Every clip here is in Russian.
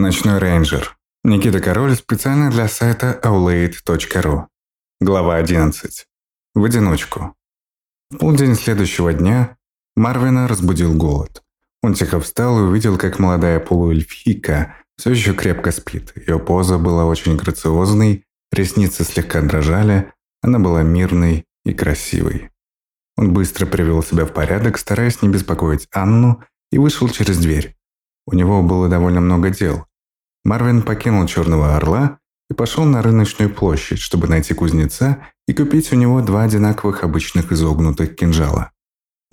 Ночной рейнджер. Никита Король специально для сайта aulade.ru. Глава 11. В одиночку. В полдень следующего дня Марвина разбудил голод. Он тихо встал и увидел, как молодая полуэльфийка все еще крепко спит. Ее поза была очень грациозной, ресницы слегка дрожали, она была мирной и красивой. Он быстро привел себя в порядок, стараясь не беспокоить Анну, и вышел через дверь. У него было довольно много дел. Марвин покинул Черного Орла и пошел на рыночную площадь, чтобы найти кузнеца и купить у него два одинаковых обычных изогнутых кинжала.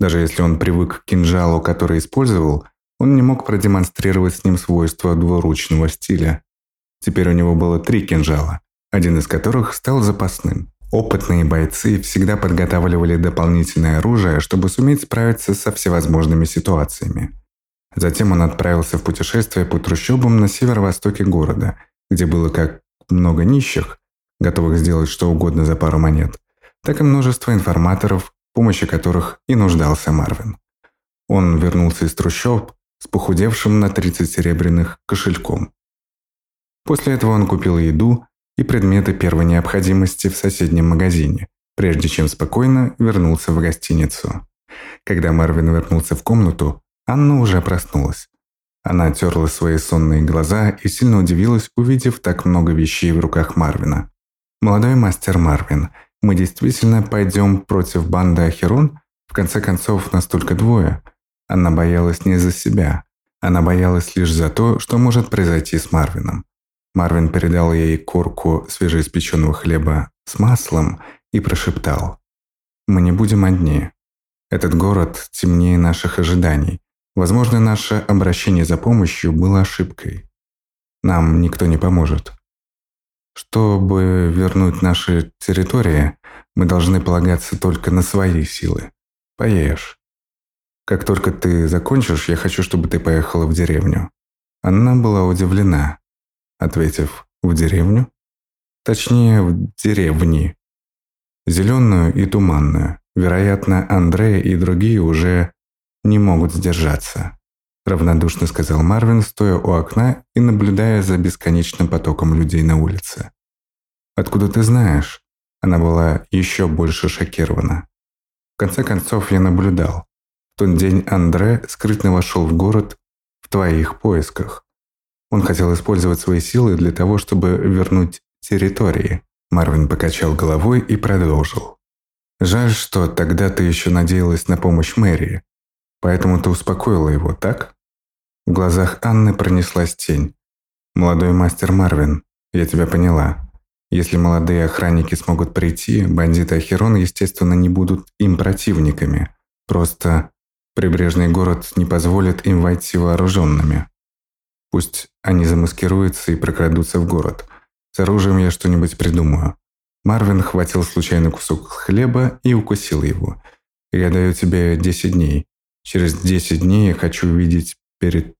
Даже если он привык к кинжалу, который использовал, он не мог продемонстрировать с ним свойства двуручного стиля. Теперь у него было три кинжала, один из которых стал запасным. Опытные бойцы всегда подготавливали дополнительное оружие, чтобы суметь справиться со всевозможными ситуациями. Затем он отправился в путешествие по трущобам на северо-востоке города, где было как много нищих, готовых сделать что угодно за пару монет, так и множество информаторов, помощи которых и нуждался Марвин. Он вернулся из трущоб с похудевшим на 30 серебряных кошельком. После этого он купил еду и предметы первой необходимости в соседнем магазине, прежде чем спокойно вернулся в гостиницу. Когда Марвин вернулся в комнату, Анна уже проснулась. Она терла свои сонные глаза и сильно удивилась, увидев так много вещей в руках Марвина. «Молодой мастер Марвин, мы действительно пойдем против банды Ахерон? В конце концов, нас только двое». Она боялась не за себя. Она боялась лишь за то, что может произойти с Марвином. Марвин передал ей корку свежеиспеченного хлеба с маслом и прошептал. «Мы не будем одни. Этот город темнее наших ожиданий. Возможно, наше обращение за помощью было ошибкой. Нам никто не поможет. Чтобы вернуть наши территории, мы должны полагаться только на свои силы. Поешь. Как только ты закончишь, я хочу, чтобы ты поехала в деревню». Она была удивлена ответив «в деревню?» Точнее, в деревни. Зеленую и туманную. Вероятно, Андрея и другие уже не могут сдержаться. Равнодушно сказал Марвин, стоя у окна и наблюдая за бесконечным потоком людей на улице. «Откуда ты знаешь?» Она была еще больше шокирована. В конце концов, я наблюдал. В тот день Андре скрытно вошел в город в твоих поисках. Он хотел использовать свои силы для того, чтобы вернуть территории. Марвин покачал головой и продолжил. «Жаль, что тогда ты еще надеялась на помощь мэрии. Поэтому ты успокоила его, так?» В глазах Анны пронеслась тень. «Молодой мастер Марвин, я тебя поняла. Если молодые охранники смогут прийти, бандиты Ахерон, естественно, не будут им противниками. Просто прибрежный город не позволит им войти вооруженными. Пусть они замаскируются и прокрадутся в город. С оружием я что-нибудь придумаю. Марвин хватил случайный кусок хлеба и укусил его. Я даю тебе 10 дней. Через 10 дней я хочу увидеть перед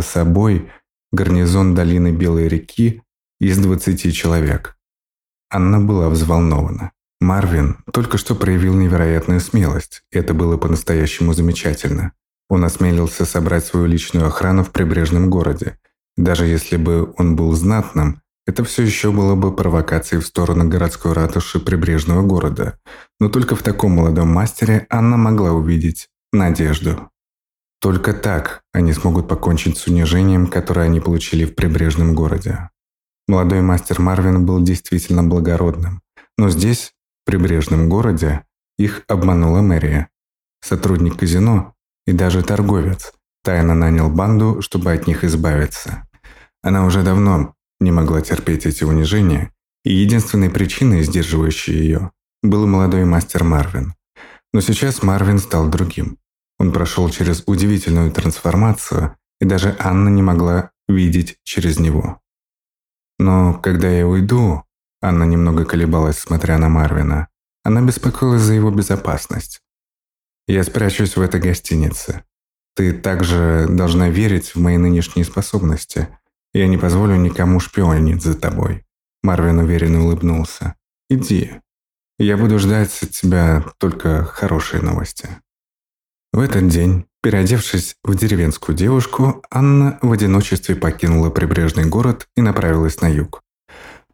собой гарнизон долины Белой реки из 20 человек. Анна была взволнована. Марвин только что проявил невероятную смелость, и это было по-настоящему замечательно. Он осмелился собрать свою личную охрану в прибрежном городе. Даже если бы он был знатным, это все еще было бы провокацией в сторону городской ратуши прибрежного города. Но только в таком молодом мастере Анна могла увидеть надежду. Только так они смогут покончить с унижением, которое они получили в прибрежном городе. Молодой мастер Марвин был действительно благородным. Но здесь, в прибрежном городе, их обманула мэрия. Сотрудник казино и даже торговец тайно нанял банду, чтобы от них избавиться. Она уже давно не могла терпеть эти унижения, и единственной причиной, сдерживающей ее, был молодой мастер Марвин. Но сейчас Марвин стал другим. Он прошел через удивительную трансформацию, и даже Анна не могла видеть через него. Но когда я уйду, Анна немного колебалась, смотря на Марвина, она беспокоилась за его безопасность. Я спрячусь в этой гостинице. Ты также должна верить в мои нынешние способности. Я не позволю никому шпионить за тобой». Марвин уверенно улыбнулся. «Иди. Я буду ждать от тебя только хорошие новости». В этот день Переодевшись в деревенскую девушку, Анна в одиночестве покинула прибрежный город и направилась на юг.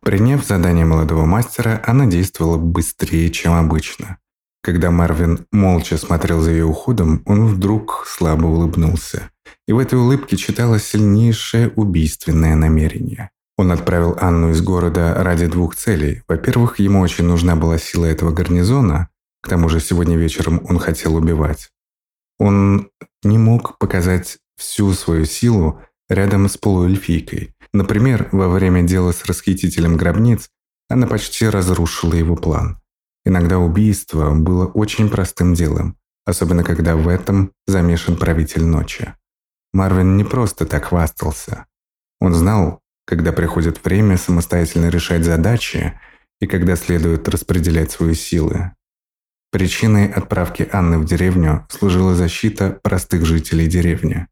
Приняв задание молодого мастера, она действовала быстрее, чем обычно. Когда Марвин молча смотрел за ее уходом, он вдруг слабо улыбнулся. И в этой улыбке читалось сильнейшее убийственное намерение. Он отправил Анну из города ради двух целей. Во-первых, ему очень нужна была сила этого гарнизона, к тому же сегодня вечером он хотел убивать. Он не мог показать всю свою силу рядом с полуэльфийкой. Например, во время дела с расхитителем гробниц она почти разрушила его план. Иногда убийство было очень простым делом, особенно когда в этом замешан правитель ночи. Марвин не просто так хвастался. Он знал, когда приходит время самостоятельно решать задачи и когда следует распределять свои силы. Причиной отправки Анны в деревню служила защита простых жителей деревни.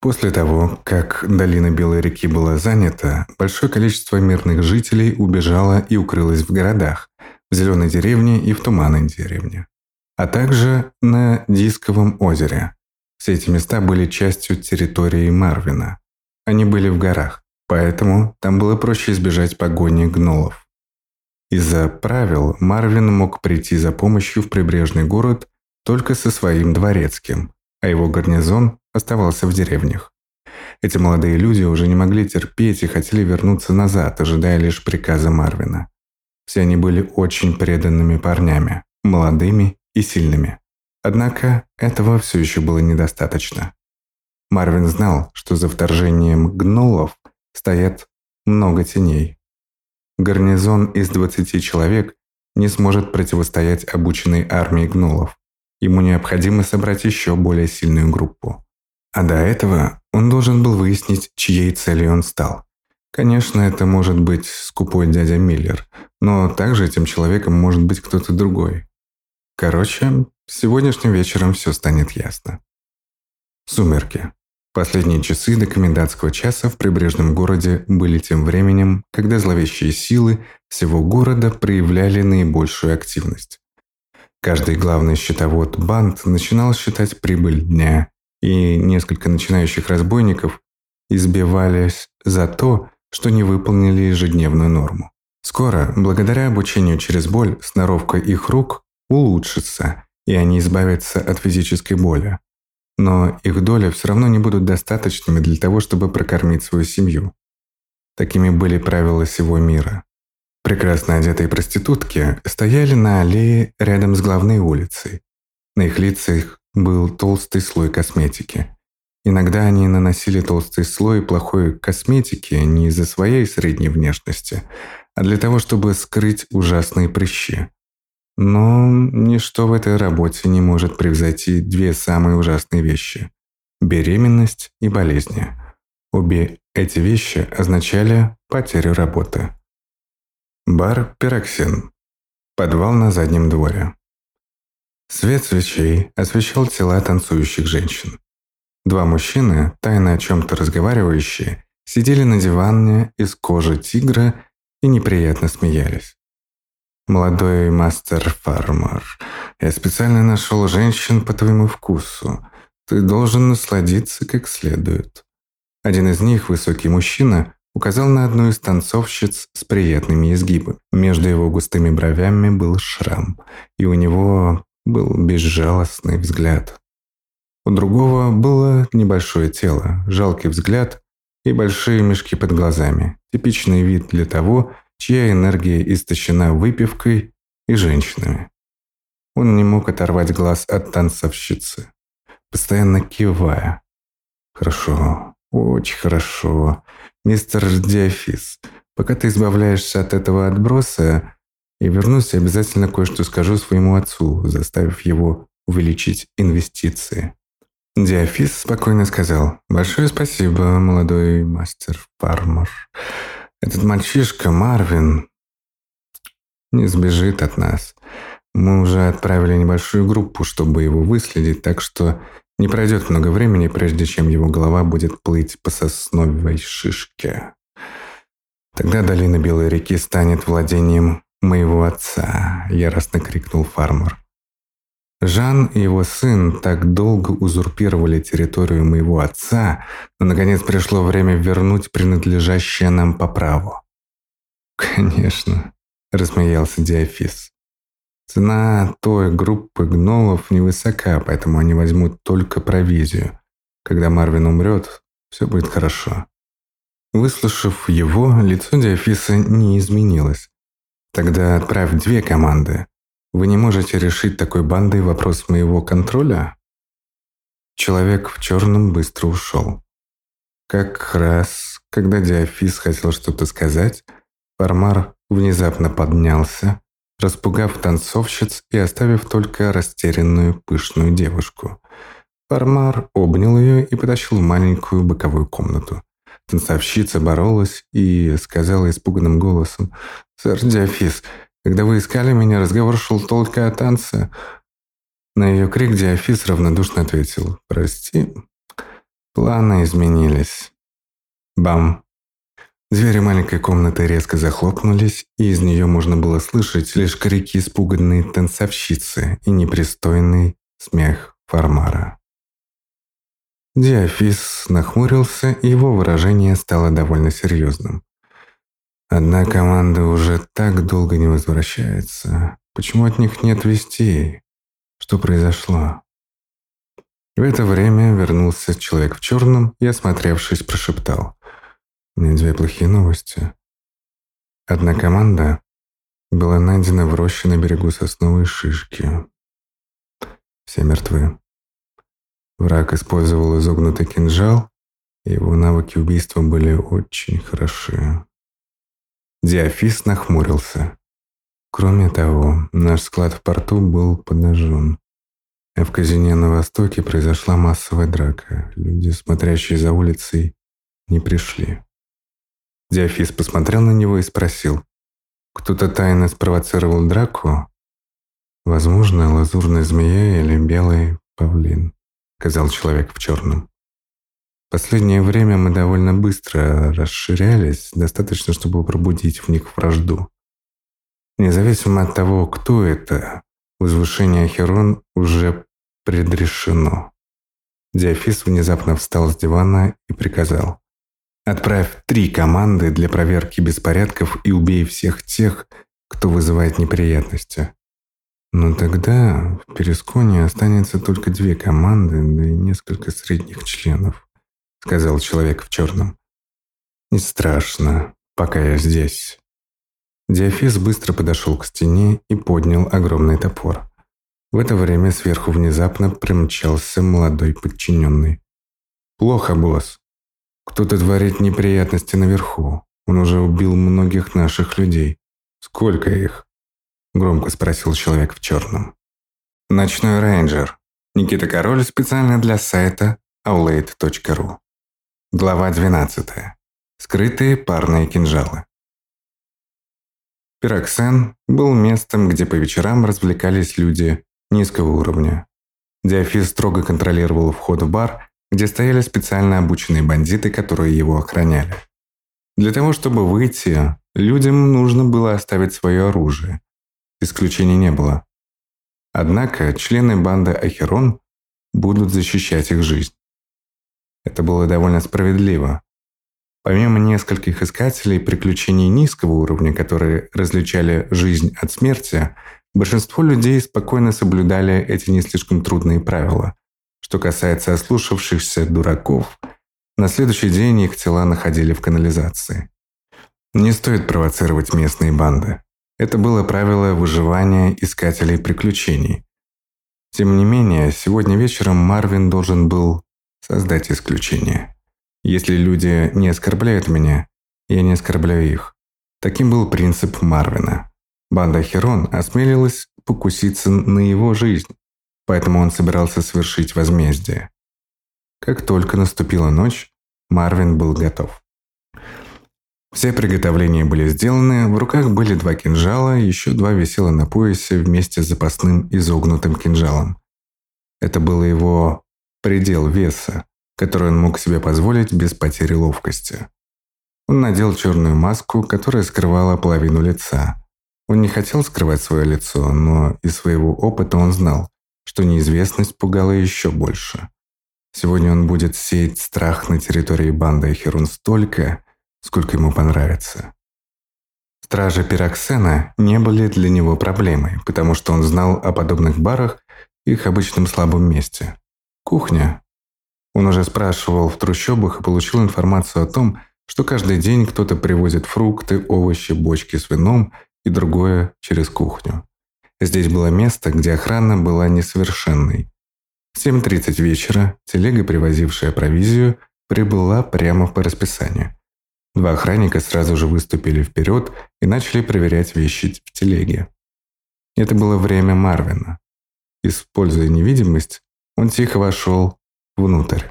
После того, как долина Белой реки была занята, большое количество мирных жителей убежало и укрылось в городах, в Зеленой деревне и в Туманной деревне, а также на Дисковом озере. Все эти места были частью территории Марвина. Они были в горах, поэтому там было проще избежать погони гнолов. Из-за правил Марвин мог прийти за помощью в прибрежный город только со своим дворецким, а его гарнизон оставался в деревнях. Эти молодые люди уже не могли терпеть и хотели вернуться назад, ожидая лишь приказа Марвина. Все они были очень преданными парнями, молодыми и сильными. Однако этого все еще было недостаточно. Марвин знал, что за вторжением гнолов стоят много теней. Гарнизон из 20 человек не сможет противостоять обученной армии гнолов. Ему необходимо собрать еще более сильную группу. А до этого он должен был выяснить, чьей целью он стал. Конечно, это может быть скупой дядя Миллер, но также этим человеком может быть кто-то другой. Короче, сегодняшним вечером все станет ясно. Сумерки. Последние часы до комендантского часа в прибрежном городе были тем временем, когда зловещие силы всего города проявляли наибольшую активность. Каждый главный счетовод банд начинал считать прибыль дня, и несколько начинающих разбойников избивались за то, что не выполнили ежедневную норму. Скоро, благодаря обучению через боль, сноровка их рук улучшится, и они избавятся от физической боли. Но их доля все равно не будут достаточными для того, чтобы прокормить свою семью. Такими были правила всего мира. Прекрасно одетые проститутки стояли на аллее рядом с главной улицей. На их лицах был толстый слой косметики. Иногда они наносили толстый слой плохой косметики не из-за своей средней внешности, а для того, чтобы скрыть ужасные прыщи. Но ничто в этой работе не может превзойти две самые ужасные вещи – беременность и болезни. Обе эти вещи означали потерю работы. Бар «Пироксин». Подвал на заднем дворе. Свет свечей освещал тела танцующих женщин. Два мужчины, тайно о чем-то разговаривающие, сидели на диване из кожи тигра и неприятно смеялись. «Молодой мастер-фармер, я специально нашел женщин по твоему вкусу. Ты должен насладиться как следует». Один из них, высокий мужчина, указал на одну из танцовщиц с приятными изгибами. Между его густыми бровями был шрам, и у него был безжалостный взгляд. У другого было небольшое тело, жалкий взгляд и большие мешки под глазами. Типичный вид для того, чья энергия истощена выпивкой и женщинами. Он не мог оторвать глаз от танцовщицы, постоянно кивая. «Хорошо, очень хорошо. Мистер Диафис, пока ты избавляешься от этого отброса, я вернусь и обязательно кое-что скажу своему отцу, заставив его увеличить инвестиции». Диафис спокойно сказал, «Большое спасибо, молодой мастер Пармор. Этот мальчишка Марвин не сбежит от нас. Мы уже отправили небольшую группу, чтобы его выследить, так что не пройдет много времени, прежде чем его голова будет плыть по сосновой шишке. Тогда долина Белой реки станет владением моего отца», — яростно крикнул Фармер. Жан и его сын так долго узурпировали территорию моего отца, но наконец пришло время вернуть принадлежащее нам по праву. «Конечно», – рассмеялся Диофис. «Цена той группы гнолов невысока, поэтому они возьмут только провизию. Когда Марвин умрет, все будет хорошо». Выслушав его, лицо Диофиса не изменилось. «Тогда отправь две команды. Вы не можете решить такой бандой вопрос моего контроля?» Человек в черном быстро ушел. Как раз, когда Диофис хотел что-то сказать, Фармар внезапно поднялся, распугав танцовщиц и оставив только растерянную пышную девушку. Фармар обнял ее и потащил в маленькую боковую комнату. Танцовщица боролась и сказала испуганным голосом, «Сэр Диофис, когда вы искали меня, разговор шел только о танце». На ее крик Диофис равнодушно ответил, «Прости, планы изменились». Бам! Двери маленькой комнаты резко захлопнулись, и из нее можно было слышать лишь крики испуганной танцовщицы и непристойный смех Фармара. Диафис нахмурился, и его выражение стало довольно серьезным. Одна команда уже так долго не возвращается. Почему от них нет вестей? Что произошло? В это время вернулся человек в черном и, осмотревшись, прошептал. У меня две плохие новости. Одна команда была найдена в роще на берегу сосновой шишки. Все мертвы. Враг использовал изогнутый кинжал, и его навыки убийства были очень хороши. Диафис нахмурился. Кроме того, наш склад в порту был подожжен. А в казине на востоке произошла массовая драка. Люди, смотрящие за улицей, не пришли. Диафис посмотрел на него и спросил. «Кто-то тайно спровоцировал драку?» «Возможно, лазурная змея или белый павлин», — сказал человек в черном. «Последнее время мы довольно быстро расширялись, достаточно, чтобы пробудить в них вражду. Независимо от того, кто это, возвышение Херон уже предрешено». Диафис внезапно встал с дивана и приказал. Отправь три команды для проверки беспорядков и убей всех тех, кто вызывает неприятности. Но тогда в Пересконе останется только две команды, да и несколько средних членов, сказал человек в черном. Не страшно, пока я здесь. Диофис быстро подошел к стене и поднял огромный топор. В это время сверху внезапно примчался молодой подчиненный. «Плохо, босс. Кто-то творит неприятности наверху. Он уже убил многих наших людей. Сколько их? Громко спросил человек в черном. Ночной рейнджер. Никита Король специально для сайта aulade.ru. Глава 12. Скрытые парные кинжалы. Пироксен был местом, где по вечерам развлекались люди низкого уровня. Диафиз строго контролировал вход в бар где стояли специально обученные бандиты, которые его охраняли. Для того, чтобы выйти, людям нужно было оставить свое оружие. Исключений не было. Однако члены банды Ахерон будут защищать их жизнь. Это было довольно справедливо. Помимо нескольких искателей приключений низкого уровня, которые различали жизнь от смерти, большинство людей спокойно соблюдали эти не слишком трудные правила – что касается ослушавшихся дураков, на следующий день их тела находили в канализации. Не стоит провоцировать местные банды. Это было правило выживания искателей приключений. Тем не менее, сегодня вечером Марвин должен был создать исключение. Если люди не оскорбляют меня, я не оскорбляю их. Таким был принцип Марвина. Банда Херон осмелилась покуситься на его жизнь, поэтому он собирался совершить возмездие. Как только наступила ночь, Марвин был готов. Все приготовления были сделаны, в руках были два кинжала, еще два висело на поясе вместе с запасным изогнутым кинжалом. Это был его предел веса, который он мог себе позволить без потери ловкости. Он надел черную маску, которая скрывала половину лица. Он не хотел скрывать свое лицо, но из своего опыта он знал, что неизвестность пугала еще больше. Сегодня он будет сеять страх на территории банды Херун столько, сколько ему понравится. Стражи Пироксена не были для него проблемой, потому что он знал о подобных барах и их обычном слабом месте. Кухня. Он уже спрашивал в трущобах и получил информацию о том, что каждый день кто-то привозит фрукты, овощи, бочки с вином и другое через кухню. Здесь было место, где охрана была несовершенной. В 7.30 вечера телега, привозившая провизию, прибыла прямо по расписанию. Два охранника сразу же выступили вперед и начали проверять вещи в телеге. Это было время Марвина. Используя невидимость, он тихо вошел внутрь.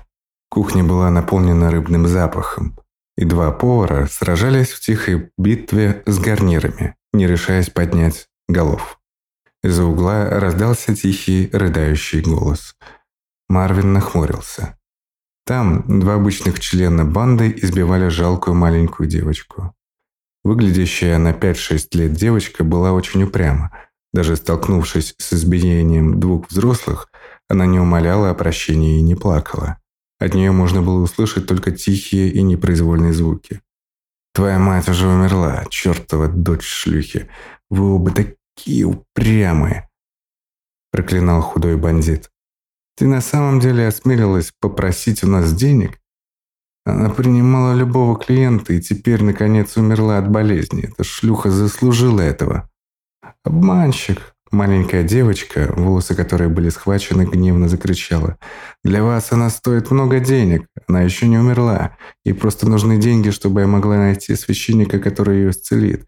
Кухня была наполнена рыбным запахом, и два повара сражались в тихой битве с гарнирами, не решаясь поднять голов. Из-за угла раздался тихий, рыдающий голос. Марвин нахмурился. Там два обычных члена банды избивали жалкую маленькую девочку. Выглядящая на 5-6 лет девочка была очень упряма. Даже столкнувшись с избиением двух взрослых, она не умоляла о прощении и не плакала. От нее можно было услышать только тихие и непроизвольные звуки. «Твоя мать уже умерла, чертова дочь шлюхи. Вы оба такие упрямые!» Проклинал худой бандит. «Ты на самом деле осмелилась попросить у нас денег?» Она принимала любого клиента и теперь, наконец, умерла от болезни. Эта шлюха заслужила этого. Обманщик, Маленькая девочка, волосы которой были схвачены, гневно закричала. «Для вас она стоит много денег. Она еще не умерла. Ей просто нужны деньги, чтобы я могла найти священника, который ее исцелит.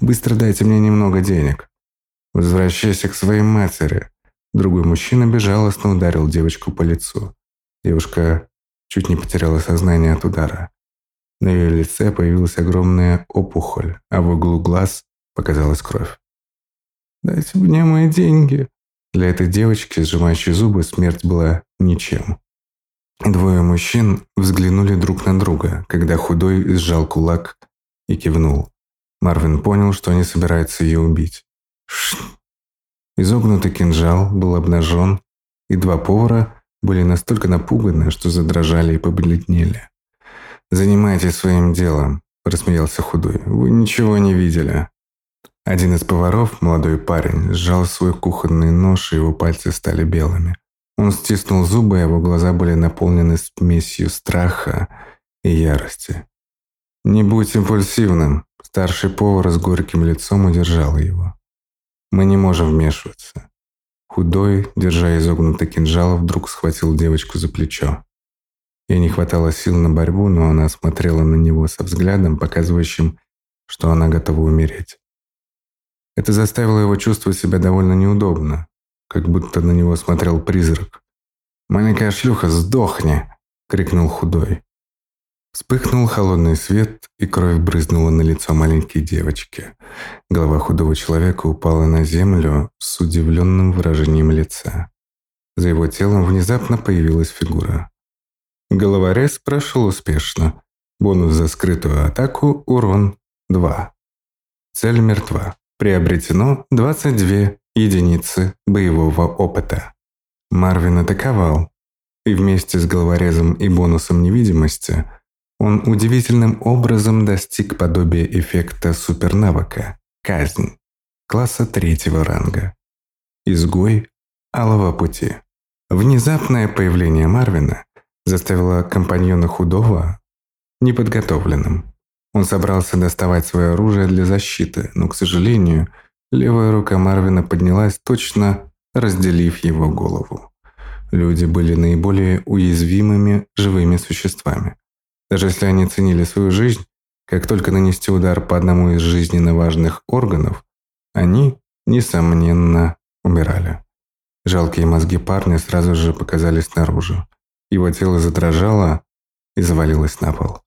Быстро дайте мне немного денег». «Возвращайся к своей матери». Другой мужчина безжалостно ударил девочку по лицу. Девушка чуть не потеряла сознание от удара. На ее лице появилась огромная опухоль, а в углу глаз показалась кровь. Дайте мне мои деньги. Для этой девочки, сжимающей зубы, смерть была ничем. Двое мужчин взглянули друг на друга, когда худой сжал кулак и кивнул. Марвин понял, что они собираются ее убить. Шш. Изогнутый кинжал был обнажен, и два повара были настолько напуганы, что задрожали и побледнели. «Занимайтесь своим делом», – рассмеялся худой. «Вы ничего не видели». Один из поваров, молодой парень, сжал свой кухонный нож, и его пальцы стали белыми. Он стиснул зубы, а его глаза были наполнены смесью страха и ярости. «Не будь импульсивным», – старший повар с горьким лицом удержал его. «Мы не можем вмешиваться». Худой, держа изогнутый кинжал, вдруг схватил девочку за плечо. Ей не хватало сил на борьбу, но она смотрела на него со взглядом, показывающим, что она готова умереть. Это заставило его чувствовать себя довольно неудобно, как будто на него смотрел призрак. «Маленькая шлюха, сдохни!» — крикнул худой. Вспыхнул холодный свет, и кровь брызнула на лицо маленькой девочки. Голова худого человека упала на землю с удивленным выражением лица. За его телом внезапно появилась фигура. Головорез прошел успешно. Бонус за скрытую атаку – урон 2. Цель мертва. Приобретено 22 единицы боевого опыта. Марвин атаковал, и вместе с головорезом и бонусом невидимости он удивительным образом достиг подобия эффекта супернавыка «Казнь» класса третьего ранга. Изгой Алого Пути. Внезапное появление Марвина заставило компаньона худого неподготовленным. Он собрался доставать свое оружие для защиты, но, к сожалению, левая рука Марвина поднялась, точно разделив его голову. Люди были наиболее уязвимыми живыми существами. Даже если они ценили свою жизнь, как только нанести удар по одному из жизненно важных органов, они, несомненно, умирали. Жалкие мозги парня сразу же показались наружу. Его тело задрожало и завалилось на пол.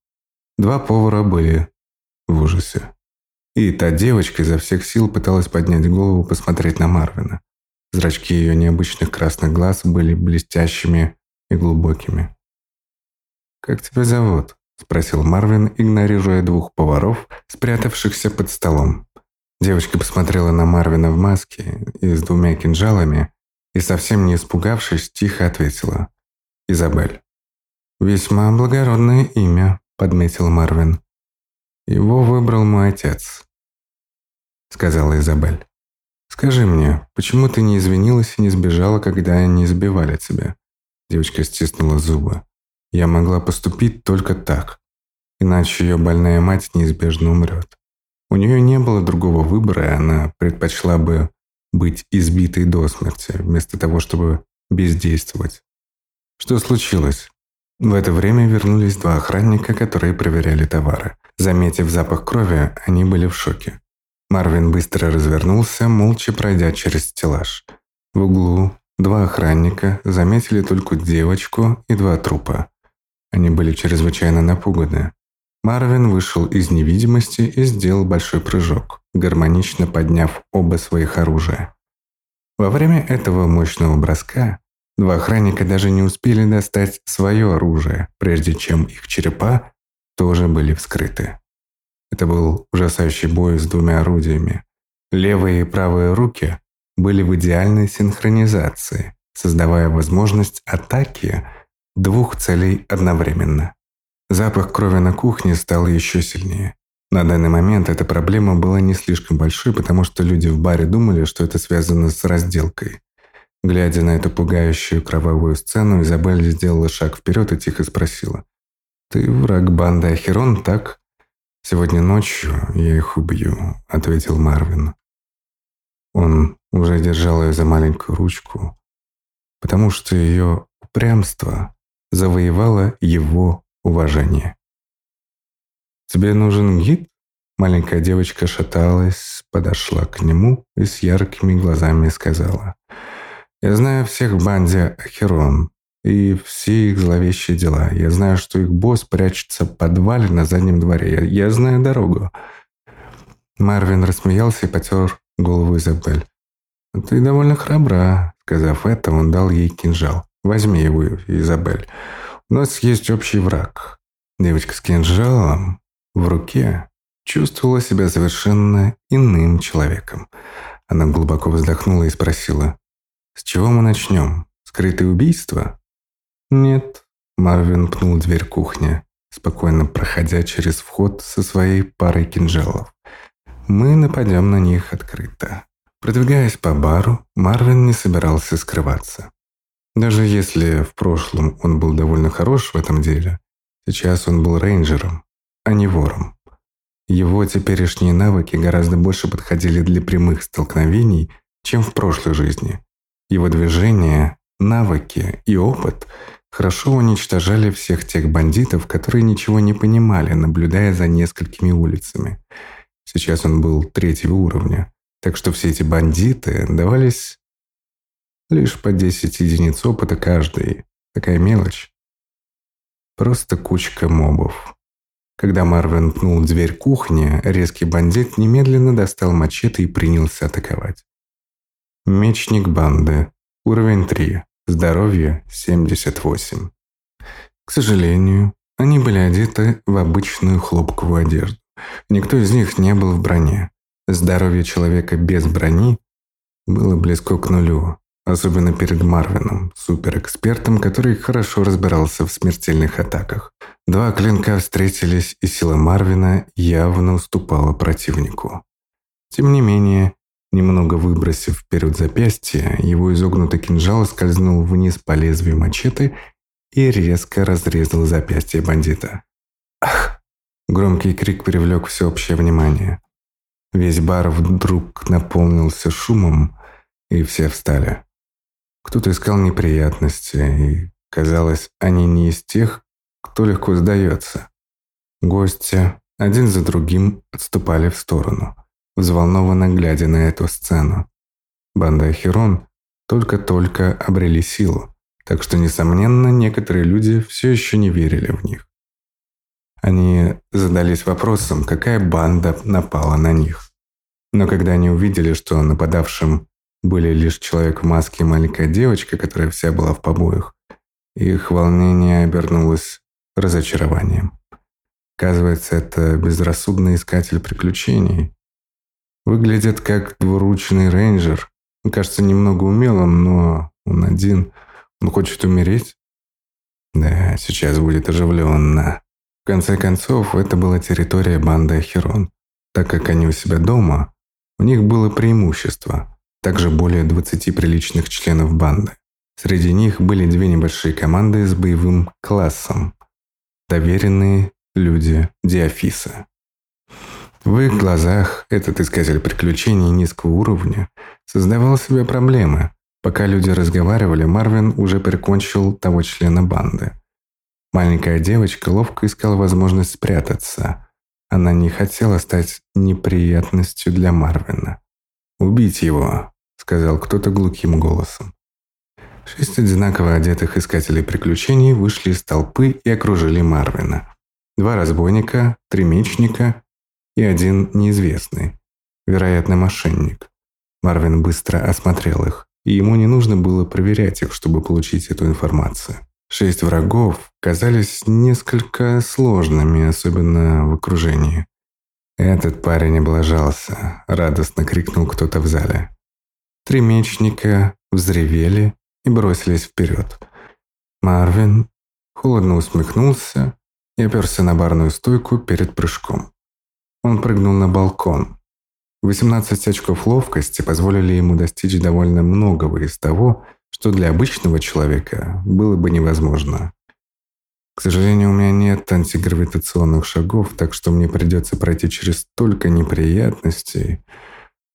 Два повара были в ужасе. И та девочка изо всех сил пыталась поднять голову, посмотреть на Марвина. Зрачки ее необычных красных глаз были блестящими и глубокими. «Как тебя зовут?» – спросил Марвин, игнорируя двух поваров, спрятавшихся под столом. Девочка посмотрела на Марвина в маске и с двумя кинжалами, и, совсем не испугавшись, тихо ответила. «Изабель». «Весьма благородное имя», — подметил Марвин. «Его выбрал мой отец», — сказала Изабель. «Скажи мне, почему ты не извинилась и не сбежала, когда они избивали тебя?» Девочка стиснула зубы. «Я могла поступить только так, иначе ее больная мать неизбежно умрет. У нее не было другого выбора, и она предпочла бы быть избитой до смерти, вместо того, чтобы бездействовать. Что случилось? В это время вернулись два охранника, которые проверяли товары. Заметив запах крови, они были в шоке. Марвин быстро развернулся, молча пройдя через стеллаж. В углу два охранника заметили только девочку и два трупа. Они были чрезвычайно напуганы. Марвин вышел из невидимости и сделал большой прыжок, гармонично подняв оба своих оружия. Во время этого мощного броска два охранника даже не успели достать свое оружие, прежде чем их черепа тоже были вскрыты. Это был ужасающий бой с двумя орудиями. Левые и правые руки были в идеальной синхронизации, создавая возможность атаки двух целей одновременно. Запах крови на кухне стал еще сильнее. На данный момент эта проблема была не слишком большой, потому что люди в баре думали, что это связано с разделкой. Глядя на эту пугающую кровавую сцену, Изабель сделала шаг вперед и тихо спросила. «Ты враг банды Ахерон, так?» «Сегодня ночью я их убью», — ответил Марвин. Он уже держал ее за маленькую ручку, потому что ее упрямство завоевало его уважение. «Тебе нужен гид?» Маленькая девочка шаталась, подошла к нему и с яркими глазами сказала. «Я знаю всех в банде Ахерон и все их зловещие дела. Я знаю, что их босс прячется в подвале на заднем дворе. Я, я знаю дорогу». Марвин рассмеялся и потер голову Изабель. «Ты довольно храбра», — сказав это, он дал ей кинжал. «Возьми его, Изабель. У нас есть общий враг. Девочка с кинжалом в руке чувствовала себя совершенно иным человеком. Она глубоко вздохнула и спросила, «С чего мы начнем? Скрытое убийство?» «Нет», — Марвин пнул дверь кухни, спокойно проходя через вход со своей парой кинжалов. «Мы нападем на них открыто». Продвигаясь по бару, Марвин не собирался скрываться. Даже если в прошлом он был довольно хорош в этом деле, сейчас он был рейнджером, а не вором. Его теперешние навыки гораздо больше подходили для прямых столкновений, чем в прошлой жизни. Его движения, навыки и опыт хорошо уничтожали всех тех бандитов, которые ничего не понимали, наблюдая за несколькими улицами. Сейчас он был третьего уровня, так что все эти бандиты давались Лишь по 10 единиц опыта каждый. Такая мелочь. Просто кучка мобов. Когда Марвин пнул дверь кухни, резкий бандит немедленно достал мачете и принялся атаковать. Мечник банды. Уровень 3. Здоровье 78. К сожалению, они были одеты в обычную хлопковую одежду. Никто из них не был в броне. Здоровье человека без брони было близко к нулю. Особенно перед Марвином, суперэкспертом, который хорошо разбирался в смертельных атаках. Два клинка встретились, и сила Марвина явно уступала противнику. Тем не менее, немного выбросив вперед запястье, его изогнутый кинжал скользнул вниз по лезвию мачете и резко разрезал запястье бандита. «Ах!» Громкий крик привлек всеобщее внимание. Весь бар вдруг наполнился шумом, и все встали. Кто-то искал неприятности, и, казалось, они не из тех, кто легко сдается. Гости один за другим отступали в сторону, взволнованно глядя на эту сцену. Банда Херон только-только обрели силу, так что, несомненно, некоторые люди все еще не верили в них. Они задались вопросом, какая банда напала на них. Но когда они увидели, что нападавшим были лишь человек в маске и маленькая девочка, которая вся была в побоях. Их волнение обернулось разочарованием. Оказывается, это безрассудный искатель приключений. Выглядит как двуручный рейнджер, Он кажется немного умелым, но он один. Он хочет умереть? Да, сейчас будет оживленно. В конце концов, это была территория банды Ахерон. Так как они у себя дома, у них было преимущество. Также более 20 приличных членов банды. Среди них были две небольшие команды с боевым классом. Доверенные люди Диафиса. В их глазах этот искатель приключений низкого уровня создавал себе проблемы. Пока люди разговаривали, Марвин уже прикончил того члена банды. Маленькая девочка ловко искала возможность спрятаться. Она не хотела стать неприятностью для Марвина. «Убить его», — сказал кто-то глухим голосом. Шесть одинаково одетых искателей приключений вышли из толпы и окружили Марвина. Два разбойника, три мечника и один неизвестный, вероятно, мошенник. Марвин быстро осмотрел их, и ему не нужно было проверять их, чтобы получить эту информацию. Шесть врагов казались несколько сложными, особенно в окружении. «Этот парень облажался», — радостно крикнул кто-то в зале. Три мечника взревели и бросились вперед. Марвин холодно усмехнулся и оперся на барную стойку перед прыжком. Он прыгнул на балкон. 18 очков ловкости позволили ему достичь довольно многого из того, что для обычного человека было бы невозможно. К сожалению, у меня нет антигравитационных шагов, так что мне придется пройти через столько неприятностей.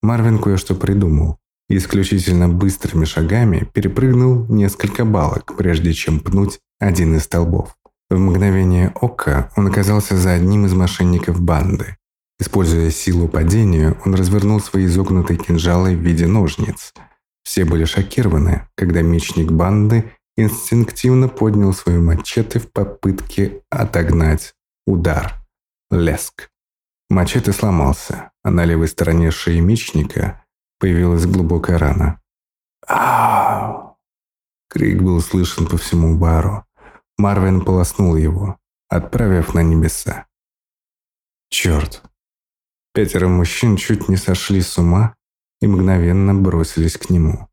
Марвин кое-что придумал и исключительно быстрыми шагами перепрыгнул несколько балок, прежде чем пнуть один из столбов. В мгновение ока он оказался за одним из мошенников банды. Используя силу падения, он развернул свои изогнутые кинжалы в виде ножниц. Все были шокированы, когда мечник банды инстинктивно поднял свою мачете в попытке отогнать удар. Леск. Мачете сломался, а на левой стороне шеи мечника появилась глубокая рана. «Ау!» Крик был слышен по всему бару. Марвин полоснул его, отправив на небеса. Черт! Пятеро мужчин чуть не сошли с ума и мгновенно бросились к нему.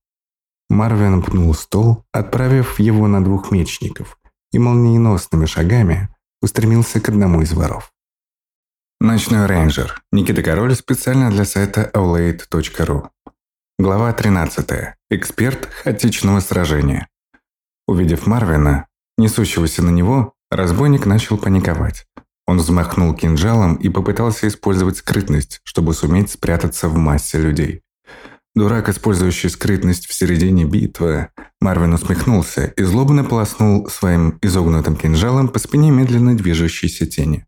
Марвин пнул стол, отправив его на двух мечников, и молниеносными шагами устремился к одному из воров. Ночной рейнджер. Никита Король специально для сайта aulade.ru. Глава 13. Эксперт хаотичного сражения. Увидев Марвина, несущегося на него, разбойник начал паниковать. Он взмахнул кинжалом и попытался использовать скрытность, чтобы суметь спрятаться в массе людей. Дурак, использующий скрытность в середине битвы, Марвин усмехнулся и злобно полоснул своим изогнутым кинжалом по спине медленно движущейся тени.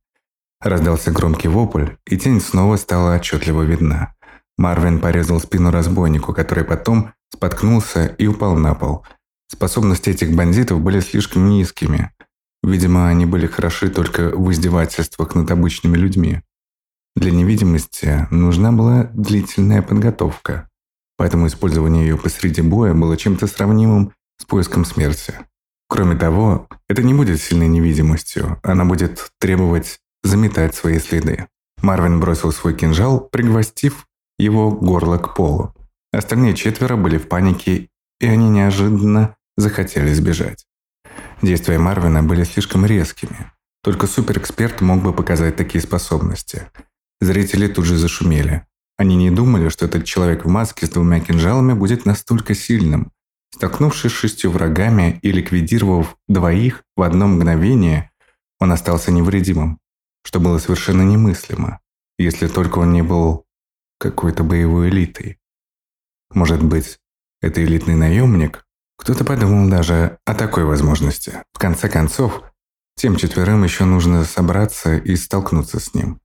Раздался громкий вопль, и тень снова стала отчетливо видна. Марвин порезал спину разбойнику, который потом споткнулся и упал на пол. Способности этих бандитов были слишком низкими. Видимо, они были хороши только в издевательствах над обычными людьми. Для невидимости нужна была длительная подготовка, поэтому использование ее посреди боя было чем-то сравнимым с поиском смерти. Кроме того, это не будет сильной невидимостью, она будет требовать заметать свои следы. Марвин бросил свой кинжал, пригвостив его горло к полу. Остальные четверо были в панике, и они неожиданно захотели сбежать. Действия Марвина были слишком резкими. Только суперэксперт мог бы показать такие способности. Зрители тут же зашумели. Они не думали, что этот человек в маске с двумя кинжалами будет настолько сильным. Столкнувшись с шестью врагами и ликвидировав двоих в одно мгновение, он остался невредимым, что было совершенно немыслимо, если только он не был какой-то боевой элитой. Может быть, это элитный наемник? Кто-то подумал даже о такой возможности. В конце концов, тем четверым еще нужно собраться и столкнуться с ним.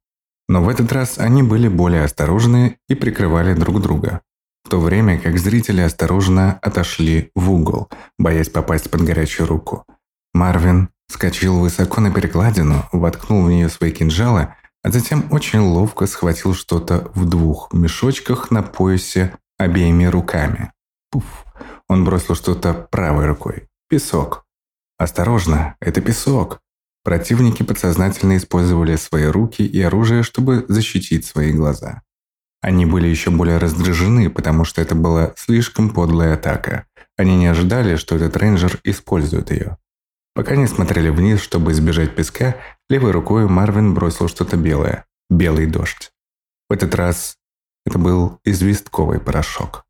Но в этот раз они были более осторожны и прикрывали друг друга, в то время как зрители осторожно отошли в угол, боясь попасть под горячую руку. Марвин скочил высоко на перекладину, воткнул в нее свои кинжалы а затем очень ловко схватил что-то в двух мешочках на поясе обеими руками. Пуф! Он бросил что-то правой рукой. Песок. Осторожно, это песок. Противники подсознательно использовали свои руки и оружие, чтобы защитить свои глаза. Они были еще более раздражены, потому что это была слишком подлая атака. Они не ожидали, что этот рейнджер использует ее. Пока не смотрели вниз, чтобы избежать песка, левой рукой Марвин бросил что-то белое. Белый дождь. В этот раз это был известковый порошок.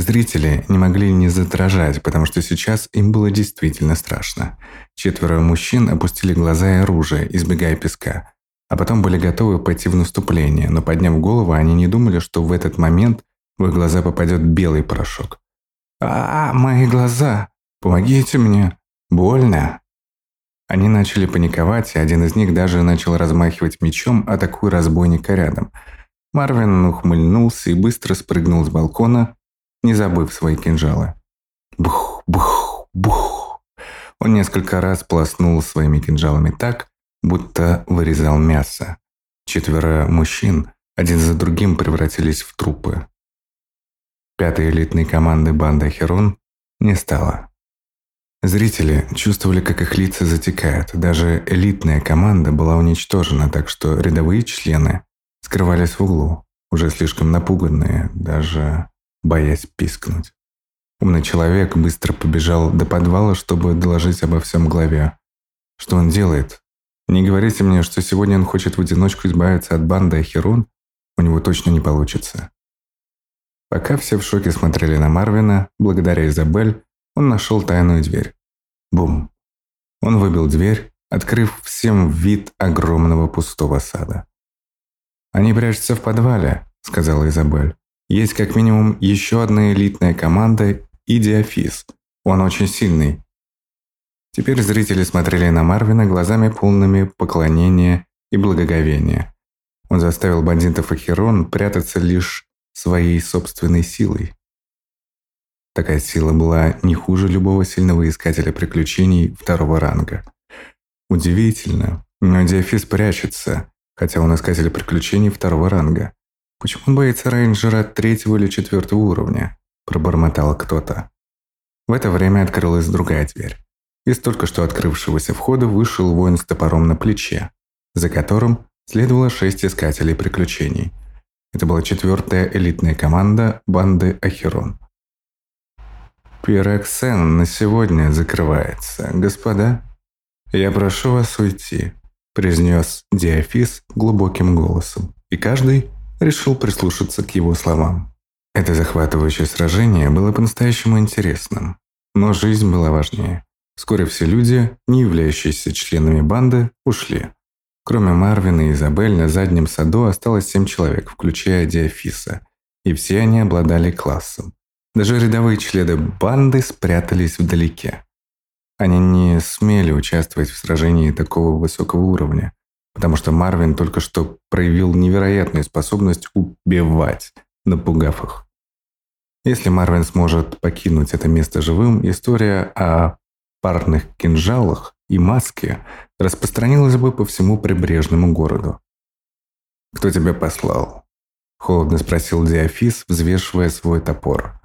Зрители не могли не задрожать, потому что сейчас им было действительно страшно. Четверо мужчин опустили глаза и оружие, избегая песка а потом были готовы пойти в наступление, но подняв голову, они не думали, что в этот момент в их глаза попадет белый порошок. «А, -а мои глаза! Помогите мне! Больно!» Они начали паниковать, и один из них даже начал размахивать мечом, атакуя разбойника рядом. Марвин ухмыльнулся и быстро спрыгнул с балкона, не забыв свои кинжалы. Бух, бух, бух. Он несколько раз полоснул своими кинжалами так, будто вырезал мясо. Четверо мужчин один за другим превратились в трупы. Пятой элитной команды банды Херон не стало. Зрители чувствовали, как их лица затекают. Даже элитная команда была уничтожена, так что рядовые члены скрывались в углу, уже слишком напуганные, даже боясь пискнуть. Умный человек быстро побежал до подвала, чтобы доложить обо всем главе. Что он делает, не говорите мне, что сегодня он хочет в одиночку избавиться от банды Ахерон, у него точно не получится. Пока все в шоке смотрели на Марвина, благодаря Изабель, он нашел тайную дверь. Бум. Он выбил дверь, открыв всем вид огромного пустого сада. «Они прячутся в подвале», — сказала Изабель. «Есть как минимум еще одна элитная команда и Диафис. Он очень сильный. Теперь зрители смотрели на Марвина глазами полными поклонения и благоговения. Он заставил бандитов и прятаться лишь своей собственной силой. Такая сила была не хуже любого сильного искателя приключений второго ранга. Удивительно, но Диафис прячется, хотя он искатель приключений второго ранга. Почему он боится рейнджера третьего или четвертого уровня? Пробормотал кто-то. В это время открылась другая дверь. Из только что открывшегося входа вышел воин с топором на плече, за которым следовало шесть искателей приключений. Это была четвертая элитная команда банды Ахерон. «Пироксен на сегодня закрывается, господа. Я прошу вас уйти», – произнес Диафис глубоким голосом, и каждый решил прислушаться к его словам. Это захватывающее сражение было по-настоящему интересным, но жизнь была важнее. Вскоре все люди, не являющиеся членами банды, ушли. Кроме Марвина и Изабель, на заднем саду осталось семь человек, включая Диафиса, и все они обладали классом. Даже рядовые члены банды спрятались вдалеке. Они не смели участвовать в сражении такого высокого уровня, потому что Марвин только что проявил невероятную способность убивать, напугав их. Если Марвин сможет покинуть это место живым, история о парных кинжалах и маске распространилась бы по всему прибрежному городу. «Кто тебя послал?» – холодно спросил Диафис, взвешивая свой топор.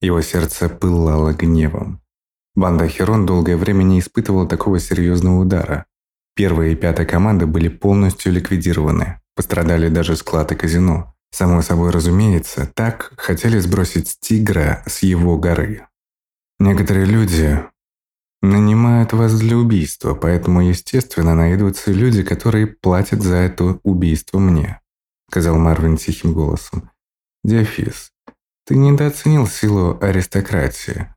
Его сердце пылало гневом. Банда Херон долгое время не испытывала такого серьезного удара. Первая и пятая команды были полностью ликвидированы. Пострадали даже склад и казино. Само собой разумеется, так хотели сбросить тигра с его горы. Некоторые люди нанимают вас для убийства, поэтому, естественно, найдутся люди, которые платят за это убийство мне», сказал Марвин тихим голосом. «Диафис, ты недооценил силу аристократии.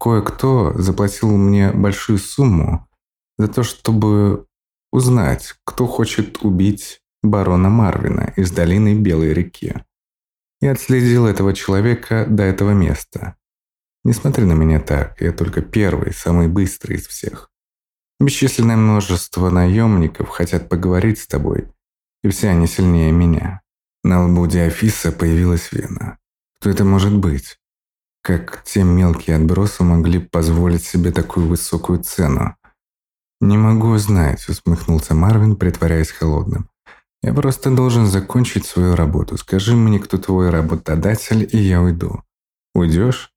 Кое-кто заплатил мне большую сумму за то, чтобы узнать, кто хочет убить барона Марвина из долины Белой реки. Я отследил этого человека до этого места. Не смотри на меня так, я только первый, самый быстрый из всех. Бесчисленное множество наемников хотят поговорить с тобой, и все они сильнее меня. На лбу Диафиса появилась вена. Кто это может быть? Как те мелкие отбросы могли позволить себе такую высокую цену? «Не могу знать», — усмехнулся Марвин, притворяясь холодным. «Я просто должен закончить свою работу. Скажи мне, кто твой работодатель, и я уйду. Уйдешь?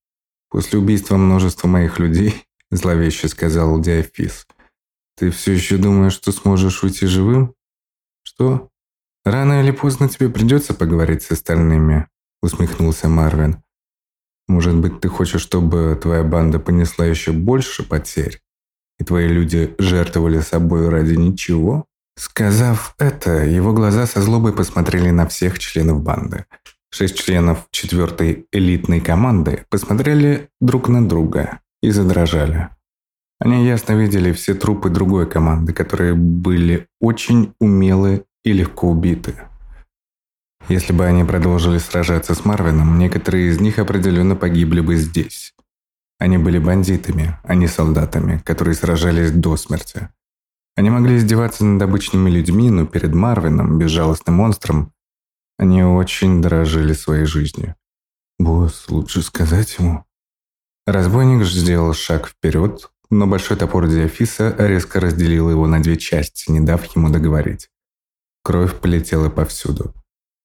«После убийства множества моих людей», – зловеще сказал Диафис, – «ты все еще думаешь, что сможешь уйти живым?» «Что? «Рано или поздно тебе придется поговорить с остальными», — усмехнулся Марвин. «Может быть, ты хочешь, чтобы твоя банда понесла еще больше потерь, и твои люди жертвовали собой ради ничего?» Сказав это, его глаза со злобой посмотрели на всех членов банды. Шесть членов четвертой элитной команды посмотрели друг на друга и задрожали. Они ясно видели все трупы другой команды, которые были очень умелы и легко убиты. Если бы они продолжили сражаться с Марвином, некоторые из них определенно погибли бы здесь. Они были бандитами, а не солдатами, которые сражались до смерти. Они могли издеваться над обычными людьми, но перед Марвином, безжалостным монстром, они очень дорожили своей жизнью. «Босс, лучше сказать ему». Разбойник сделал шаг вперед, но большой топор Диофиса резко разделил его на две части, не дав ему договорить. Кровь полетела повсюду.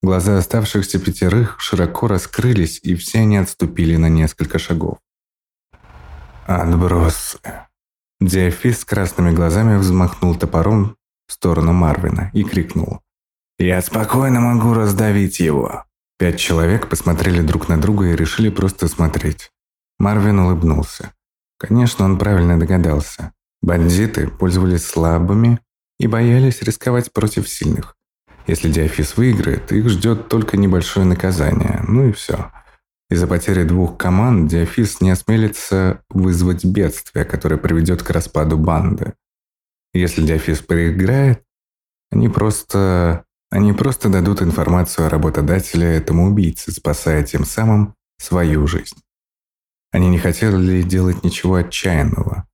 Глаза оставшихся пятерых широко раскрылись, и все они отступили на несколько шагов. «Отбросы!» Диофис с красными глазами взмахнул топором в сторону Марвина и крикнул. «Я спокойно могу раздавить его!» Пять человек посмотрели друг на друга и решили просто смотреть. Марвин улыбнулся. Конечно, он правильно догадался. Бандиты пользовались слабыми и боялись рисковать против сильных. Если Диафис выиграет, их ждет только небольшое наказание. Ну и все. Из-за потери двух команд Диафис не осмелится вызвать бедствие, которое приведет к распаду банды. Если Диафис проиграет, они просто они просто дадут информацию о работодателе этому убийце, спасая тем самым свою жизнь. Они не хотели делать ничего отчаянного.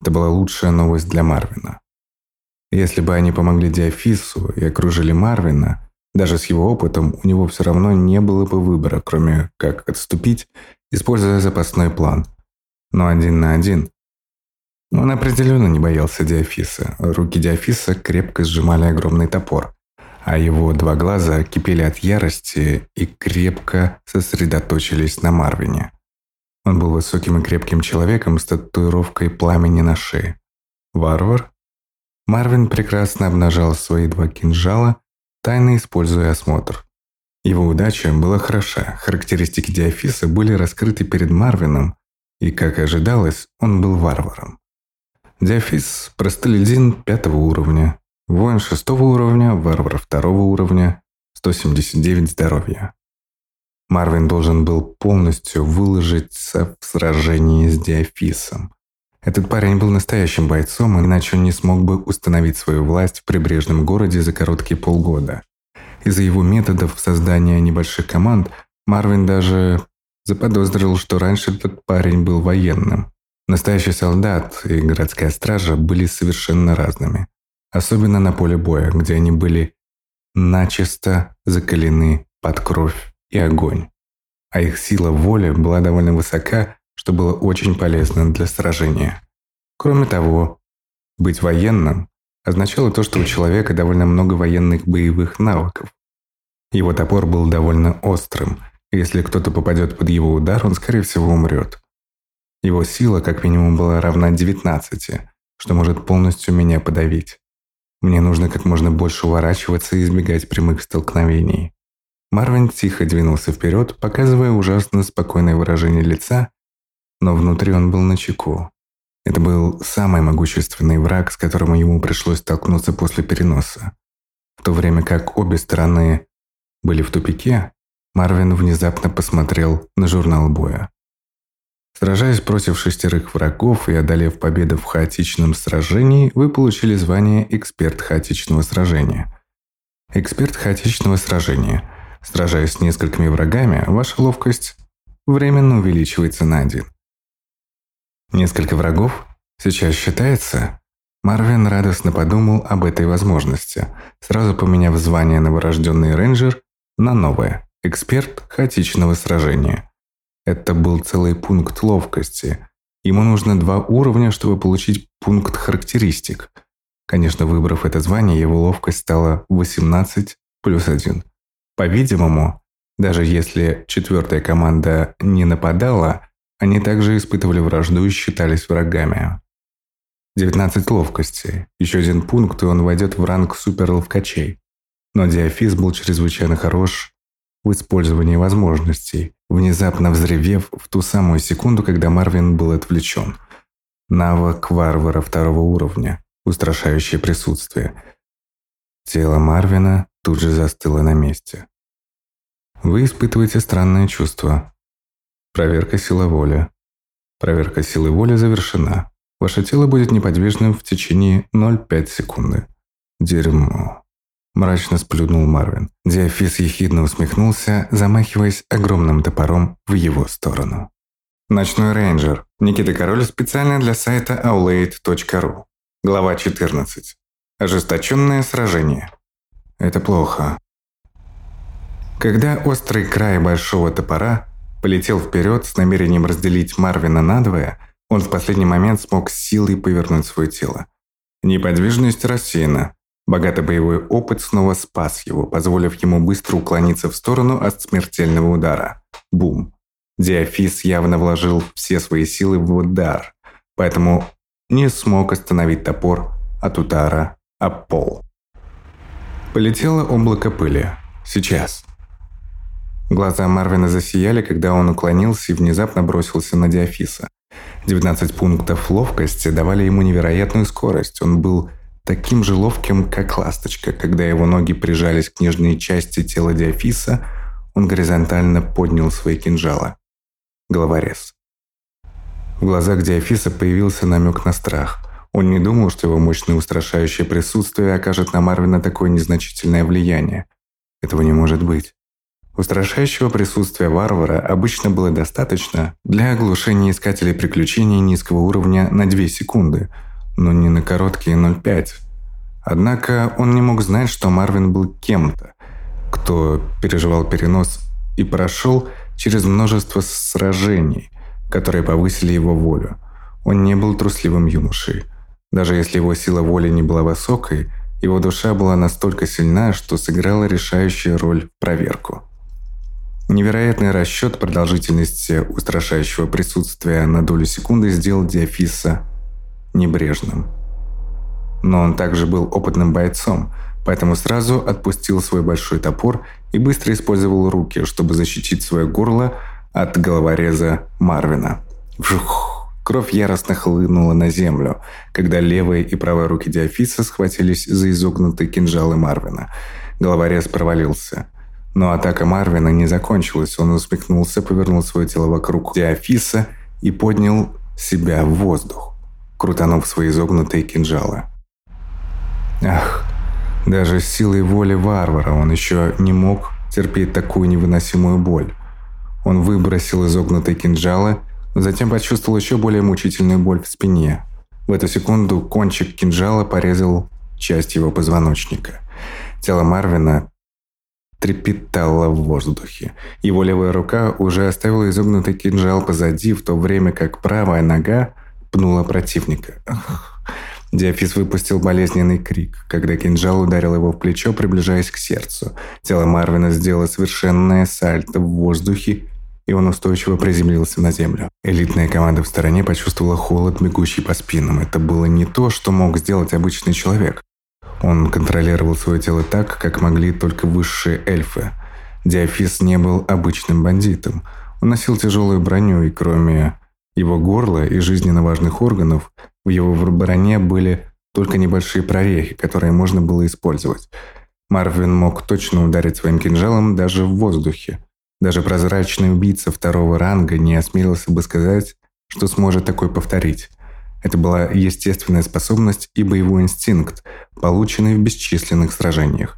Это была лучшая новость для Марвина. Если бы они помогли Диафису и окружили Марвина, даже с его опытом у него все равно не было бы выбора, кроме как отступить, используя запасной план. Но один на один. Он определенно не боялся Диафиса. Руки Диафиса крепко сжимали огромный топор а его два глаза кипели от ярости и крепко сосредоточились на Марвине. Он был высоким и крепким человеком с татуировкой пламени на шее. Варвар? Марвин прекрасно обнажал свои два кинжала, тайно используя осмотр. Его удача была хороша, характеристики Диофиса были раскрыты перед Марвином, и, как ожидалось, он был варваром. Диофис – простолюдин пятого уровня, Воин шестого уровня, варвар второго уровня, 179 здоровья. Марвин должен был полностью выложиться в сражении с Диафисом. Этот парень был настоящим бойцом, иначе он не смог бы установить свою власть в прибрежном городе за короткие полгода. Из-за его методов создания небольших команд Марвин даже заподозрил, что раньше этот парень был военным. Настоящий солдат и городская стража были совершенно разными особенно на поле боя, где они были начисто закалены под кровь и огонь. А их сила воли была довольно высока, что было очень полезно для сражения. Кроме того, быть военным означало то, что у человека довольно много военных боевых навыков. Его топор был довольно острым, и если кто-то попадет под его удар, он, скорее всего, умрет. Его сила, как минимум, была равна 19, что может полностью меня подавить. Мне нужно как можно больше уворачиваться и избегать прямых столкновений. Марвин тихо двинулся вперед, показывая ужасно спокойное выражение лица, но внутри он был начеку. Это был самый могущественный враг, с которым ему пришлось столкнуться после переноса. В то время как обе стороны были в тупике, Марвин внезапно посмотрел на журнал боя. Сражаясь против шестерых врагов и одолев победу в хаотичном сражении, вы получили звание «Эксперт хаотичного сражения». Эксперт хаотичного сражения. Сражаясь с несколькими врагами, ваша ловкость временно увеличивается на один. Несколько врагов сейчас считается? Марвин радостно подумал об этой возможности, сразу поменяв звание новорожденный рейнджер на новое – эксперт хаотичного сражения. Это был целый пункт ловкости. Ему нужно два уровня, чтобы получить пункт характеристик. Конечно, выбрав это звание, его ловкость стала 18 плюс 1. По-видимому, даже если четвертая команда не нападала, они также испытывали вражду и считались врагами. 19 ловкости. Еще один пункт, и он войдет в ранг суперловкачей. Но Диафис был чрезвычайно хорош в использовании возможностей, внезапно взревев в ту самую секунду, когда Марвин был отвлечен. Навык варвара второго уровня, устрашающее присутствие. Тело Марвина тут же застыло на месте. Вы испытываете странное чувство. Проверка силы воли. Проверка силы воли завершена. Ваше тело будет неподвижным в течение 0,5 секунды. Дерьмо. Мрачно сплюнул Марвин. Диафис ехидно усмехнулся, замахиваясь огромным топором в его сторону. Ночной рейнджер. Никита Король специально для сайта aulade.ru. Глава 14. Ожесточенное сражение. Это плохо. Когда острый край большого топора полетел вперед с намерением разделить Марвина надвое, он в последний момент смог силой повернуть свое тело. Неподвижность рассеяна. Богатый боевой опыт снова спас его, позволив ему быстро уклониться в сторону от смертельного удара. Бум. Диафис явно вложил все свои силы в удар, поэтому не смог остановить топор от удара об пол. Полетело облако пыли. Сейчас. Глаза Марвина засияли, когда он уклонился и внезапно бросился на Диафиса. 19 пунктов ловкости давали ему невероятную скорость. Он был таким же ловким, как ласточка. Когда его ноги прижались к нижней части тела Диафиса, он горизонтально поднял свои кинжалы. Головорез. В глазах Диафиса появился намек на страх. Он не думал, что его мощное устрашающее присутствие окажет на Марвина такое незначительное влияние. Этого не может быть. Устрашающего присутствия варвара обычно было достаточно для оглушения искателей приключений низкого уровня на 2 секунды, но не на короткие 0,5. Однако он не мог знать, что Марвин был кем-то, кто переживал перенос и прошел через множество сражений, которые повысили его волю. Он не был трусливым юношей. Даже если его сила воли не была высокой, его душа была настолько сильна, что сыграла решающую роль в проверку. Невероятный расчет продолжительности устрашающего присутствия на долю секунды сделал Диафиса небрежным. Но он также был опытным бойцом, поэтому сразу отпустил свой большой топор и быстро использовал руки, чтобы защитить свое горло от головореза Марвина. Вжух! Кровь яростно хлынула на землю, когда левые и правые руки Диафиса схватились за изогнутые кинжалы Марвина. Головорез провалился – но атака Марвина не закончилась. Он усмехнулся, повернул свое тело вокруг Диафиса и поднял себя в воздух, крутанув свои изогнутые кинжалы. Ах, даже с силой воли варвара он еще не мог терпеть такую невыносимую боль. Он выбросил изогнутые кинжалы, но затем почувствовал еще более мучительную боль в спине. В эту секунду кончик кинжала порезал часть его позвоночника. Тело Марвина трепетало в воздухе. Его левая рука уже оставила изогнутый кинжал позади, в то время как правая нога пнула противника. Диафис выпустил болезненный крик, когда кинжал ударил его в плечо, приближаясь к сердцу. Тело Марвина сделало совершенное сальто в воздухе, и он устойчиво приземлился на землю. Элитная команда в стороне почувствовала холод, бегущий по спинам. Это было не то, что мог сделать обычный человек. Он контролировал свое тело так, как могли только высшие эльфы. Диафис не был обычным бандитом. Он носил тяжелую броню, и кроме его горла и жизненно важных органов, в его броне были только небольшие прорехи, которые можно было использовать. Марвин мог точно ударить своим кинжалом даже в воздухе. Даже прозрачный убийца второго ранга не осмелился бы сказать, что сможет такое повторить. Это была естественная способность и боевой инстинкт, полученный в бесчисленных сражениях.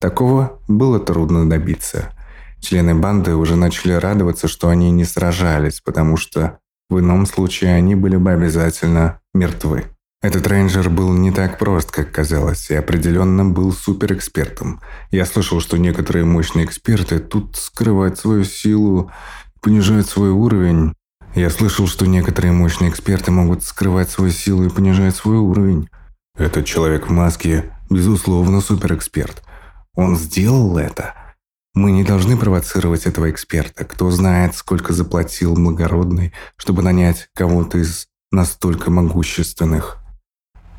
Такого было трудно добиться. Члены банды уже начали радоваться, что они не сражались, потому что в ином случае они были бы обязательно мертвы. Этот рейнджер был не так прост, как казалось, и определенно был суперэкспертом. Я слышал, что некоторые мощные эксперты тут скрывают свою силу, понижают свой уровень, я слышал, что некоторые мощные эксперты могут скрывать свою силу и понижать свой уровень. Этот человек в маске, безусловно, суперэксперт. Он сделал это. Мы не должны провоцировать этого эксперта. Кто знает, сколько заплатил благородный, чтобы нанять кого-то из настолько могущественных.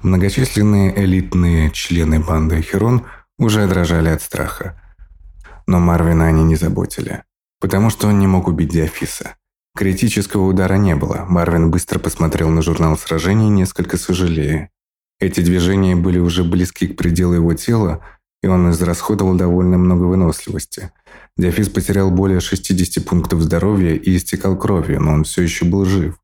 Многочисленные элитные члены банды Херон уже дрожали от страха. Но Марвина они не заботили, потому что он не мог убить Диафиса. Критического удара не было. Марвин быстро посмотрел на журнал сражений, несколько сожалея. Эти движения были уже близки к пределу его тела, и он израсходовал довольно много выносливости. Диафиз потерял более 60 пунктов здоровья и истекал кровью, но он все еще был жив.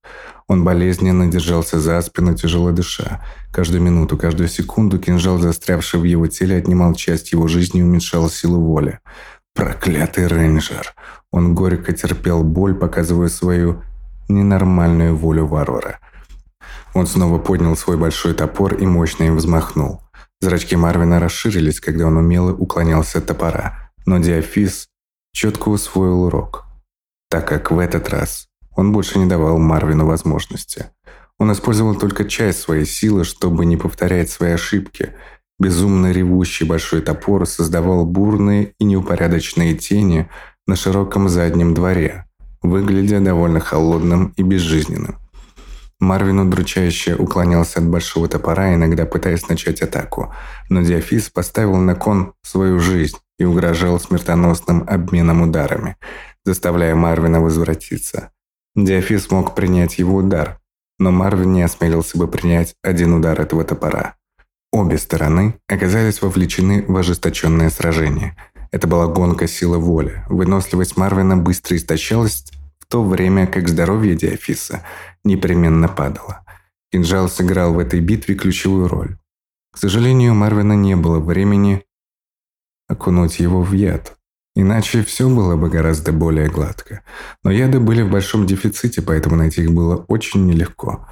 Он болезненно держался за спину, тяжело дыша. Каждую минуту, каждую секунду кинжал, застрявший в его теле, отнимал часть его жизни и уменьшал силу воли. Проклятый рейнджер! Он горько терпел боль, показывая свою ненормальную волю варвара. Он снова поднял свой большой топор и мощно им взмахнул. Зрачки Марвина расширились, когда он умело уклонялся от топора, но Диафис четко усвоил урок, так как в этот раз он больше не давал Марвину возможности. Он использовал только часть своей силы, чтобы не повторять свои ошибки. Безумно ревущий большой топор создавал бурные и неупорядоченные тени на широком заднем дворе, выглядя довольно холодным и безжизненным. Марвин удручающе уклонялся от большого топора, иногда пытаясь начать атаку, но Диафис поставил на кон свою жизнь и угрожал смертоносным обменом ударами, заставляя Марвина возвратиться. Диафис мог принять его удар, но Марвин не осмелился бы принять один удар этого топора. Обе стороны оказались вовлечены в ожесточенное сражение. Это была гонка силы воли. Выносливость Марвина быстро истощалась, в то время как здоровье Диафиса непременно падало. Кинжал сыграл в этой битве ключевую роль. К сожалению, Марвина не было времени окунуть его в яд. Иначе все было бы гораздо более гладко. Но яды были в большом дефиците, поэтому найти их было очень нелегко.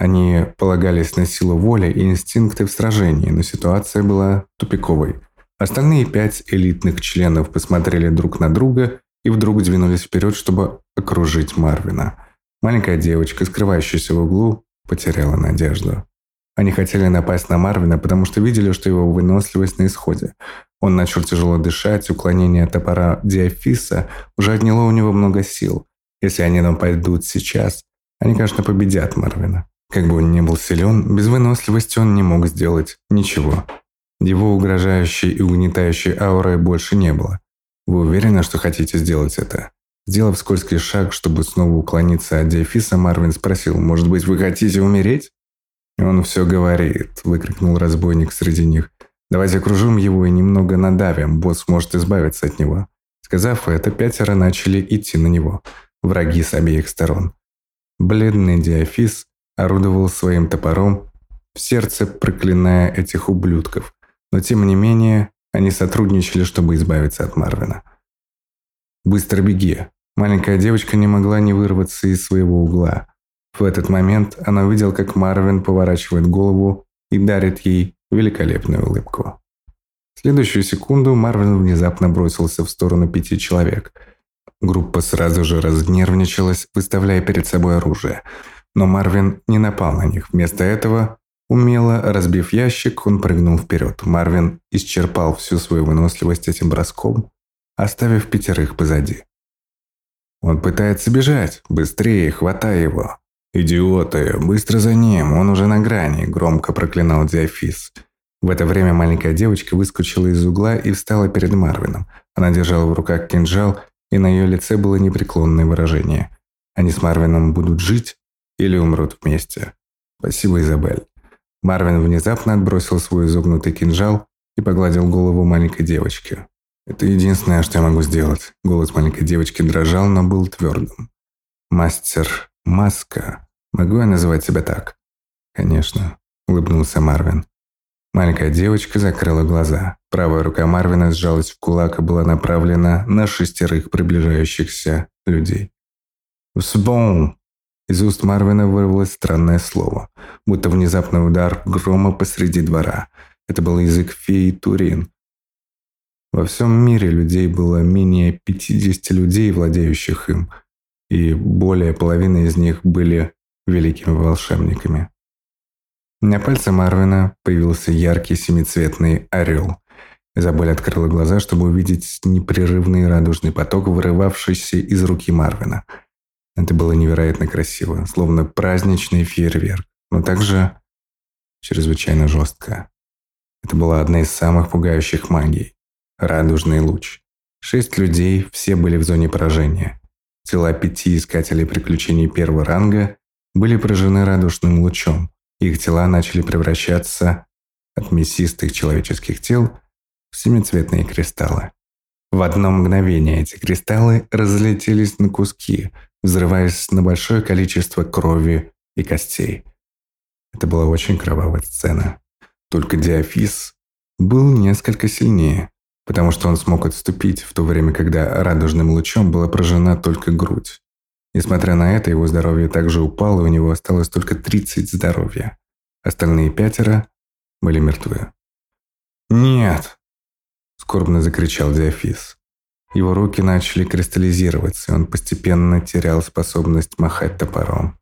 Они полагались на силу воли и инстинкты в сражении, но ситуация была тупиковой. Остальные пять элитных членов посмотрели друг на друга и вдруг двинулись вперед, чтобы окружить Марвина. Маленькая девочка, скрывающаяся в углу, потеряла надежду. Они хотели напасть на Марвина, потому что видели, что его выносливость на исходе. Он начал тяжело дышать, уклонение топора Диафиса уже отняло у него много сил. Если они нам пойдут сейчас, они, конечно, победят Марвина. Как бы он ни был силен, без выносливости он не мог сделать ничего. Его угрожающей и угнетающей ауры больше не было. Вы уверены, что хотите сделать это? Сделав скользкий шаг, чтобы снова уклониться от Диафиса, Марвин спросил, «Может быть, вы хотите умереть?» «Он все говорит», – выкрикнул разбойник среди них. Давайте окружим его и немного надавим, босс может избавиться от него. Сказав это, пятеро начали идти на него. Враги с обеих сторон. Бледный Диафис орудовал своим топором, в сердце проклиная этих ублюдков. Но тем не менее, они сотрудничали, чтобы избавиться от Марвина. «Быстро беги!» Маленькая девочка не могла не вырваться из своего угла. В этот момент она увидела, как Марвин поворачивает голову и дарит ей великолепную улыбку. В следующую секунду Марвин внезапно бросился в сторону пяти человек. Группа сразу же разнервничалась, выставляя перед собой оружие. Но Марвин не напал на них. Вместо этого, умело разбив ящик, он прыгнул вперед. Марвин исчерпал всю свою выносливость этим броском, оставив пятерых позади. «Он пытается бежать! Быстрее, хватай его!» «Идиоты! Быстро за ним! Он уже на грани!» – громко проклинал Диафис. В это время маленькая девочка выскочила из угла и встала перед Марвином. Она держала в руках кинжал, и на ее лице было непреклонное выражение. Они с Марвином будут жить или умрут вместе. Спасибо, Изабель. Марвин внезапно отбросил свой изогнутый кинжал и погладил голову маленькой девочки. «Это единственное, что я могу сделать». Голос маленькой девочки дрожал, но был твердым. «Мастер Маска. Могу я называть тебя так? Конечно, улыбнулся Марвин. Маленькая девочка закрыла глаза. Правая рука Марвина сжалась в кулак и была направлена на шестерых приближающихся людей. «Сбом!» Из уст Марвина вырвалось странное слово, будто внезапный удар грома посреди двора. Это был язык феи Турин. Во всем мире людей было менее 50 людей, владеющих им – и более половины из них были великими волшебниками. На пальце Марвина появился яркий семицветный орел. Изабель открыла глаза, чтобы увидеть непрерывный радужный поток, вырывавшийся из руки Марвина. Это было невероятно красиво, словно праздничный фейерверк, но также чрезвычайно жестко. Это была одна из самых пугающих магий. Радужный луч. Шесть людей, все были в зоне поражения. Тела пяти искателей приключений первого ранга были поражены радужным лучом. Их тела начали превращаться от мясистых человеческих тел в семицветные кристаллы. В одно мгновение эти кристаллы разлетелись на куски, взрываясь на большое количество крови и костей. Это была очень кровавая сцена. Только Диафис был несколько сильнее, потому что он смог отступить в то время, когда радужным лучом была поражена только грудь. Несмотря на это, его здоровье также упало, и у него осталось только 30 здоровья. Остальные пятеро были мертвы. «Нет!» – скорбно закричал Диафис. Его руки начали кристаллизироваться, и он постепенно терял способность махать топором.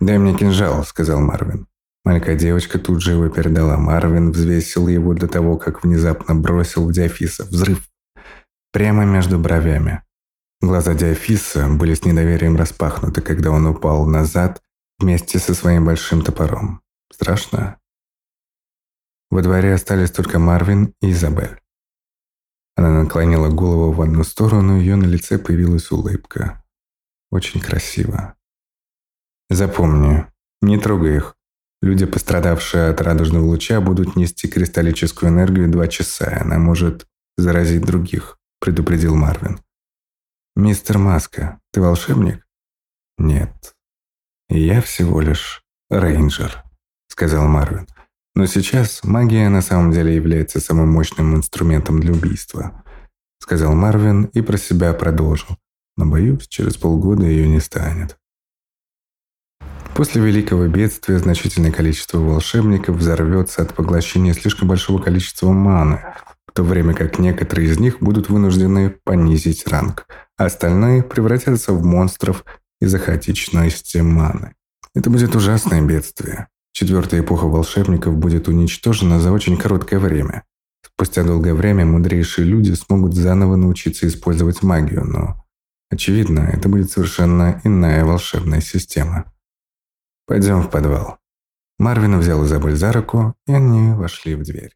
«Дай мне кинжал», – сказал Марвин. Маленькая девочка тут же его передала. Марвин взвесил его до того, как внезапно бросил в Диафиса. Взрыв. Прямо между бровями. Глаза Диафиса были с недоверием распахнуты, когда он упал назад вместе со своим большим топором. Страшно? Во дворе остались только Марвин и Изабель. Она наклонила голову в одну сторону, ее на лице появилась улыбка. Очень красиво. Запомни, не трогай их. Люди, пострадавшие от радужного луча, будут нести кристаллическую энергию два часа, и она может заразить других, предупредил Марвин. «Мистер Маска, ты волшебник?» «Нет. Я всего лишь рейнджер», — сказал Марвин. «Но сейчас магия на самом деле является самым мощным инструментом для убийства», — сказал Марвин и про себя продолжил. «Но, боюсь, через полгода ее не станет». После великого бедствия значительное количество волшебников взорвется от поглощения слишком большого количества маны, в то время как некоторые из них будут вынуждены понизить ранг, а остальные превратятся в монстров из-за хаотичности маны. Это будет ужасное бедствие. Четвертая эпоха волшебников будет уничтожена за очень короткое время. Спустя долгое время мудрейшие люди смогут заново научиться использовать магию, но, очевидно, это будет совершенно иная волшебная система. «Пойдем в подвал». Марвин взял Изабель за руку, и они вошли в дверь.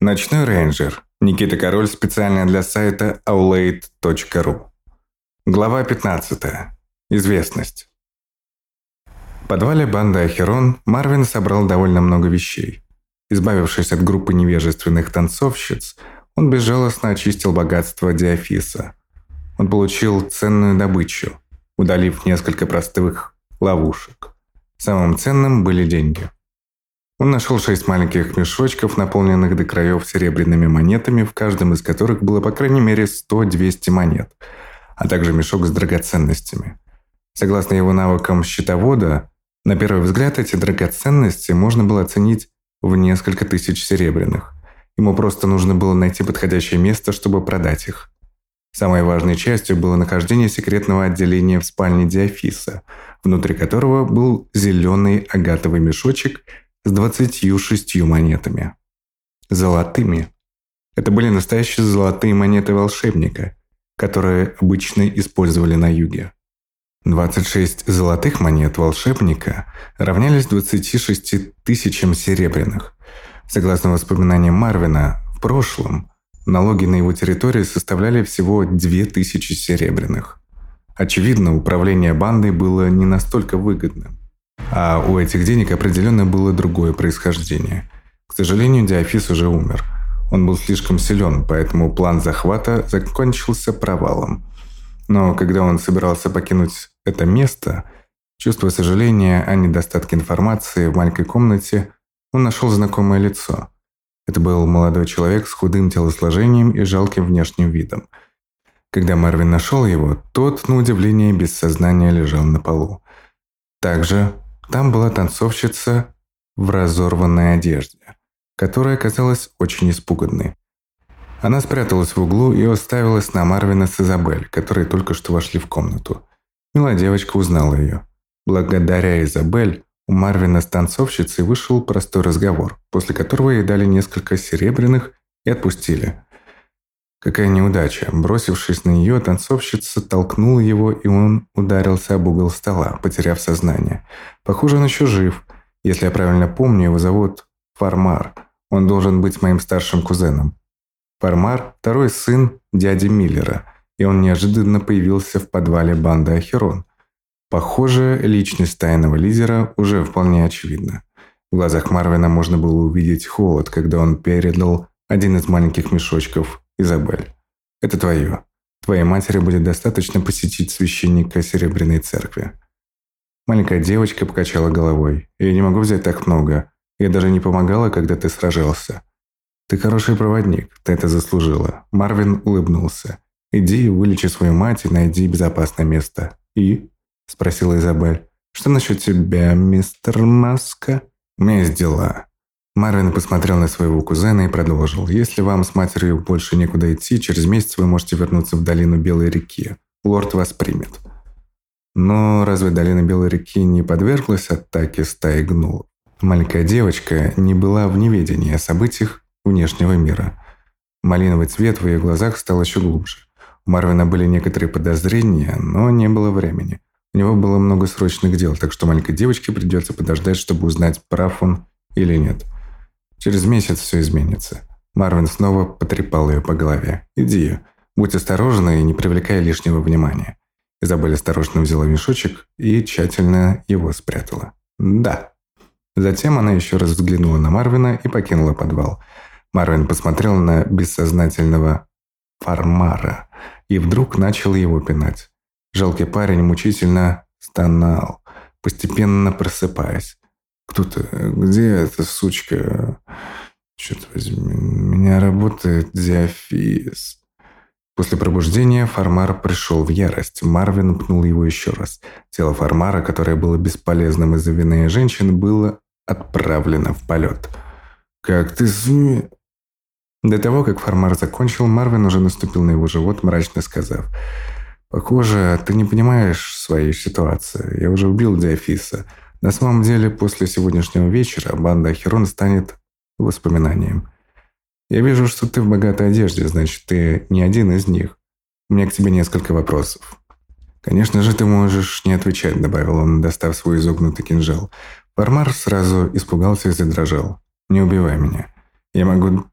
Ночной рейнджер. Никита Король специально для сайта aulade.ru. Глава 15. Известность. В подвале банды Ахерон Марвин собрал довольно много вещей. Избавившись от группы невежественных танцовщиц, он безжалостно очистил богатство Диафиса. Он получил ценную добычу, удалив несколько простых ловушек. Самым ценным были деньги. Он нашел шесть маленьких мешочков, наполненных до краев серебряными монетами, в каждом из которых было по крайней мере 100-200 монет, а также мешок с драгоценностями. Согласно его навыкам счетовода, на первый взгляд эти драгоценности можно было оценить в несколько тысяч серебряных. Ему просто нужно было найти подходящее место, чтобы продать их. Самой важной частью было нахождение секретного отделения в спальне Диафиса, внутри которого был зеленый агатовый мешочек с 26 монетами. Золотыми. Это были настоящие золотые монеты волшебника, которые обычно использовали на юге. 26 золотых монет волшебника равнялись 26 тысячам серебряных. Согласно воспоминаниям Марвина, в прошлом налоги на его территории составляли всего 2000 серебряных. Очевидно, управление бандой было не настолько выгодным. А у этих денег определенно было другое происхождение. К сожалению, Диафис уже умер. Он был слишком силен, поэтому план захвата закончился провалом. Но когда он собирался покинуть это место, чувствуя сожаления о недостатке информации в маленькой комнате, он нашел знакомое лицо. Это был молодой человек с худым телосложением и жалким внешним видом – когда Марвин нашел его, тот, на удивление, без сознания лежал на полу. Также там была танцовщица в разорванной одежде, которая оказалась очень испуганной. Она спряталась в углу и уставилась на Марвина с Изабель, которые только что вошли в комнату. Милая девочка узнала ее. Благодаря Изабель у Марвина с танцовщицей вышел простой разговор, после которого ей дали несколько серебряных и отпустили. Какая неудача. Бросившись на нее, танцовщица толкнула его, и он ударился об угол стола, потеряв сознание. Похоже, он еще жив. Если я правильно помню, его зовут Фармар. Он должен быть моим старшим кузеном. Фармар – второй сын дяди Миллера, и он неожиданно появился в подвале банды Ахерон. Похоже, личность тайного лидера уже вполне очевидна. В глазах Марвина можно было увидеть холод, когда он передал один из маленьких мешочков Изабель. «Это твое. Твоей матери будет достаточно посетить священника Серебряной Церкви». Маленькая девочка покачала головой. «Я не могу взять так много. Я даже не помогала, когда ты сражался. Ты хороший проводник, ты это заслужила». Марвин улыбнулся. «Иди, вылечи свою мать и найди безопасное место». «И?» – спросила Изабель. «Что насчет тебя, мистер Маска?» «У меня есть дела». Марвин посмотрел на своего кузена и продолжил. «Если вам с матерью больше некуда идти, через месяц вы можете вернуться в долину Белой реки. Лорд вас примет». Но разве долина Белой реки не подверглась атаке стаи гнулов? Маленькая девочка не была в неведении о событиях внешнего мира. Малиновый цвет в ее глазах стал еще глубже. У Марвина были некоторые подозрения, но не было времени. У него было много срочных дел, так что маленькой девочке придется подождать, чтобы узнать, прав он или нет. Через месяц все изменится. Марвин снова потрепал ее по голове. «Иди, будь осторожна и не привлекай лишнего внимания». Изабель осторожно взяла мешочек и тщательно его спрятала. «Да». Затем она еще раз взглянула на Марвина и покинула подвал. Марвин посмотрел на бессознательного Фармара и вдруг начал его пинать. Жалкий парень мучительно стонал, постепенно просыпаясь. «Кто-то... Где эта сучка? Черт возьми, меня работает диафиз». После пробуждения Фармар пришел в ярость. Марвин пнул его еще раз. Тело Фармара, которое было бесполезным из-за вины женщин, было отправлено в полет. «Как ты сме...» До того, как Фармар закончил, Марвин уже наступил на его живот, мрачно сказав – Похоже, ты не понимаешь своей ситуации. Я уже убил Диафиса. На самом деле, после сегодняшнего вечера банда Херон станет воспоминанием. Я вижу, что ты в богатой одежде, значит, ты не один из них. У меня к тебе несколько вопросов. Конечно же, ты можешь не отвечать, добавил он, достав свой изогнутый кинжал. Фармар сразу испугался и задрожал. Не убивай меня. Я могу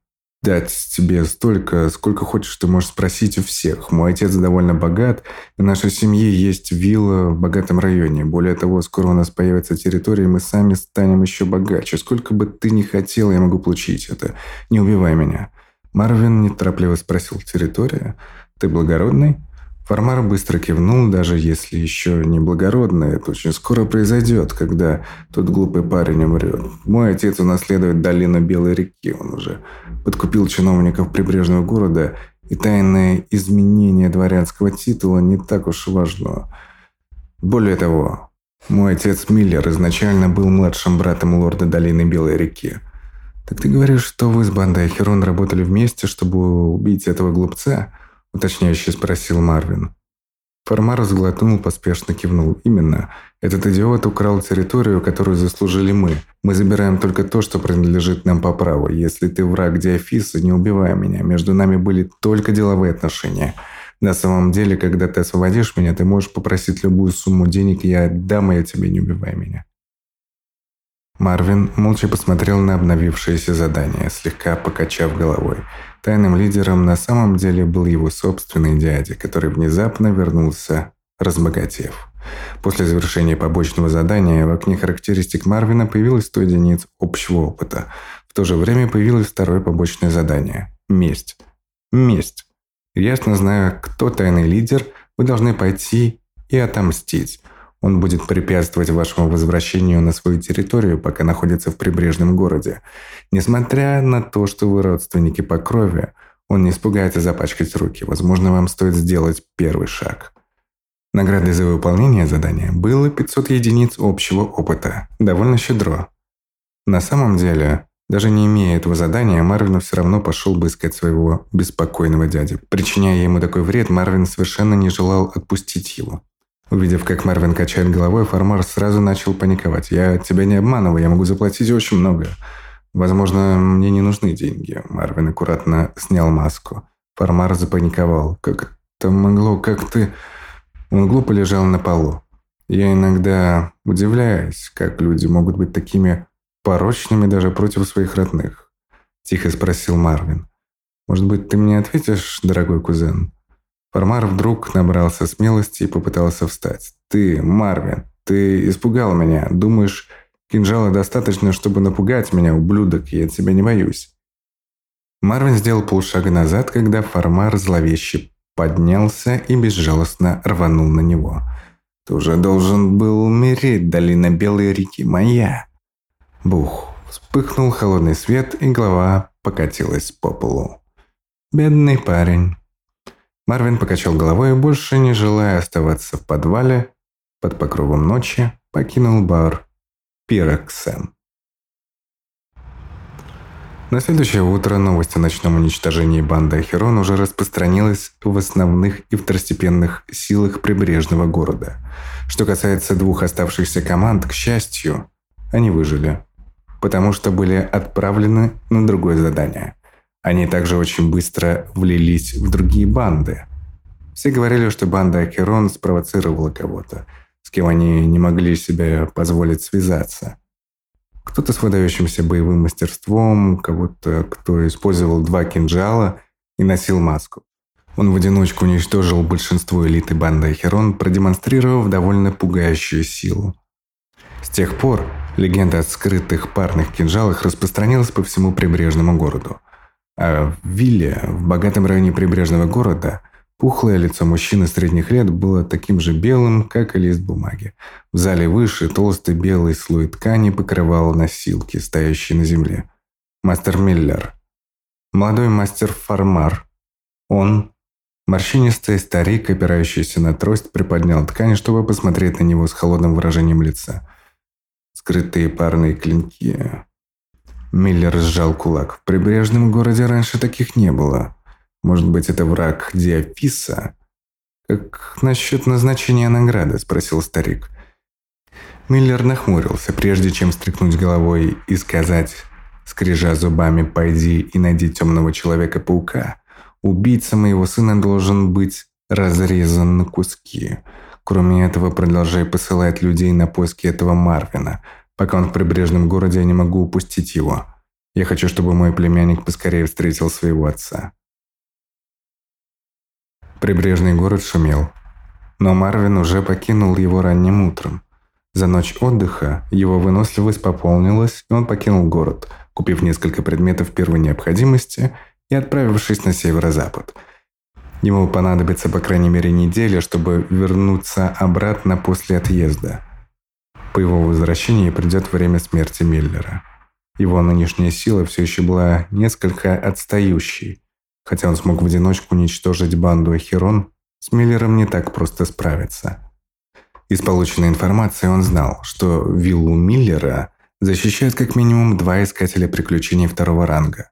дать тебе столько, сколько хочешь, ты можешь спросить у всех. Мой отец довольно богат, в нашей семье есть вилла в богатом районе. Более того, скоро у нас появится территория, и мы сами станем еще богаче. Сколько бы ты ни хотел, я могу получить это. Не убивай меня». Марвин неторопливо спросил, «Территория? Ты благородный?» Фармар быстро кивнул, даже если еще не благородно, это очень скоро произойдет, когда тот глупый парень умрет. Мой отец унаследует долину Белой реки, он уже подкупил чиновников прибрежного города, и тайное изменение дворянского титула не так уж важно. Более того, мой отец Миллер изначально был младшим братом лорда долины Белой реки. Так ты говоришь, что вы с бандой Херон работали вместе, чтобы убить этого глупца? – уточняюще спросил Марвин. Фармар сглотнул, поспешно кивнул. «Именно. Этот идиот украл территорию, которую заслужили мы. Мы забираем только то, что принадлежит нам по праву. Если ты враг Диафиса, не убивай меня. Между нами были только деловые отношения. На самом деле, когда ты освободишь меня, ты можешь попросить любую сумму денег, я отдам, я тебе не убивай меня». Марвин молча посмотрел на обновившееся задание, слегка покачав головой. Тайным лидером на самом деле был его собственный дядя, который внезапно вернулся, разбогатев. После завершения побочного задания в окне характеристик Марвина появилось 100 единиц общего опыта. В то же время появилось второе побочное задание – месть. Месть. Ясно зная, кто тайный лидер, вы должны пойти и отомстить. Он будет препятствовать вашему возвращению на свою территорию, пока находится в прибрежном городе. Несмотря на то, что вы родственники по крови, он не испугается запачкать руки. Возможно, вам стоит сделать первый шаг. Наградой за выполнение задания было 500 единиц общего опыта. Довольно щедро. На самом деле, даже не имея этого задания, Марвин все равно пошел бы искать своего беспокойного дядю. Причиняя ему такой вред, Марвин совершенно не желал отпустить его. Увидев, как Марвин качает головой, Фармар сразу начал паниковать. «Я тебя не обманываю, я могу заплатить очень много. Возможно, мне не нужны деньги». Марвин аккуратно снял маску. Фармар запаниковал. «Как это могло? Как ты...» Он глупо лежал на полу. Я иногда удивляюсь, как люди могут быть такими порочными даже против своих родных? Тихо спросил Марвин. Может быть, ты мне ответишь, дорогой кузен? Фармар вдруг набрался смелости и попытался встать. Ты, Марвин, ты испугал меня. Думаешь, кинжала достаточно, чтобы напугать меня, ублюдок, я тебя не боюсь. Марвин сделал полшага назад, когда Фармар зловеще поднялся и безжалостно рванул на него. «Ты уже должен был умереть, долина Белой реки моя!» Бух! Вспыхнул холодный свет, и голова покатилась по полу. «Бедный парень!» Марвин покачал головой и, больше не желая оставаться в подвале, под покровом ночи, покинул бар Пироксен. На следующее утро новость о ночном уничтожении банды Ахерон уже распространилась в основных и второстепенных силах прибрежного города. Что касается двух оставшихся команд, к счастью, они выжили, потому что были отправлены на другое задание. Они также очень быстро влились в другие банды. Все говорили, что банда Ахерон спровоцировала кого-то, с кем они не могли себе позволить связаться – кто-то с выдающимся боевым мастерством, кого-то, кто использовал два кинжала и носил маску. Он в одиночку уничтожил большинство элиты банды Ахерон, продемонстрировав довольно пугающую силу. С тех пор легенда о скрытых парных кинжалах распространилась по всему прибрежному городу. А в вилле, в богатом районе прибрежного города – Пухлое лицо мужчины средних лет было таким же белым, как и лист бумаги. В зале выше толстый белый слой ткани покрывал носилки, стоящие на земле. Мастер Миллер. Молодой мастер Фармар. Он, морщинистый старик, опирающийся на трость, приподнял ткань, чтобы посмотреть на него с холодным выражением лица. Скрытые парные клинки. Миллер сжал кулак. В прибрежном городе раньше таких не было. Может быть, это враг Диафиса? Как насчет назначения награды? Спросил старик. Миллер нахмурился, прежде чем стряхнуть головой и сказать, скрежа зубами, «Пойди и найди темного человека-паука. Убийца моего сына должен быть разрезан на куски. Кроме этого, продолжай посылать людей на поиски этого Марвина. Пока он в прибрежном городе, я не могу упустить его. Я хочу, чтобы мой племянник поскорее встретил своего отца. Прибрежный город шумел. Но Марвин уже покинул его ранним утром. За ночь отдыха его выносливость пополнилась, и он покинул город, купив несколько предметов первой необходимости и отправившись на северо-запад. Ему понадобится по крайней мере неделя, чтобы вернуться обратно после отъезда. По его возвращении придет время смерти Миллера. Его нынешняя сила все еще была несколько отстающей, Хотя он смог в одиночку уничтожить банду Ахерон, с Миллером не так просто справиться. Из полученной информации он знал, что виллу Миллера защищают как минимум два искателя приключений второго ранга.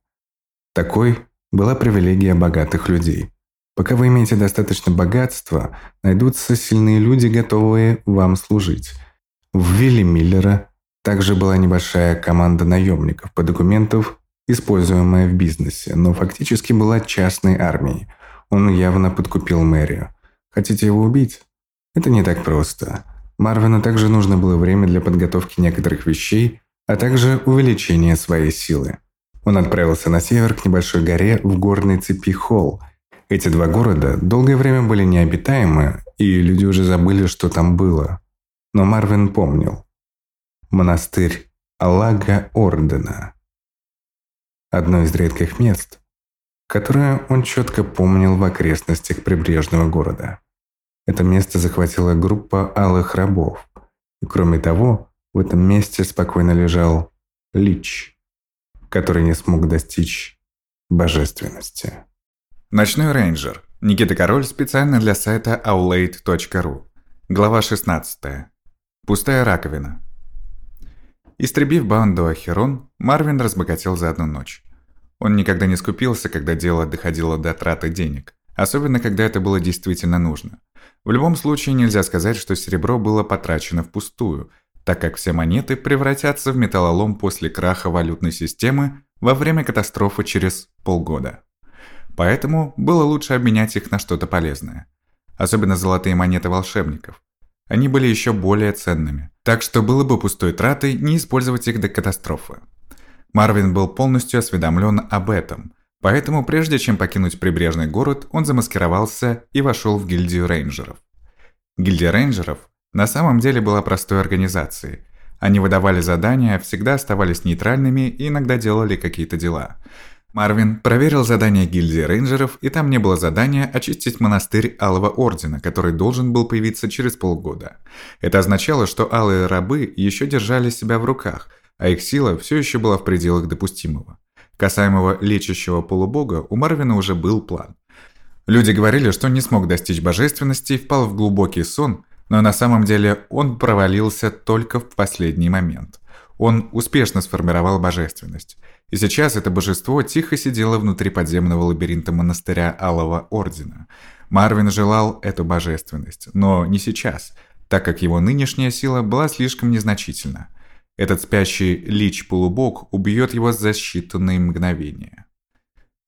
Такой была привилегия богатых людей. Пока вы имеете достаточно богатства, найдутся сильные люди, готовые вам служить. В вилле Миллера также была небольшая команда наемников по документов используемая в бизнесе, но фактически была частной армией. Он явно подкупил мэрию. Хотите его убить? Это не так просто. Марвину также нужно было время для подготовки некоторых вещей, а также увеличения своей силы. Он отправился на север к небольшой горе в горной цепи Холл. Эти два города долгое время были необитаемы, и люди уже забыли, что там было. Но Марвин помнил. Монастырь Аллага Ордена одно из редких мест, которое он четко помнил в окрестностях прибрежного города. Это место захватила группа алых рабов, и кроме того, в этом месте спокойно лежал Лич, который не смог достичь божественности. Ночной рейнджер. Никита Король специально для сайта aulade.ru. Глава 16. Пустая раковина. Истребив банду Ахерон, Марвин разбогател за одну ночь. Он никогда не скупился, когда дело доходило до траты денег, особенно когда это было действительно нужно. В любом случае нельзя сказать, что серебро было потрачено впустую, так как все монеты превратятся в металлолом после краха валютной системы во время катастрофы через полгода. Поэтому было лучше обменять их на что-то полезное. Особенно золотые монеты волшебников. Они были еще более ценными. Так что было бы пустой тратой не использовать их до катастрофы. Марвин был полностью осведомлен об этом, поэтому прежде чем покинуть прибрежный город, он замаскировался и вошел в гильдию рейнджеров. Гильдия рейнджеров на самом деле была простой организацией. Они выдавали задания, всегда оставались нейтральными и иногда делали какие-то дела. Марвин проверил задание гильдии рейнджеров, и там не было задания очистить монастырь Алого Ордена, который должен был появиться через полгода. Это означало, что алые рабы еще держали себя в руках, а их сила все еще была в пределах допустимого. Касаемого лечащего полубога у Марвина уже был план. Люди говорили, что не смог достичь божественности и впал в глубокий сон, но на самом деле он провалился только в последний момент. Он успешно сформировал божественность. И сейчас это божество тихо сидело внутри подземного лабиринта монастыря Алого Ордена. Марвин желал эту божественность, но не сейчас, так как его нынешняя сила была слишком незначительна. Этот спящий лич-полубог убьет его за считанные мгновения.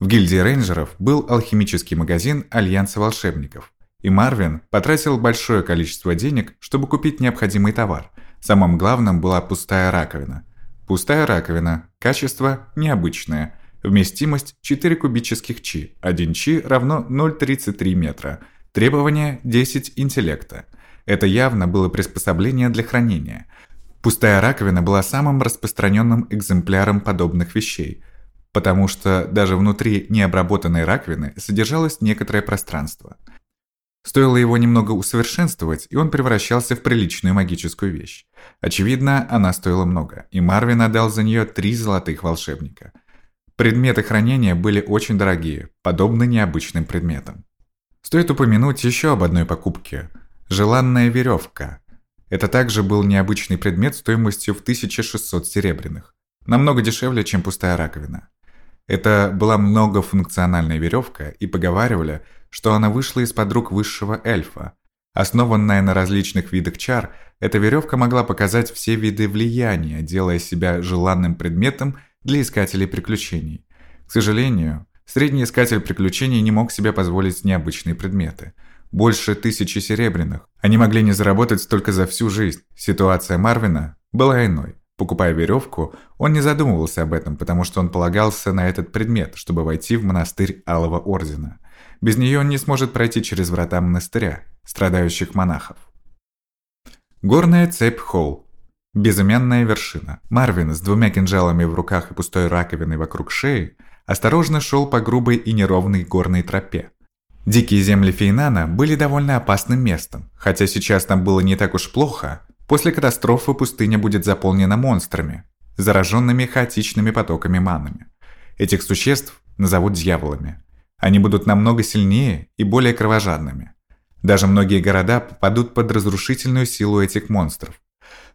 В гильдии рейнджеров был алхимический магазин Альянса волшебников, и Марвин потратил большое количество денег, чтобы купить необходимый товар. Самым главным была пустая раковина. Пустая раковина, качество необычное, вместимость 4 кубических чи, 1 чи равно 0,33 метра, требование 10 интеллекта. Это явно было приспособление для хранения. Пустая раковина была самым распространенным экземпляром подобных вещей – потому что даже внутри необработанной раковины содержалось некоторое пространство. Стоило его немного усовершенствовать, и он превращался в приличную магическую вещь. Очевидно, она стоила много, и Марвин отдал за нее три золотых волшебника. Предметы хранения были очень дорогие, подобны необычным предметам. Стоит упомянуть еще об одной покупке – желанная веревка. Это также был необычный предмет стоимостью в 1600 серебряных. Намного дешевле, чем пустая раковина. Это была многофункциональная веревка, и поговаривали, что она вышла из-под рук высшего эльфа. Основанная на различных видах чар, эта веревка могла показать все виды влияния, делая себя желанным предметом для искателей приключений. К сожалению, средний искатель приключений не мог себе позволить необычные предметы. Больше тысячи серебряных. Они могли не заработать столько за всю жизнь. Ситуация Марвина была иной. Покупая веревку, он не задумывался об этом, потому что он полагался на этот предмет, чтобы войти в монастырь Алого Ордена. Без нее он не сможет пройти через врата монастыря, страдающих монахов. Горная цепь Холл. Безымянная вершина. Марвин с двумя кинжалами в руках и пустой раковиной вокруг шеи осторожно шел по грубой и неровной горной тропе. Дикие земли Фейнана были довольно опасным местом, хотя сейчас там было не так уж плохо, После катастрофы пустыня будет заполнена монстрами, зараженными хаотичными потоками манами. Этих существ назовут дьяволами. Они будут намного сильнее и более кровожадными. Даже многие города попадут под разрушительную силу этих монстров.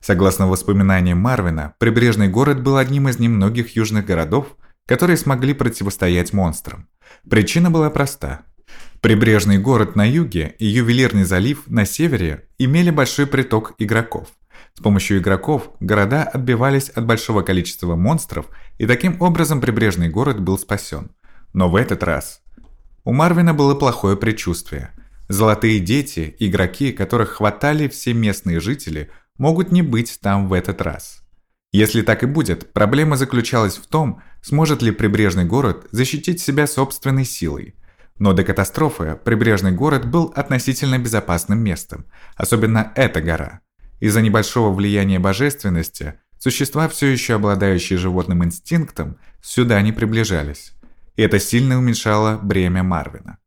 Согласно воспоминаниям Марвина, прибрежный город был одним из немногих южных городов, которые смогли противостоять монстрам. Причина была проста. Прибрежный город на юге и ювелирный залив на севере имели большой приток игроков. С помощью игроков города отбивались от большого количества монстров, и таким образом прибрежный город был спасен. Но в этот раз у Марвина было плохое предчувствие. Золотые дети, игроки, которых хватали все местные жители, могут не быть там в этот раз. Если так и будет, проблема заключалась в том, сможет ли прибрежный город защитить себя собственной силой – но до катастрофы прибрежный город был относительно безопасным местом, особенно эта гора. Из-за небольшого влияния божественности существа, все еще обладающие животным инстинктом, сюда не приближались. И это сильно уменьшало бремя Марвина.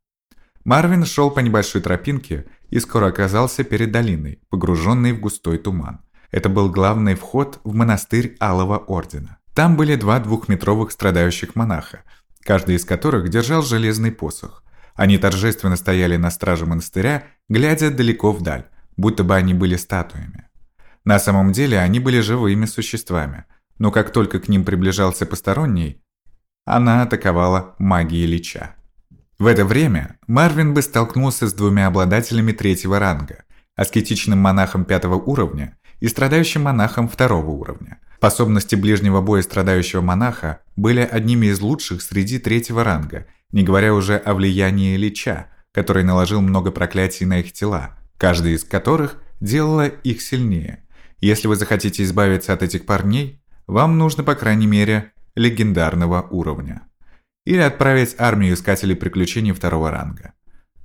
Марвин шел по небольшой тропинке и скоро оказался перед долиной, погруженной в густой туман. Это был главный вход в монастырь Алого Ордена. Там были два двухметровых страдающих монаха, каждый из которых держал железный посох. Они торжественно стояли на страже монастыря, глядя далеко вдаль, будто бы они были статуями. На самом деле они были живыми существами, но как только к ним приближался посторонний, она атаковала магией Лича. В это время Марвин бы столкнулся с двумя обладателями третьего ранга, аскетичным монахом пятого уровня и страдающим монахом второго уровня. Способности ближнего боя страдающего монаха были одними из лучших среди третьего ранга – не говоря уже о влиянии Лича, который наложил много проклятий на их тела, каждый из которых делало их сильнее. Если вы захотите избавиться от этих парней, вам нужно, по крайней мере, легендарного уровня. Или отправить армию искателей приключений второго ранга.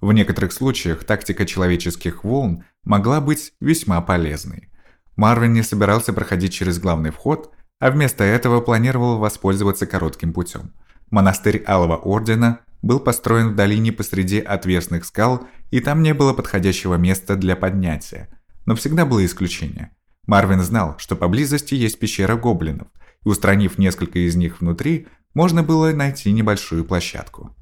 В некоторых случаях тактика человеческих волн могла быть весьма полезной. Марвин не собирался проходить через главный вход, а вместо этого планировал воспользоваться коротким путем. Монастырь Алого Ордена был построен в долине посреди отвесных скал, и там не было подходящего места для поднятия. Но всегда было исключение. Марвин знал, что поблизости есть пещера гоблинов, устранив несколько из них внутри, можно было найти небольшую площадку.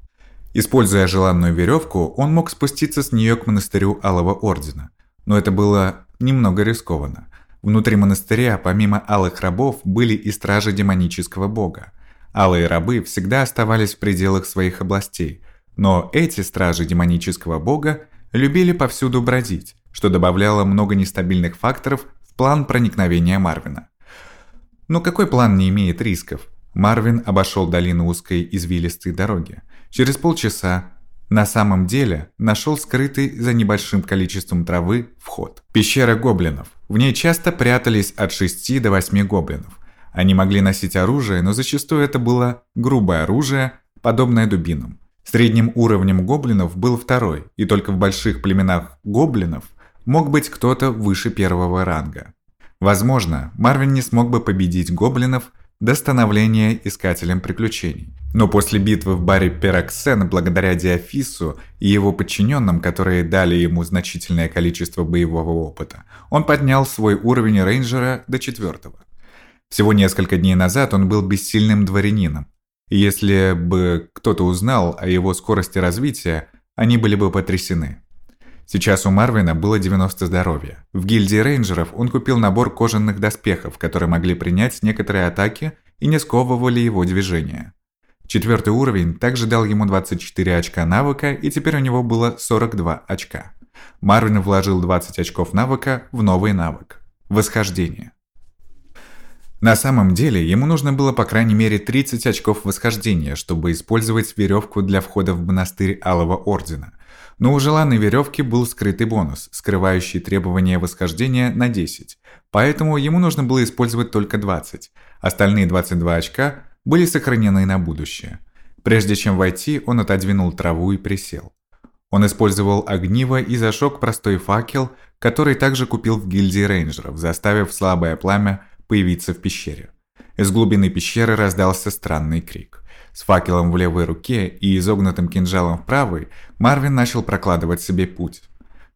Используя желанную веревку, он мог спуститься с нее к монастырю Алого Ордена. Но это было немного рискованно. Внутри монастыря, помимо алых рабов, были и стражи демонического бога. Алые рабы всегда оставались в пределах своих областей, но эти стражи демонического бога любили повсюду бродить, что добавляло много нестабильных факторов в план проникновения Марвина. Но какой план не имеет рисков? Марвин обошел долину узкой извилистой дороги. Через полчаса на самом деле нашел скрытый за небольшим количеством травы вход. Пещера гоблинов. В ней часто прятались от 6 до 8 гоблинов. Они могли носить оружие, но зачастую это было грубое оружие, подобное дубинам. Средним уровнем гоблинов был второй, и только в больших племенах гоблинов мог быть кто-то выше первого ранга. Возможно, Марвин не смог бы победить гоблинов до становления искателем приключений. Но после битвы в баре Пероксен, благодаря Диафису и его подчиненным, которые дали ему значительное количество боевого опыта, он поднял свой уровень рейнджера до четвертого. Всего несколько дней назад он был бессильным дворянином. Если бы кто-то узнал о его скорости развития, они были бы потрясены. Сейчас у Марвина было 90 здоровья. В гильдии рейнджеров он купил набор кожаных доспехов, которые могли принять некоторые атаки и не сковывали его движения. Четвертый уровень также дал ему 24 очка навыка, и теперь у него было 42 очка. Марвин вложил 20 очков навыка в новый навык – восхождение. На самом деле, ему нужно было по крайней мере 30 очков восхождения, чтобы использовать веревку для входа в монастырь Алого Ордена. Но у желанной веревки был скрытый бонус, скрывающий требования восхождения на 10, поэтому ему нужно было использовать только 20. Остальные 22 очка были сохранены на будущее. Прежде чем войти, он отодвинул траву и присел. Он использовал огниво и зажег простой факел, который также купил в гильдии рейнджеров, заставив слабое пламя появиться в пещере. Из глубины пещеры раздался странный крик. С факелом в левой руке и изогнутым кинжалом в правой Марвин начал прокладывать себе путь.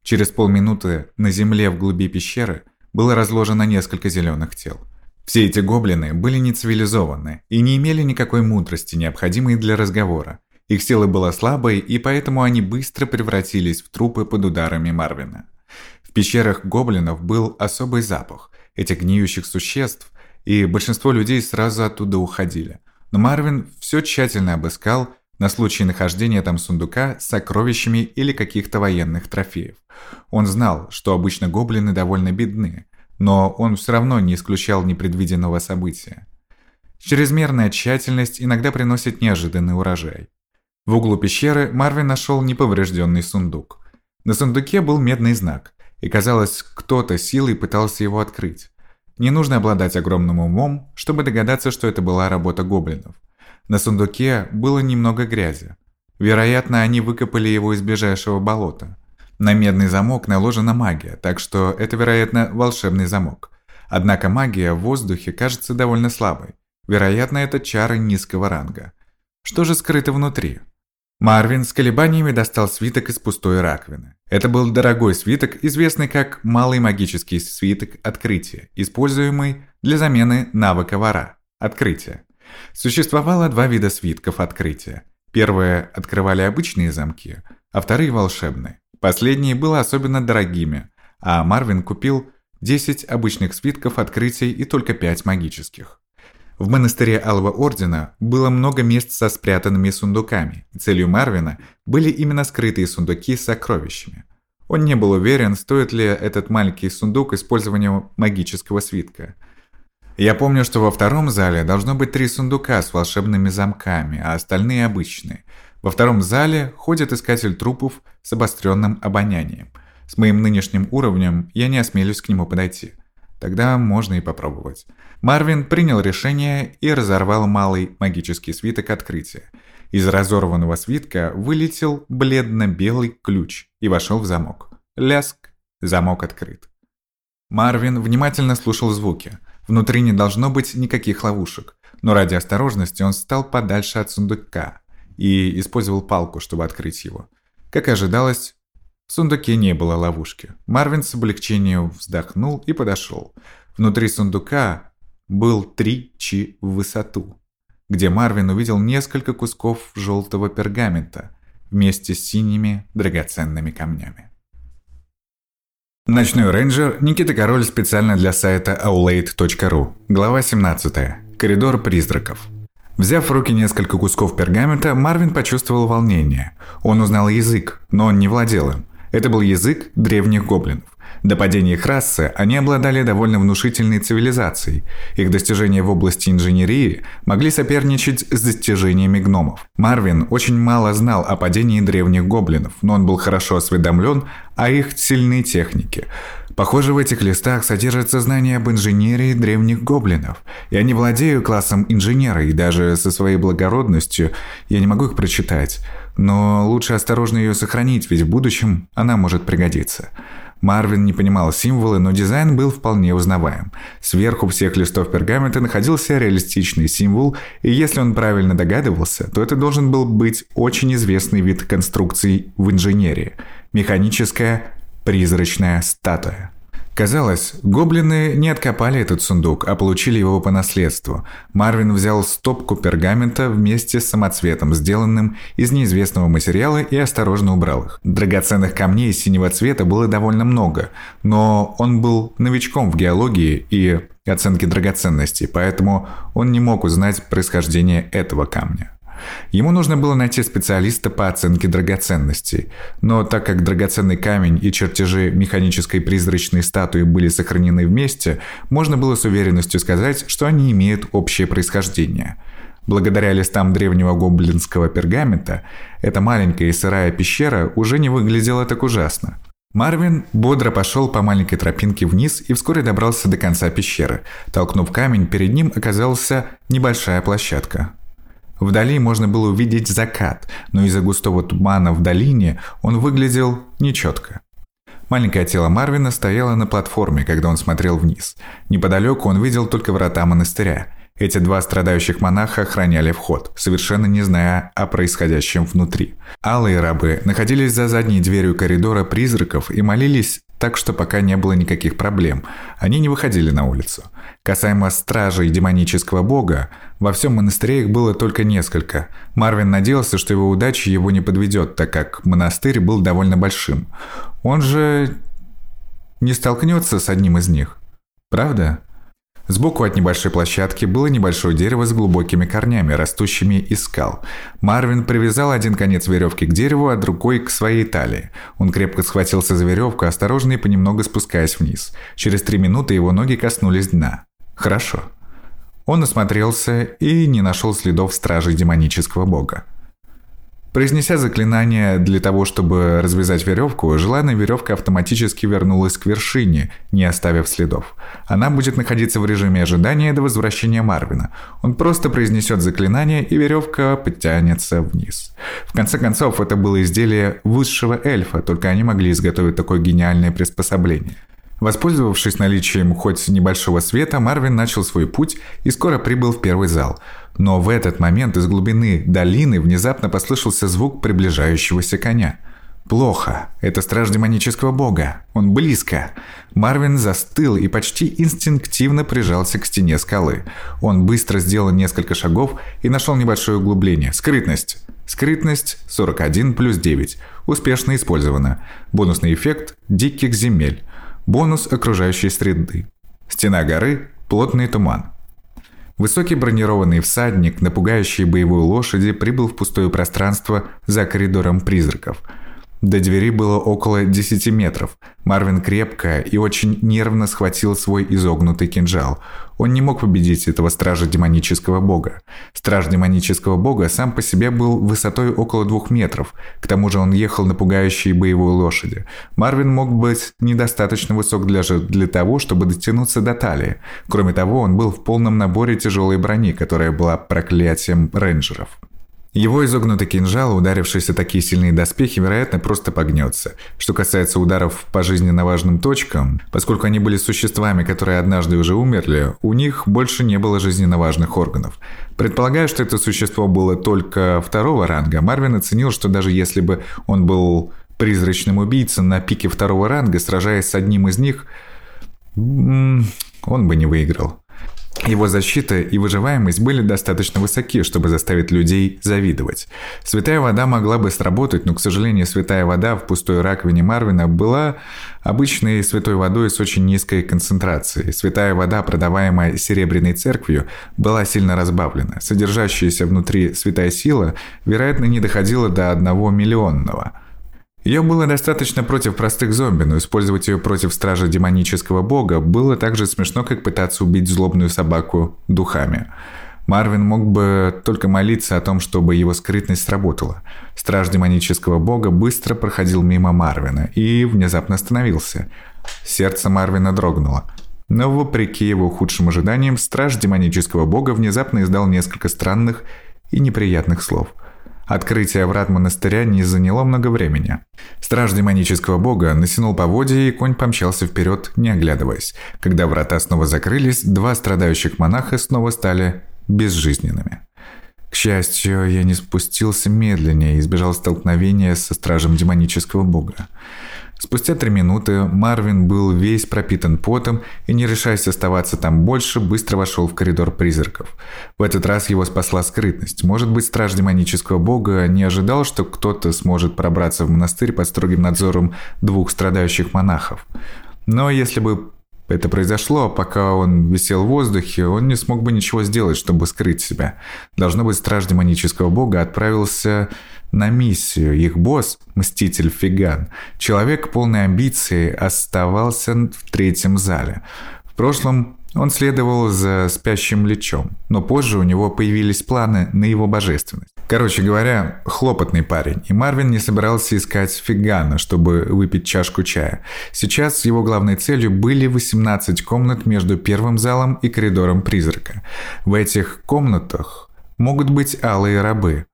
Через полминуты на земле в глуби пещеры было разложено несколько зеленых тел. Все эти гоблины были нецивилизованы и не имели никакой мудрости, необходимой для разговора. Их сила была слабой, и поэтому они быстро превратились в трупы под ударами Марвина. В пещерах гоблинов был особый запах этих гниющих существ, и большинство людей сразу оттуда уходили. Но Марвин все тщательно обыскал на случай нахождения там сундука с сокровищами или каких-то военных трофеев. Он знал, что обычно гоблины довольно бедны, но он все равно не исключал непредвиденного события. Чрезмерная тщательность иногда приносит неожиданный урожай. В углу пещеры Марвин нашел неповрежденный сундук. На сундуке был медный знак, и казалось, кто-то силой пытался его открыть. Не нужно обладать огромным умом, чтобы догадаться, что это была работа гоблинов. На сундуке было немного грязи. Вероятно, они выкопали его из ближайшего болота. На медный замок наложена магия, так что это, вероятно, волшебный замок. Однако магия в воздухе кажется довольно слабой. Вероятно, это чары низкого ранга. Что же скрыто внутри? Марвин с колебаниями достал свиток из пустой раковины. Это был дорогой свиток, известный как «малый магический свиток открытия», используемый для замены навыка вора – открытия. Существовало два вида свитков открытия. Первые открывали обычные замки, а вторые – волшебные. Последние были особенно дорогими, а Марвин купил 10 обычных свитков открытий и только 5 магических. В монастыре Алого Ордена было много мест со спрятанными сундуками, и целью Марвина были именно скрытые сундуки с сокровищами. Он не был уверен, стоит ли этот маленький сундук использования магического свитка. Я помню, что во втором зале должно быть три сундука с волшебными замками, а остальные обычные – во втором зале ходит искатель трупов с обостренным обонянием. С моим нынешним уровнем я не осмелюсь к нему подойти. Тогда можно и попробовать. Марвин принял решение и разорвал малый магический свиток открытия. Из разорванного свитка вылетел бледно-белый ключ и вошел в замок. Ляск. Замок открыт. Марвин внимательно слушал звуки. Внутри не должно быть никаких ловушек. Но ради осторожности он встал подальше от сундука и использовал палку, чтобы открыть его. Как ожидалось, в сундуке не было ловушки. Марвин с облегчением вздохнул и подошел. Внутри сундука был три чи в высоту, где Марвин увидел несколько кусков желтого пергамента вместе с синими драгоценными камнями. Ночной рейнджер Никита Король специально для сайта aulade.ru. Глава 17. Коридор призраков. Взяв в руки несколько кусков пергамента, Марвин почувствовал волнение. Он узнал язык, но он не владел им. Это был язык древних гоблинов. До падения их расы они обладали довольно внушительной цивилизацией. Их достижения в области инженерии могли соперничать с достижениями гномов. Марвин очень мало знал о падении древних гоблинов, но он был хорошо осведомлен о их сильной технике. Похоже, в этих листах содержатся знания об инженерии древних гоблинов. Я не владею классом инженера, и даже со своей благородностью я не могу их прочитать. Но лучше осторожно ее сохранить, ведь в будущем она может пригодиться. Марвин не понимал символы, но дизайн был вполне узнаваем. Сверху всех листов пергамента находился реалистичный символ, и если он правильно догадывался, то это должен был быть очень известный вид конструкций в инженерии – механическая призрачная статуя. Казалось, гоблины не откопали этот сундук, а получили его по наследству. Марвин взял стопку пергамента вместе с самоцветом, сделанным из неизвестного материала, и осторожно убрал их. Драгоценных камней синего цвета было довольно много, но он был новичком в геологии и оценке драгоценностей, поэтому он не мог узнать происхождение этого камня. Ему нужно было найти специалиста по оценке драгоценностей, но так как драгоценный камень и чертежи механической призрачной статуи были сохранены вместе, можно было с уверенностью сказать, что они имеют общее происхождение. Благодаря листам древнего гоблинского пергамента, эта маленькая и сырая пещера уже не выглядела так ужасно. Марвин бодро пошел по маленькой тропинке вниз и вскоре добрался до конца пещеры. Толкнув камень, перед ним оказался небольшая площадка. Вдали можно было увидеть закат, но из-за густого тумана в долине он выглядел нечетко. Маленькое тело Марвина стояло на платформе, когда он смотрел вниз. Неподалеку он видел только врата монастыря. Эти два страдающих монаха охраняли вход, совершенно не зная о происходящем внутри. Алые рабы находились за задней дверью коридора призраков и молились так что пока не было никаких проблем. Они не выходили на улицу. Касаемо стражей демонического бога, во всем монастыре их было только несколько. Марвин надеялся, что его удача его не подведет, так как монастырь был довольно большим. Он же не столкнется с одним из них. Правда? Сбоку от небольшой площадки было небольшое дерево с глубокими корнями, растущими из скал. Марвин привязал один конец веревки к дереву, а другой к своей талии. Он крепко схватился за веревку, осторожно и понемногу спускаясь вниз. Через три минуты его ноги коснулись дна. Хорошо. Он осмотрелся и не нашел следов стражей демонического бога. Произнеся заклинание для того, чтобы развязать веревку, желанная веревка автоматически вернулась к вершине, не оставив следов. Она будет находиться в режиме ожидания до возвращения Марвина. Он просто произнесет заклинание, и веревка подтянется вниз. В конце концов, это было изделие высшего эльфа, только они могли изготовить такое гениальное приспособление. Воспользовавшись наличием хоть небольшого света, Марвин начал свой путь и скоро прибыл в первый зал. Но в этот момент из глубины долины внезапно послышался звук приближающегося коня. Плохо. Это страж демонического бога. Он близко. Марвин застыл и почти инстинктивно прижался к стене скалы. Он быстро сделал несколько шагов и нашел небольшое углубление. Скрытность. Скрытность 41 плюс 9. Успешно использована. Бонусный эффект диких земель. Бонус окружающей среды. Стена горы – плотный туман. Высокий бронированный всадник, напугающий боевую лошади, прибыл в пустое пространство за коридором призраков. До двери было около 10 метров. Марвин крепко и очень нервно схватил свой изогнутый кинжал. Он не мог победить этого стража демонического бога. Страж демонического бога сам по себе был высотой около двух метров. К тому же он ехал на пугающей боевой лошади. Марвин мог быть недостаточно высок для, для того, чтобы дотянуться до талии. Кроме того, он был в полном наборе тяжелой брони, которая была проклятием рейнджеров. Его изогнутый кинжал, ударившийся такие сильные доспехи, вероятно, просто погнется. Что касается ударов по жизненно важным точкам, поскольку они были существами, которые однажды уже умерли, у них больше не было жизненно важных органов. Предполагая, что это существо было только второго ранга, Марвин оценил, что даже если бы он был призрачным убийцей на пике второго ранга, сражаясь с одним из них, он бы не выиграл. Его защита и выживаемость были достаточно высоки, чтобы заставить людей завидовать. Святая вода могла бы сработать, но, к сожалению, святая вода в пустой раковине Марвина была обычной святой водой с очень низкой концентрацией. Святая вода, продаваемая Серебряной церковью, была сильно разбавлена. Содержащаяся внутри святая сила, вероятно, не доходила до одного миллионного – ее было достаточно против простых зомби, но использовать ее против стража демонического бога было так же смешно, как пытаться убить злобную собаку духами. Марвин мог бы только молиться о том, чтобы его скрытность сработала. Страж демонического бога быстро проходил мимо Марвина и внезапно остановился. Сердце Марвина дрогнуло. Но вопреки его худшим ожиданиям, страж демонического бога внезапно издал несколько странных и неприятных слов – Открытие врат монастыря не заняло много времени. Страж демонического бога натянул поводья, и конь помчался вперед, не оглядываясь. Когда врата снова закрылись, два страдающих монаха снова стали безжизненными. К счастью, я не спустился медленнее и избежал столкновения со стражем демонического бога. Спустя три минуты Марвин был весь пропитан потом и, не решаясь оставаться там больше, быстро вошел в коридор призраков. В этот раз его спасла скрытность. Может быть, страж демонического бога не ожидал, что кто-то сможет пробраться в монастырь под строгим надзором двух страдающих монахов. Но если бы это произошло, пока он висел в воздухе, он не смог бы ничего сделать, чтобы скрыть себя. Должно быть, страж демонического бога отправился на миссию. Их босс, мститель Фиган, человек полной амбиции, оставался в третьем зале. В прошлом он следовал за спящим лечом, но позже у него появились планы на его божественность. Короче говоря, хлопотный парень, и Марвин не собирался искать Фигана, чтобы выпить чашку чая. Сейчас его главной целью были 18 комнат между первым залом и коридором призрака. В этих комнатах могут быть алые рабы.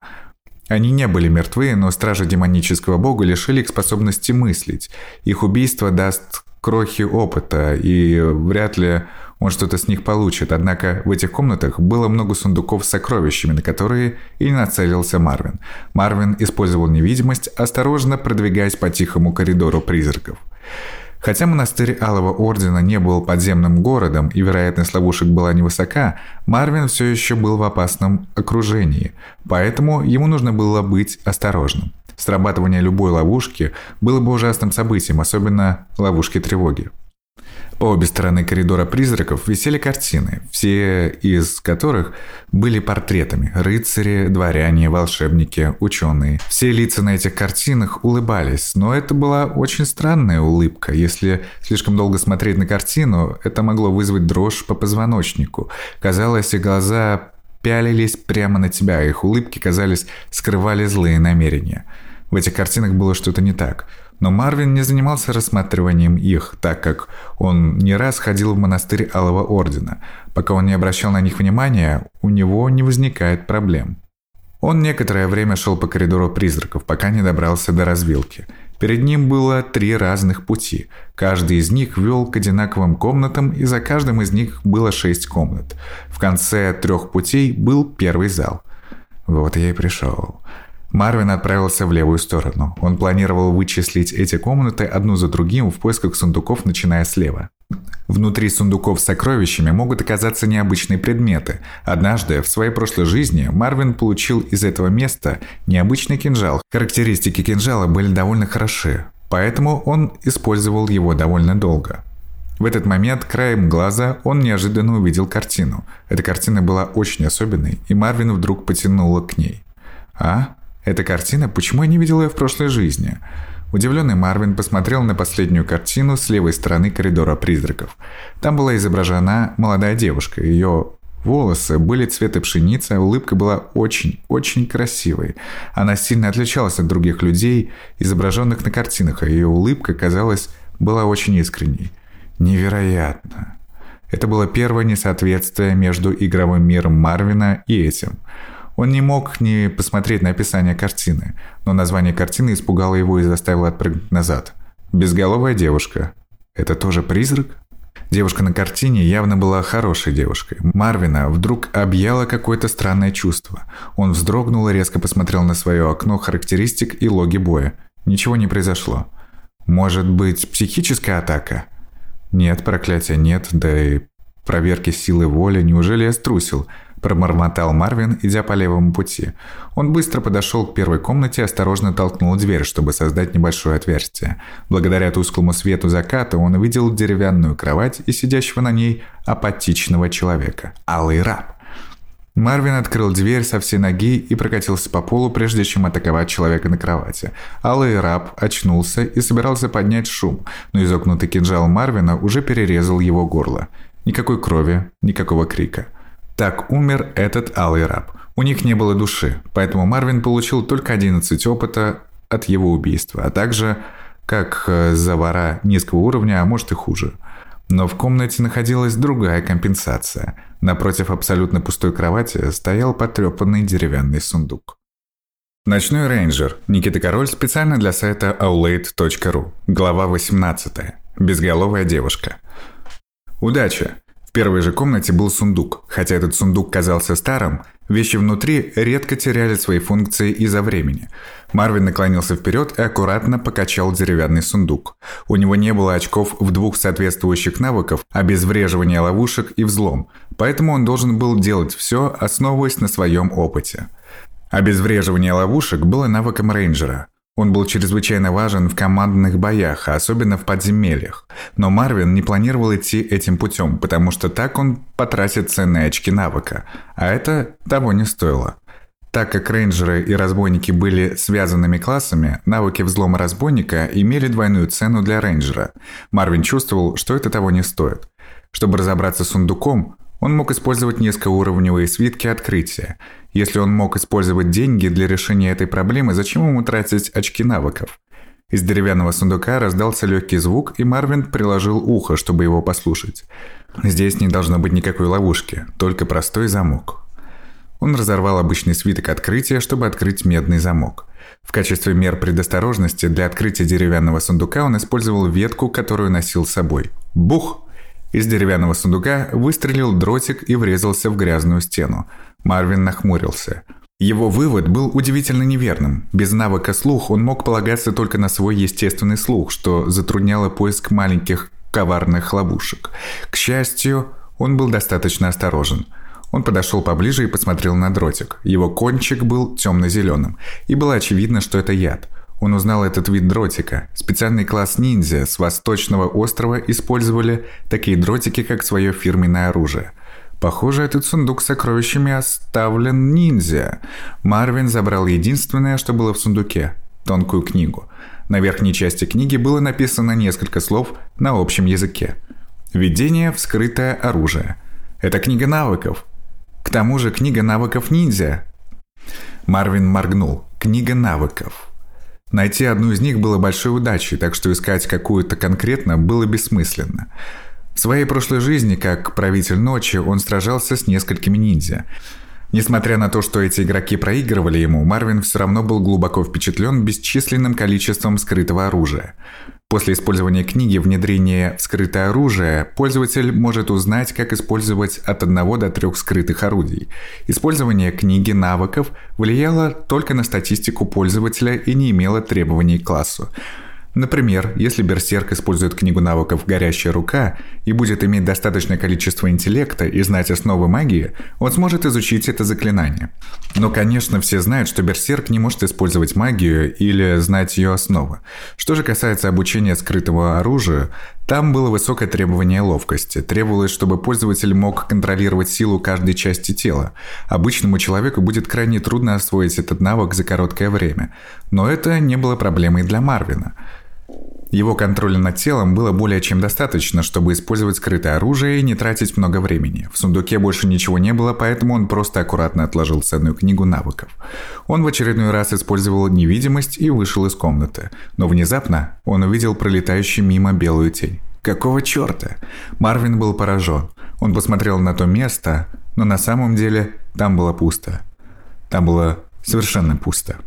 Они не были мертвы, но стражи демонического бога лишили их способности мыслить. Их убийство даст крохи опыта, и вряд ли он что-то с них получит. Однако в этих комнатах было много сундуков с сокровищами, на которые и нацелился Марвин. Марвин использовал невидимость, осторожно продвигаясь по тихому коридору призраков. Хотя монастырь Алого Ордена не был подземным городом и вероятность ловушек была невысока, Марвин все еще был в опасном окружении, поэтому ему нужно было быть осторожным. Срабатывание любой ловушки было бы ужасным событием, особенно ловушки тревоги. По обе стороны коридора призраков висели картины, все из которых были портретами – рыцари, дворяне, волшебники, ученые. Все лица на этих картинах улыбались, но это была очень странная улыбка. Если слишком долго смотреть на картину, это могло вызвать дрожь по позвоночнику. Казалось, и глаза пялились прямо на тебя, их улыбки, казались, скрывали злые намерения. В этих картинах было что-то не так – но Марвин не занимался рассматриванием их, так как он не раз ходил в монастырь Алого Ордена. Пока он не обращал на них внимания, у него не возникает проблем. Он некоторое время шел по коридору призраков, пока не добрался до развилки. Перед ним было три разных пути. Каждый из них вел к одинаковым комнатам, и за каждым из них было шесть комнат. В конце трех путей был первый зал. Вот я и пришел. Марвин отправился в левую сторону. Он планировал вычислить эти комнаты одну за другим в поисках сундуков, начиная слева. Внутри сундуков с сокровищами могут оказаться необычные предметы. Однажды, в своей прошлой жизни, Марвин получил из этого места необычный кинжал. Характеристики кинжала были довольно хороши, поэтому он использовал его довольно долго. В этот момент краем глаза он неожиданно увидел картину. Эта картина была очень особенной, и Марвин вдруг потянуло к ней. «А? Эта картина, почему я не видел ее в прошлой жизни? Удивленный Марвин посмотрел на последнюю картину с левой стороны коридора призраков. Там была изображена молодая девушка. Ее волосы были цвета пшеницы, а улыбка была очень-очень красивой. Она сильно отличалась от других людей, изображенных на картинах, а ее улыбка, казалось, была очень искренней. Невероятно. Это было первое несоответствие между игровым миром Марвина и этим – он не мог не посмотреть на описание картины, но название картины испугало его и заставило отпрыгнуть назад. «Безголовая девушка». Это тоже призрак? Девушка на картине явно была хорошей девушкой. Марвина вдруг объяло какое-то странное чувство. Он вздрогнул и резко посмотрел на свое окно характеристик и логи боя. Ничего не произошло. Может быть, психическая атака? Нет, проклятия нет, да и проверки силы воли. Неужели я струсил? Пробормотал Марвин, идя по левому пути. Он быстро подошел к первой комнате и осторожно толкнул дверь, чтобы создать небольшое отверстие. Благодаря тусклому свету заката он увидел деревянную кровать и сидящего на ней апатичного человека. Алый раб. Марвин открыл дверь со всей ноги и прокатился по полу, прежде чем атаковать человека на кровати. Алый раб очнулся и собирался поднять шум, но изогнутый кинжал Марвина уже перерезал его горло. Никакой крови, никакого крика. Так умер этот алый раб. У них не было души, поэтому Марвин получил только 11 опыта от его убийства, а также как э, за вора низкого уровня, а может и хуже. Но в комнате находилась другая компенсация. Напротив абсолютно пустой кровати стоял потрепанный деревянный сундук. Ночной рейнджер. Никита Король специально для сайта aulade.ru. Глава 18. Безголовая девушка. Удача! Первой же комнате был сундук. Хотя этот сундук казался старым, вещи внутри редко теряли свои функции из-за времени. Марвин наклонился вперед и аккуратно покачал деревянный сундук. У него не было очков в двух соответствующих навыков – обезвреживание ловушек и взлом, поэтому он должен был делать все, основываясь на своем опыте. Обезвреживание ловушек было навыком рейнджера – он был чрезвычайно важен в командных боях, а особенно в подземельях. Но Марвин не планировал идти этим путем, потому что так он потратит ценные очки навыка, а это того не стоило. Так как рейнджеры и разбойники были связанными классами, навыки взлома разбойника имели двойную цену для рейнджера. Марвин чувствовал, что это того не стоит. Чтобы разобраться с сундуком, он мог использовать низкоуровневые свитки открытия. Если он мог использовать деньги для решения этой проблемы, зачем ему тратить очки навыков? Из деревянного сундука раздался легкий звук, и Марвин приложил ухо, чтобы его послушать. Здесь не должно быть никакой ловушки, только простой замок. Он разорвал обычный свиток открытия, чтобы открыть медный замок. В качестве мер предосторожности для открытия деревянного сундука он использовал ветку, которую носил с собой. Бух! Из деревянного сундука выстрелил дротик и врезался в грязную стену. Марвин нахмурился. Его вывод был удивительно неверным. Без навыка слух он мог полагаться только на свой естественный слух, что затрудняло поиск маленьких коварных ловушек. К счастью, он был достаточно осторожен. Он подошел поближе и посмотрел на дротик. Его кончик был темно-зеленым, и было очевидно, что это яд. Он узнал этот вид дротика. Специальный класс ниндзя с восточного острова использовали такие дротики, как свое фирменное оружие. Похоже, этот сундук с сокровищами оставлен ниндзя. Марвин забрал единственное, что было в сундуке – тонкую книгу. На верхней части книги было написано несколько слов на общем языке. «Введение в скрытое оружие». Это книга навыков. К тому же книга навыков ниндзя. Марвин моргнул. Книга навыков. Найти одну из них было большой удачей, так что искать какую-то конкретно было бессмысленно. В своей прошлой жизни, как правитель ночи, он сражался с несколькими ниндзя. Несмотря на то, что эти игроки проигрывали ему, Марвин все равно был глубоко впечатлен бесчисленным количеством скрытого оружия. После использования книги «Внедрение в скрытое оружие» пользователь может узнать, как использовать от одного до трех скрытых орудий. Использование книги навыков влияло только на статистику пользователя и не имело требований к классу. Например, если берсерк использует книгу навыков «Горящая рука» и будет иметь достаточное количество интеллекта и знать основы магии, он сможет изучить это заклинание. Но, конечно, все знают, что берсерк не может использовать магию или знать ее основы. Что же касается обучения скрытого оружию, Там было высокое требование ловкости. Требовалось, чтобы пользователь мог контролировать силу каждой части тела. Обычному человеку будет крайне трудно освоить этот навык за короткое время. Но это не было проблемой для Марвина. Его контроля над телом было более чем достаточно, чтобы использовать скрытое оружие и не тратить много времени. В сундуке больше ничего не было, поэтому он просто аккуратно отложил ценную книгу навыков. Он в очередной раз использовал невидимость и вышел из комнаты. Но внезапно он увидел пролетающую мимо белую тень. Какого черта? Марвин был поражен. Он посмотрел на то место, но на самом деле там было пусто. Там было совершенно пусто.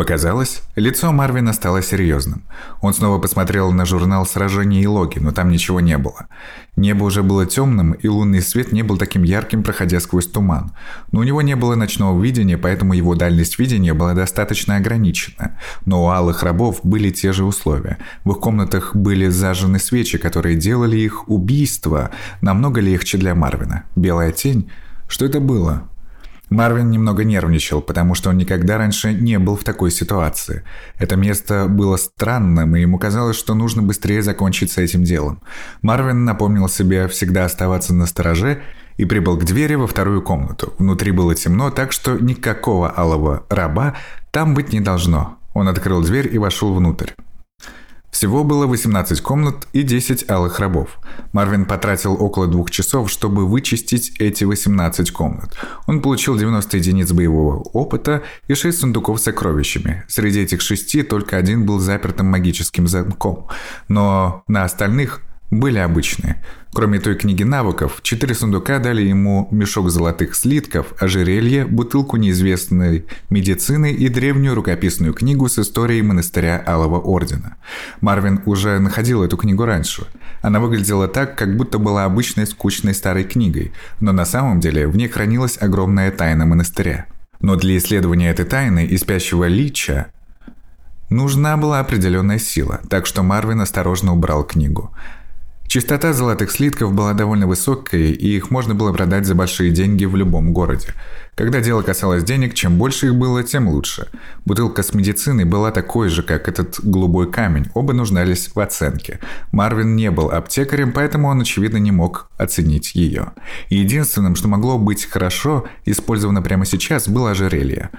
Показалось, лицо Марвина стало серьезным. Он снова посмотрел на журнал сражений и логи, но там ничего не было. Небо уже было темным, и лунный свет не был таким ярким, проходя сквозь туман. Но у него не было ночного видения, поэтому его дальность видения была достаточно ограничена. Но у алых рабов были те же условия. В их комнатах были зажжены свечи, которые делали их убийство намного легче для Марвина. Белая тень? Что это было? Марвин немного нервничал, потому что он никогда раньше не был в такой ситуации. Это место было странным, и ему казалось, что нужно быстрее закончить с этим делом. Марвин напомнил себе всегда оставаться на стороже и прибыл к двери во вторую комнату. Внутри было темно, так что никакого алого раба там быть не должно. Он открыл дверь и вошел внутрь. Всего было 18 комнат и 10 алых рабов. Марвин потратил около двух часов, чтобы вычистить эти 18 комнат. Он получил 90 единиц боевого опыта и 6 сундуков с сокровищами. Среди этих шести только один был запертым магическим замком. Но на остальных были обычные. Кроме той книги навыков, четыре сундука дали ему мешок золотых слитков, ожерелье, бутылку неизвестной медицины и древнюю рукописную книгу с историей монастыря Алого Ордена. Марвин уже находил эту книгу раньше. Она выглядела так, как будто была обычной скучной старой книгой, но на самом деле в ней хранилась огромная тайна монастыря. Но для исследования этой тайны и спящего лича нужна была определенная сила, так что Марвин осторожно убрал книгу. Частота золотых слитков была довольно высокой, и их можно было продать за большие деньги в любом городе. Когда дело касалось денег, чем больше их было, тем лучше. Бутылка с медициной была такой же, как этот голубой камень. Оба нуждались в оценке. Марвин не был аптекарем, поэтому он, очевидно, не мог оценить ее. единственным, что могло быть хорошо, использовано прямо сейчас, было ожерелье.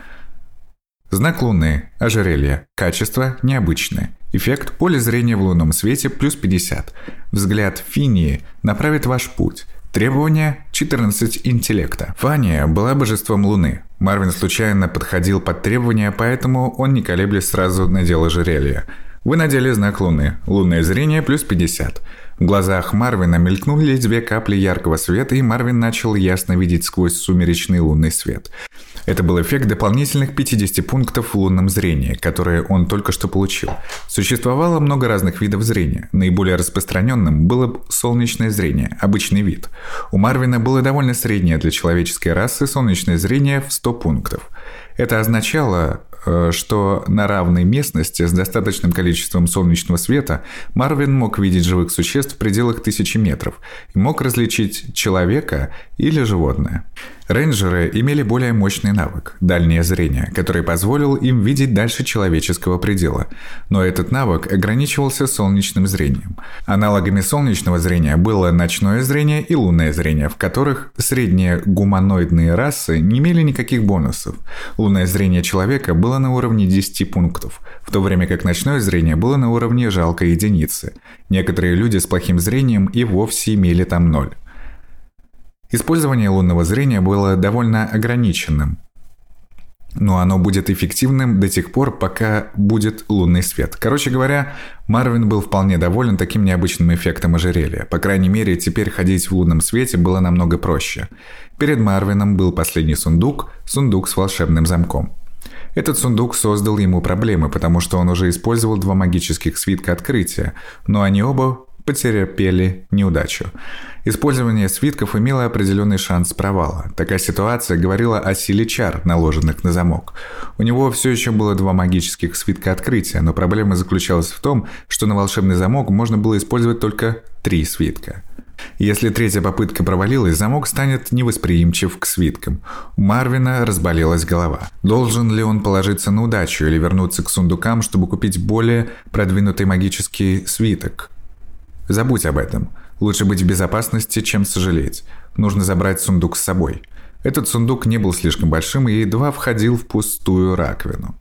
Знак Луны. Ожерелье. Качество необычное. Эффект поля зрения в лунном свете плюс 50. Взгляд Финии направит ваш путь. Требование 14 интеллекта. Фания была божеством Луны. Марвин случайно подходил под требования, поэтому он не колеблясь сразу надел ожерелье. Вы надели знак Луны. Лунное зрение плюс 50. В глазах Марвина мелькнули две капли яркого света, и Марвин начал ясно видеть сквозь сумеречный лунный свет. Это был эффект дополнительных 50 пунктов в лунном зрении, которые он только что получил. Существовало много разных видов зрения. Наиболее распространенным было солнечное зрение, обычный вид. У Марвина было довольно среднее для человеческой расы солнечное зрение в 100 пунктов. Это означало, что на равной местности с достаточным количеством солнечного света Марвин мог видеть живых существ в пределах тысячи метров и мог различить человека или животное. Рейнджеры имели более мощный навык – дальнее зрение, который позволил им видеть дальше человеческого предела. Но этот навык ограничивался солнечным зрением. Аналогами солнечного зрения было ночное зрение и лунное зрение, в которых средние гуманоидные расы не имели никаких бонусов. Лунное зрение человека было на уровне 10 пунктов, в то время как ночное зрение было на уровне жалкой единицы. Некоторые люди с плохим зрением и вовсе имели там ноль. Использование лунного зрения было довольно ограниченным, но оно будет эффективным до тех пор, пока будет лунный свет. Короче говоря, Марвин был вполне доволен таким необычным эффектом ожерелья. По крайней мере, теперь ходить в лунном свете было намного проще. Перед Марвином был последний сундук, сундук с волшебным замком. Этот сундук создал ему проблемы, потому что он уже использовал два магических свитка открытия, но они оба потерпели неудачу. Использование свитков имело определенный шанс провала. Такая ситуация говорила о силе чар, наложенных на замок. У него все еще было два магических свитка открытия, но проблема заключалась в том, что на волшебный замок можно было использовать только три свитка. Если третья попытка провалилась, замок станет невосприимчив к свиткам. У Марвина разболелась голова. Должен ли он положиться на удачу или вернуться к сундукам, чтобы купить более продвинутый магический свиток? Забудь об этом. Лучше быть в безопасности, чем сожалеть. Нужно забрать сундук с собой. Этот сундук не был слишком большим и едва входил в пустую раковину.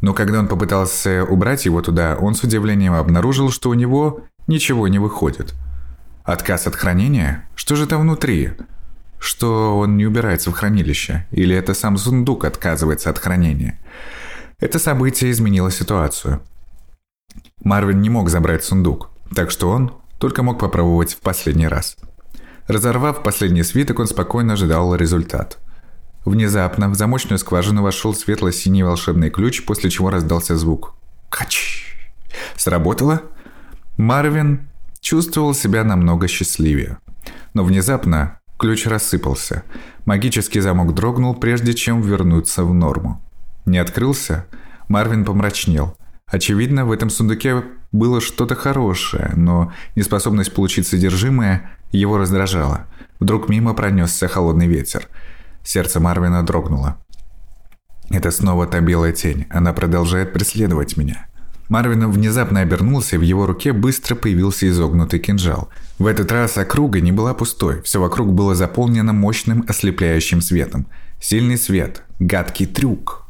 Но когда он попытался убрать его туда, он с удивлением обнаружил, что у него ничего не выходит. Отказ от хранения? Что же там внутри? Что он не убирается в хранилище? Или это сам сундук отказывается от хранения? Это событие изменило ситуацию. Марвин не мог забрать сундук, так что он только мог попробовать в последний раз. Разорвав последний свиток, он спокойно ожидал результат. Внезапно в замочную скважину вошел светло-синий волшебный ключ, после чего раздался звук. Кач! Сработало? Марвин чувствовал себя намного счастливее. Но внезапно ключ рассыпался. Магический замок дрогнул, прежде чем вернуться в норму. Не открылся? Марвин помрачнел. Очевидно, в этом сундуке было что-то хорошее, но неспособность получить содержимое его раздражала. Вдруг мимо пронесся холодный ветер. Сердце Марвина дрогнуло. Это снова та белая тень. Она продолжает преследовать меня. Марвин внезапно обернулся, и в его руке быстро появился изогнутый кинжал. В этот раз округа не была пустой, все вокруг было заполнено мощным ослепляющим светом. Сильный свет, гадкий трюк,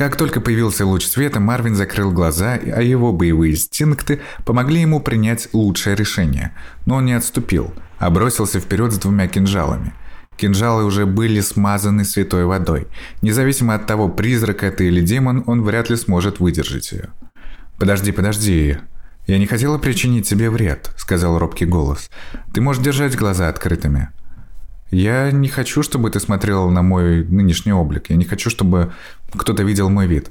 как только появился луч света, Марвин закрыл глаза, а его боевые инстинкты помогли ему принять лучшее решение. Но он не отступил, а бросился вперед с двумя кинжалами. Кинжалы уже были смазаны святой водой. Независимо от того, призрак это или демон, он вряд ли сможет выдержать ее. «Подожди, подожди. Я не хотела причинить тебе вред», — сказал робкий голос. «Ты можешь держать глаза открытыми. Я не хочу, чтобы ты смотрел на мой нынешний облик. Я не хочу, чтобы кто-то видел мой вид.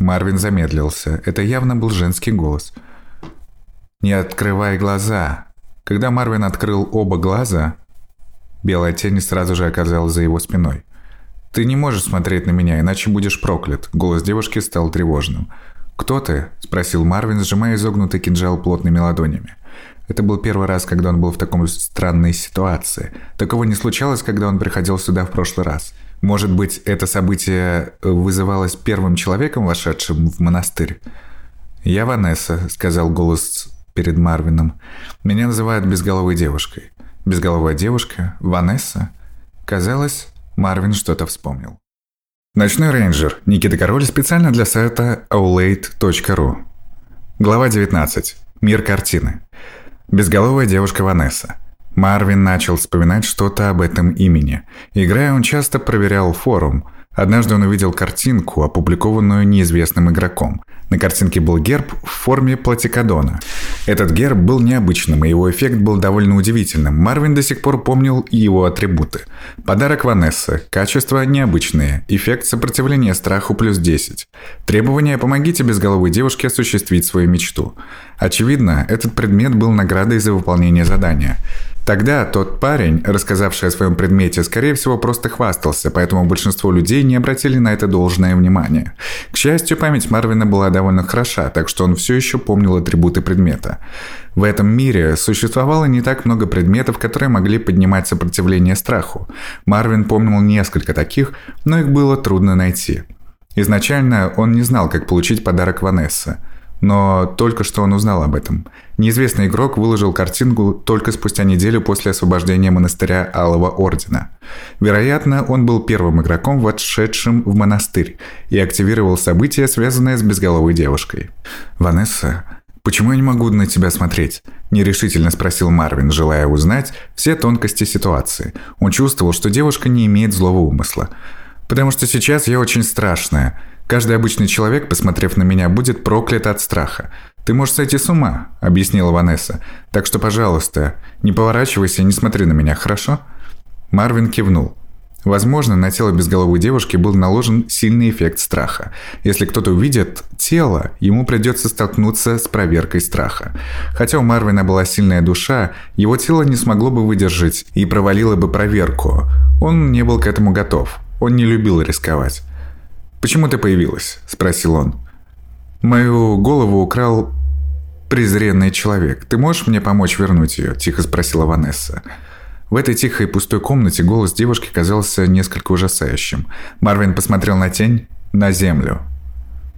Марвин замедлился. Это явно был женский голос. Не открывай глаза. Когда Марвин открыл оба глаза, белая тень сразу же оказалась за его спиной. Ты не можешь смотреть на меня, иначе будешь проклят. Голос девушки стал тревожным. «Кто ты?» – спросил Марвин, сжимая изогнутый кинжал плотными ладонями. Это был первый раз, когда он был в такой странной ситуации. Такого не случалось, когда он приходил сюда в прошлый раз. Может быть, это событие вызывалось первым человеком, вошедшим в монастырь? «Я Ванесса», — сказал голос перед Марвином. «Меня называют безголовой девушкой». «Безголовая девушка? Ванесса?» Казалось, Марвин что-то вспомнил. Ночной рейнджер. Никита Король специально для сайта aulade.ru. Глава 19. Мир картины. Безголовая девушка Ванесса. Марвин начал вспоминать что-то об этом имени. Играя, он часто проверял форум. Однажды он увидел картинку, опубликованную неизвестным игроком. На картинке был герб в форме платикадона. Этот герб был необычным, и его эффект был довольно удивительным. Марвин до сих пор помнил его атрибуты. Подарок Ванессы. Качество необычные. Эффект сопротивления страху плюс 10. Требования «помогите безголовой девушке осуществить свою мечту». Очевидно, этот предмет был наградой за выполнение задания. Тогда тот парень, рассказавший о своем предмете, скорее всего, просто хвастался, поэтому большинство людей не обратили на это должное внимание. К счастью, память Марвина была довольно хороша, так что он все еще помнил атрибуты предмета. В этом мире существовало не так много предметов, которые могли поднимать сопротивление страху. Марвин помнил несколько таких, но их было трудно найти. Изначально он не знал, как получить подарок Ванессы – но только что он узнал об этом. Неизвестный игрок выложил картинку только спустя неделю после освобождения монастыря Алого Ордена. Вероятно, он был первым игроком, вошедшим в монастырь, и активировал события, связанные с безголовой девушкой. «Ванесса, почему я не могу на тебя смотреть?» – нерешительно спросил Марвин, желая узнать все тонкости ситуации. Он чувствовал, что девушка не имеет злого умысла. «Потому что сейчас я очень страшная», Каждый обычный человек, посмотрев на меня, будет проклят от страха. «Ты можешь сойти с ума», — объяснила Ванесса. «Так что, пожалуйста, не поворачивайся и не смотри на меня, хорошо?» Марвин кивнул. Возможно, на тело безголовой девушки был наложен сильный эффект страха. Если кто-то увидит тело, ему придется столкнуться с проверкой страха. Хотя у Марвина была сильная душа, его тело не смогло бы выдержать и провалило бы проверку. Он не был к этому готов. Он не любил рисковать. «Почему ты появилась?» – спросил он. «Мою голову украл презренный человек. Ты можешь мне помочь вернуть ее?» – тихо спросила Ванесса. В этой тихой пустой комнате голос девушки казался несколько ужасающим. Марвин посмотрел на тень, на землю.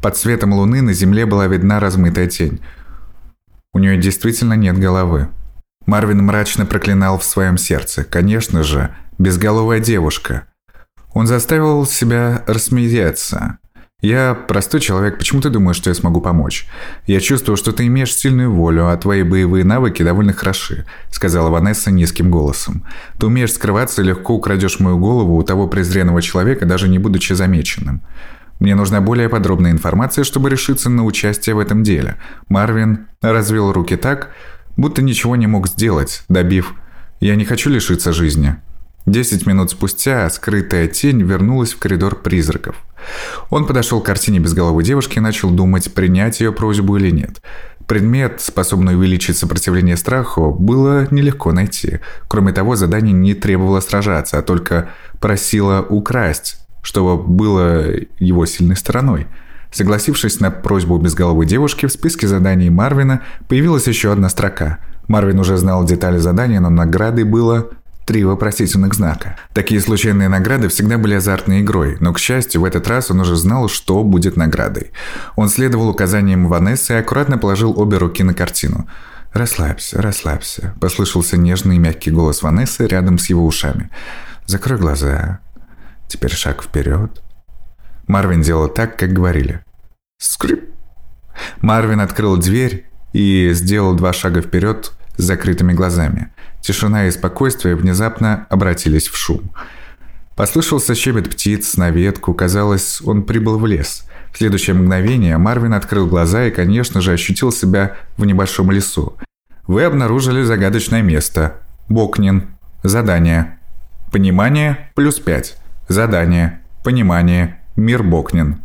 Под светом луны на земле была видна размытая тень. У нее действительно нет головы. Марвин мрачно проклинал в своем сердце. Конечно же, безголовая девушка. Он заставил себя рассмеяться. «Я простой человек, почему ты думаешь, что я смогу помочь? Я чувствую, что ты имеешь сильную волю, а твои боевые навыки довольно хороши», — сказала Ванесса низким голосом. «Ты умеешь скрываться и легко украдешь мою голову у того презренного человека, даже не будучи замеченным. Мне нужна более подробная информация, чтобы решиться на участие в этом деле». Марвин развел руки так, будто ничего не мог сделать, добив «Я не хочу лишиться жизни». Десять минут спустя скрытая тень вернулась в коридор призраков. Он подошел к картине безголовой девушки и начал думать, принять ее просьбу или нет. Предмет, способный увеличить сопротивление страху, было нелегко найти. Кроме того, задание не требовало сражаться, а только просило украсть, что было его сильной стороной. Согласившись на просьбу безголовой девушки, в списке заданий Марвина появилась еще одна строка. Марвин уже знал детали задания, но наградой было Три вопросительных знака. Такие случайные награды всегда были азартной игрой, но, к счастью, в этот раз он уже знал, что будет наградой. Он следовал указаниям Ванессы и аккуратно положил обе руки на картину. «Расслабься, расслабься», – послышался нежный и мягкий голос Ванессы рядом с его ушами. «Закрой глаза. Теперь шаг вперед». Марвин делал так, как говорили. «Скрип». Марвин открыл дверь и сделал два шага вперед с закрытыми глазами. Тишина и спокойствие внезапно обратились в шум. Послышался щебет птиц на ветку, казалось, он прибыл в лес. В следующее мгновение Марвин открыл глаза и, конечно же, ощутил себя в небольшом лесу. Вы обнаружили загадочное место. Бокнин. Задание. Понимание плюс 5. Задание. Понимание. Мир Бокнин.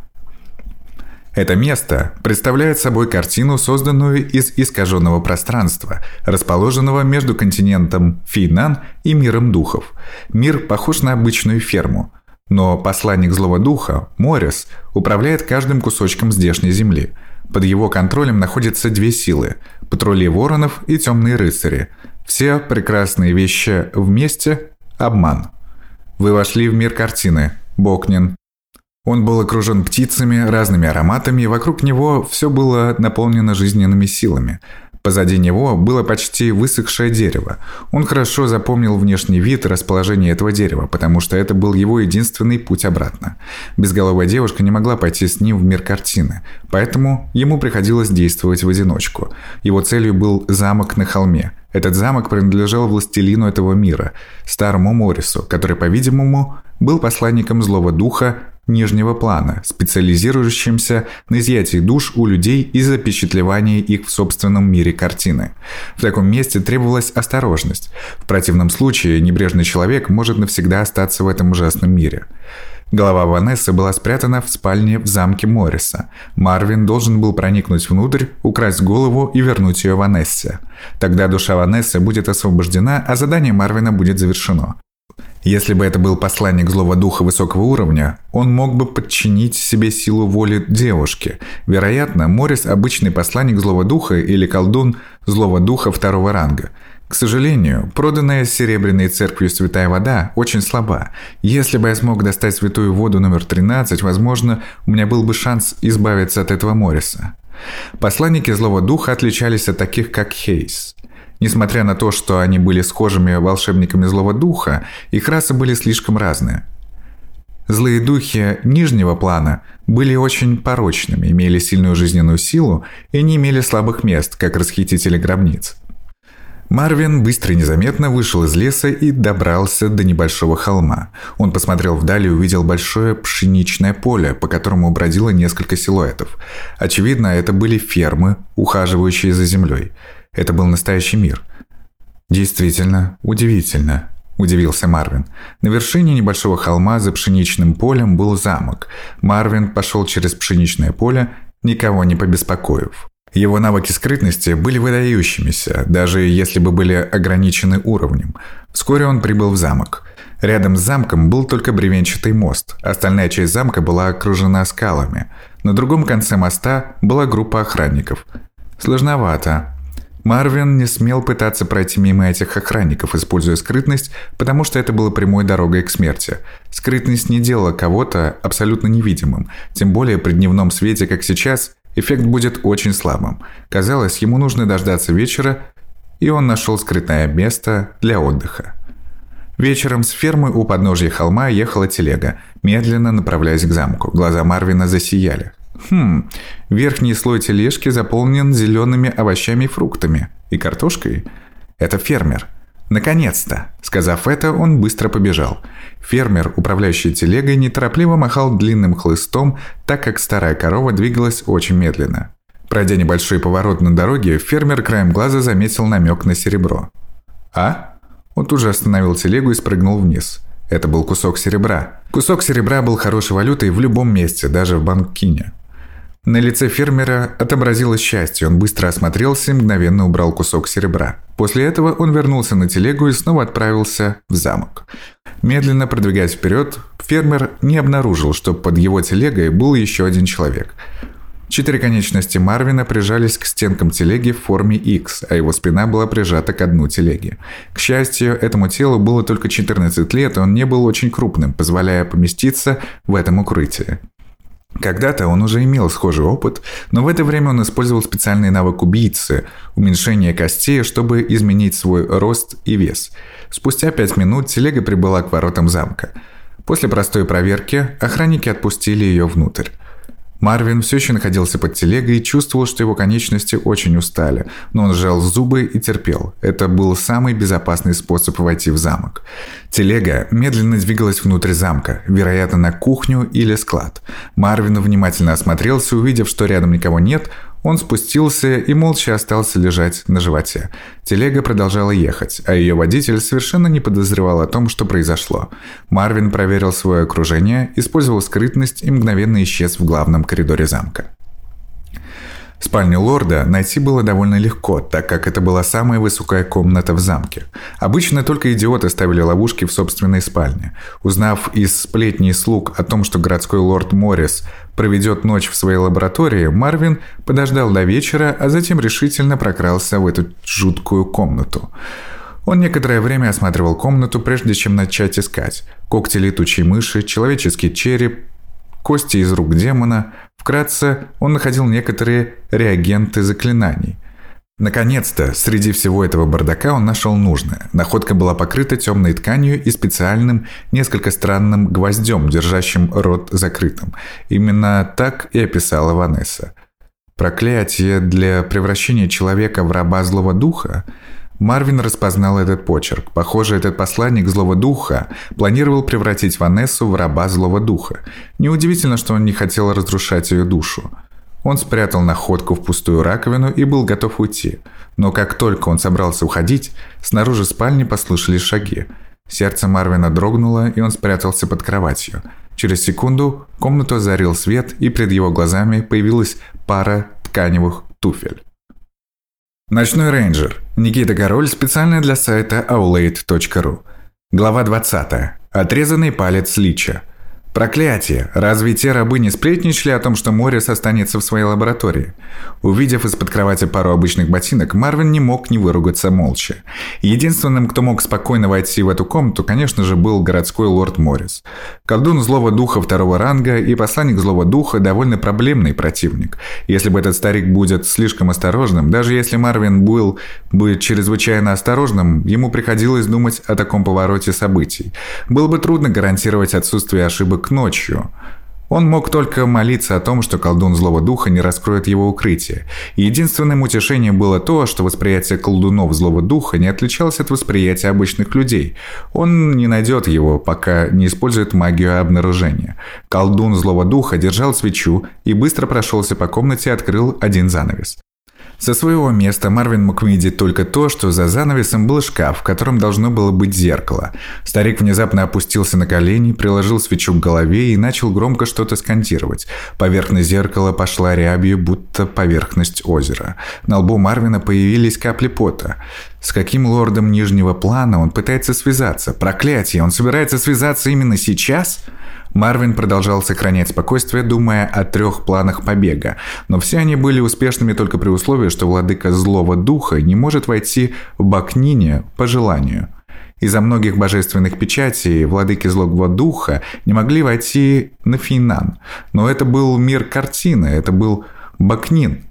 Это место представляет собой картину, созданную из искаженного пространства, расположенного между континентом Фейнан и миром духов. Мир похож на обычную ферму, но посланник злого духа, Морис, управляет каждым кусочком здешней земли. Под его контролем находятся две силы – патрули воронов и темные рыцари. Все прекрасные вещи вместе – обман. Вы вошли в мир картины – Бокнин, он был окружен птицами, разными ароматами, и вокруг него все было наполнено жизненными силами. Позади него было почти высохшее дерево. Он хорошо запомнил внешний вид и расположение этого дерева, потому что это был его единственный путь обратно. Безголовая девушка не могла пойти с ним в мир картины, поэтому ему приходилось действовать в одиночку. Его целью был замок на холме. Этот замок принадлежал властелину этого мира, старому Морису, который, по-видимому, был посланником злого духа нижнего плана, специализирующимся на изъятии душ у людей и запечатлевании их в собственном мире картины. В таком месте требовалась осторожность. В противном случае небрежный человек может навсегда остаться в этом ужасном мире. Голова Ванессы была спрятана в спальне в замке Морриса. Марвин должен был проникнуть внутрь, украсть голову и вернуть ее Ванессе. Тогда душа Ванессы будет освобождена, а задание Марвина будет завершено. Если бы это был посланник злого духа высокого уровня, он мог бы подчинить себе силу воли девушки. Вероятно, Морис – обычный посланник злого духа или колдун злого духа второго ранга. К сожалению, проданная Серебряной Церковью Святая Вода очень слаба. Если бы я смог достать Святую Воду номер 13, возможно, у меня был бы шанс избавиться от этого Мориса. Посланники злого духа отличались от таких, как Хейс. Несмотря на то, что они были схожими волшебниками злого духа, их расы были слишком разные. Злые духи нижнего плана были очень порочными, имели сильную жизненную силу и не имели слабых мест, как расхитители гробниц. Марвин быстро и незаметно вышел из леса и добрался до небольшого холма. Он посмотрел вдали и увидел большое пшеничное поле, по которому бродило несколько силуэтов. Очевидно, это были фермы, ухаживающие за землей. Это был настоящий мир. Действительно, удивительно, удивился Марвин. На вершине небольшого холма за пшеничным полем был замок. Марвин пошел через пшеничное поле, никого не побеспокоив. Его навыки скрытности были выдающимися, даже если бы были ограничены уровнем. Вскоре он прибыл в замок. Рядом с замком был только бревенчатый мост, остальная часть замка была окружена скалами. На другом конце моста была группа охранников. Сложновато, Марвин не смел пытаться пройти мимо этих охранников, используя скрытность, потому что это было прямой дорогой к смерти. Скрытность не делала кого-то абсолютно невидимым, тем более при дневном свете, как сейчас, эффект будет очень слабым. Казалось, ему нужно дождаться вечера, и он нашел скрытное место для отдыха. Вечером с фермы у подножья холма ехала телега, медленно направляясь к замку. Глаза Марвина засияли. Хм, верхний слой тележки заполнен зелеными овощами и фруктами. И картошкой? Это фермер. Наконец-то! Сказав это, он быстро побежал. Фермер, управляющий телегой, неторопливо махал длинным хлыстом, так как старая корова двигалась очень медленно. Пройдя небольшой поворот на дороге, фермер краем глаза заметил намек на серебро. «А?» Он тут же остановил телегу и спрыгнул вниз. Это был кусок серебра. Кусок серебра был хорошей валютой в любом месте, даже в банкине. На лице фермера отобразилось счастье, он быстро осмотрелся и мгновенно убрал кусок серебра. После этого он вернулся на телегу и снова отправился в замок. Медленно продвигаясь вперед, фермер не обнаружил, что под его телегой был еще один человек. Четыре конечности Марвина прижались к стенкам телеги в форме X, а его спина была прижата к дну телеги. К счастью, этому телу было только 14 лет, и он не был очень крупным, позволяя поместиться в этом укрытии. Когда-то он уже имел схожий опыт, но в это время он использовал специальный навык убийцы – уменьшение костей, чтобы изменить свой рост и вес. Спустя пять минут телега прибыла к воротам замка. После простой проверки охранники отпустили ее внутрь. Марвин все еще находился под телегой и чувствовал, что его конечности очень устали, но он сжал зубы и терпел. Это был самый безопасный способ войти в замок. Телега медленно двигалась внутрь замка, вероятно, на кухню или склад. Марвин внимательно осмотрелся, увидев, что рядом никого нет, он спустился и молча остался лежать на животе. Телега продолжала ехать, а ее водитель совершенно не подозревал о том, что произошло. Марвин проверил свое окружение, использовал скрытность и мгновенно исчез в главном коридоре замка. Спальню лорда найти было довольно легко, так как это была самая высокая комната в замке. Обычно только идиоты ставили ловушки в собственной спальне. Узнав из сплетней слуг о том, что городской лорд Моррис проведет ночь в своей лаборатории, Марвин подождал до вечера, а затем решительно прокрался в эту жуткую комнату. Он некоторое время осматривал комнату, прежде чем начать искать. Когти летучей мыши, человеческий череп, кости из рук демона. Вкратце, он находил некоторые реагенты заклинаний. Наконец-то, среди всего этого бардака он нашел нужное. Находка была покрыта темной тканью и специальным, несколько странным гвоздем, держащим рот закрытым. Именно так и описала Ванесса. Проклятие для превращения человека в раба злого духа – Марвин распознал этот почерк. Похоже, этот посланник злого духа планировал превратить Ванессу в раба злого духа. Неудивительно, что он не хотел разрушать ее душу. Он спрятал находку в пустую раковину и был готов уйти. Но как только он собрался уходить, снаружи спальни послышались шаги. Сердце Марвина дрогнуло, и он спрятался под кроватью. Через секунду комнату озарил свет, и перед его глазами появилась пара тканевых туфель. Ночной рейнджер. Никита Король специально для сайта aulade.ru. Глава 20. Отрезанный палец Лича. Проклятие! Разве те рабы не сплетничали о том, что Моррис останется в своей лаборатории? Увидев из-под кровати пару обычных ботинок, Марвин не мог не выругаться молча. Единственным, кто мог спокойно войти в эту комнату, конечно же, был городской лорд Моррис. Колдун злого духа второго ранга и посланник злого духа довольно проблемный противник. Если бы этот старик будет слишком осторожным, даже если Марвин был бы чрезвычайно осторожным, ему приходилось думать о таком повороте событий. Было бы трудно гарантировать отсутствие ошибок ночью. Он мог только молиться о том, что колдун злого духа не раскроет его укрытие. единственным утешением было то, что восприятие колдунов злого духа не отличалось от восприятия обычных людей. Он не найдет его, пока не использует магию обнаружения. Колдун злого духа держал свечу и быстро прошелся по комнате и открыл один занавес. Со своего места Марвин мог видеть только то, что за занавесом был шкаф, в котором должно было быть зеркало. Старик внезапно опустился на колени, приложил свечу к голове и начал громко что-то скандировать. Поверхность зеркала пошла рябью, будто поверхность озера. На лбу Марвина появились капли пота. С каким лордом нижнего плана он пытается связаться? Проклятие, он собирается связаться именно сейчас? Марвин продолжал сохранять спокойствие, думая о трех планах побега, но все они были успешными только при условии, что владыка злого духа не может войти в Бакнине по желанию. Из-за многих божественных печатей владыки злого духа не могли войти на Фейнан. Но это был мир картины, это был Бакнин.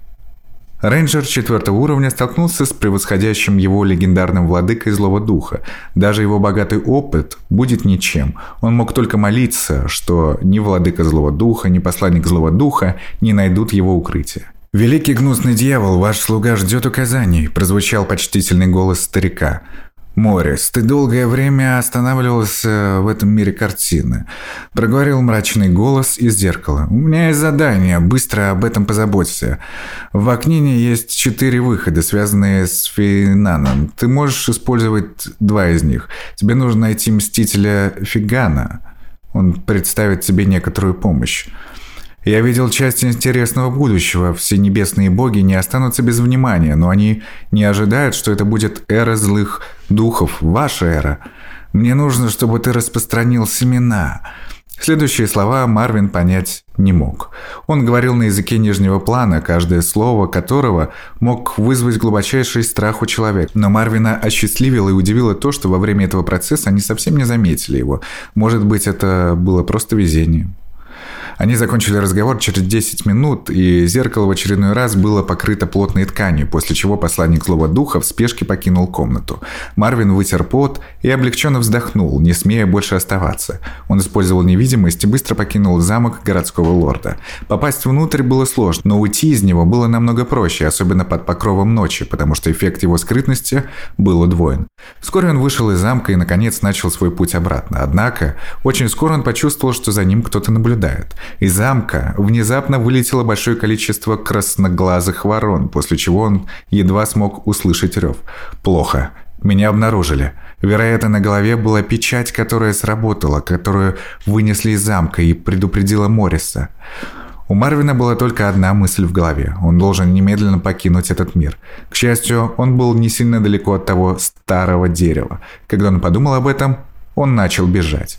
Рейнджер четвертого уровня столкнулся с превосходящим его легендарным владыкой злого духа. Даже его богатый опыт будет ничем. Он мог только молиться, что ни владыка злого духа, ни посланник злого духа не найдут его укрытия. «Великий гнусный дьявол, ваш слуга ждет указаний», – прозвучал почтительный голос старика. «Морис, ты долгое время останавливался в этом мире картины», – проговорил мрачный голос из зеркала. «У меня есть задание, быстро об этом позаботься. В Акнине есть четыре выхода, связанные с Фейнаном. Ты можешь использовать два из них. Тебе нужно найти Мстителя Фигана. Он представит тебе некоторую помощь». Я видел часть интересного будущего. Все небесные боги не останутся без внимания, но они не ожидают, что это будет эра злых духов, ваша эра. Мне нужно, чтобы ты распространил семена. Следующие слова Марвин понять не мог. Он говорил на языке нижнего плана, каждое слово которого мог вызвать глубочайший страх у человека. Но Марвина осчастливило и удивило то, что во время этого процесса они совсем не заметили его. Может быть, это было просто везение. Они закончили разговор через 10 минут, и зеркало в очередной раз было покрыто плотной тканью, после чего посланник злого духа в спешке покинул комнату. Марвин вытер пот и облегченно вздохнул, не смея больше оставаться. Он использовал невидимость и быстро покинул замок городского лорда. Попасть внутрь было сложно, но уйти из него было намного проще, особенно под покровом ночи, потому что эффект его скрытности был удвоен. Вскоре он вышел из замка и, наконец, начал свой путь обратно. Однако, очень скоро он почувствовал, что за ним кто-то наблюдает. Из замка внезапно вылетело большое количество красноглазых ворон, после чего он едва смог услышать рев. «Плохо. Меня обнаружили. Вероятно, на голове была печать, которая сработала, которую вынесли из замка и предупредила Морриса. У Марвина была только одна мысль в голове. Он должен немедленно покинуть этот мир. К счастью, он был не сильно далеко от того старого дерева. Когда он подумал об этом, он начал бежать.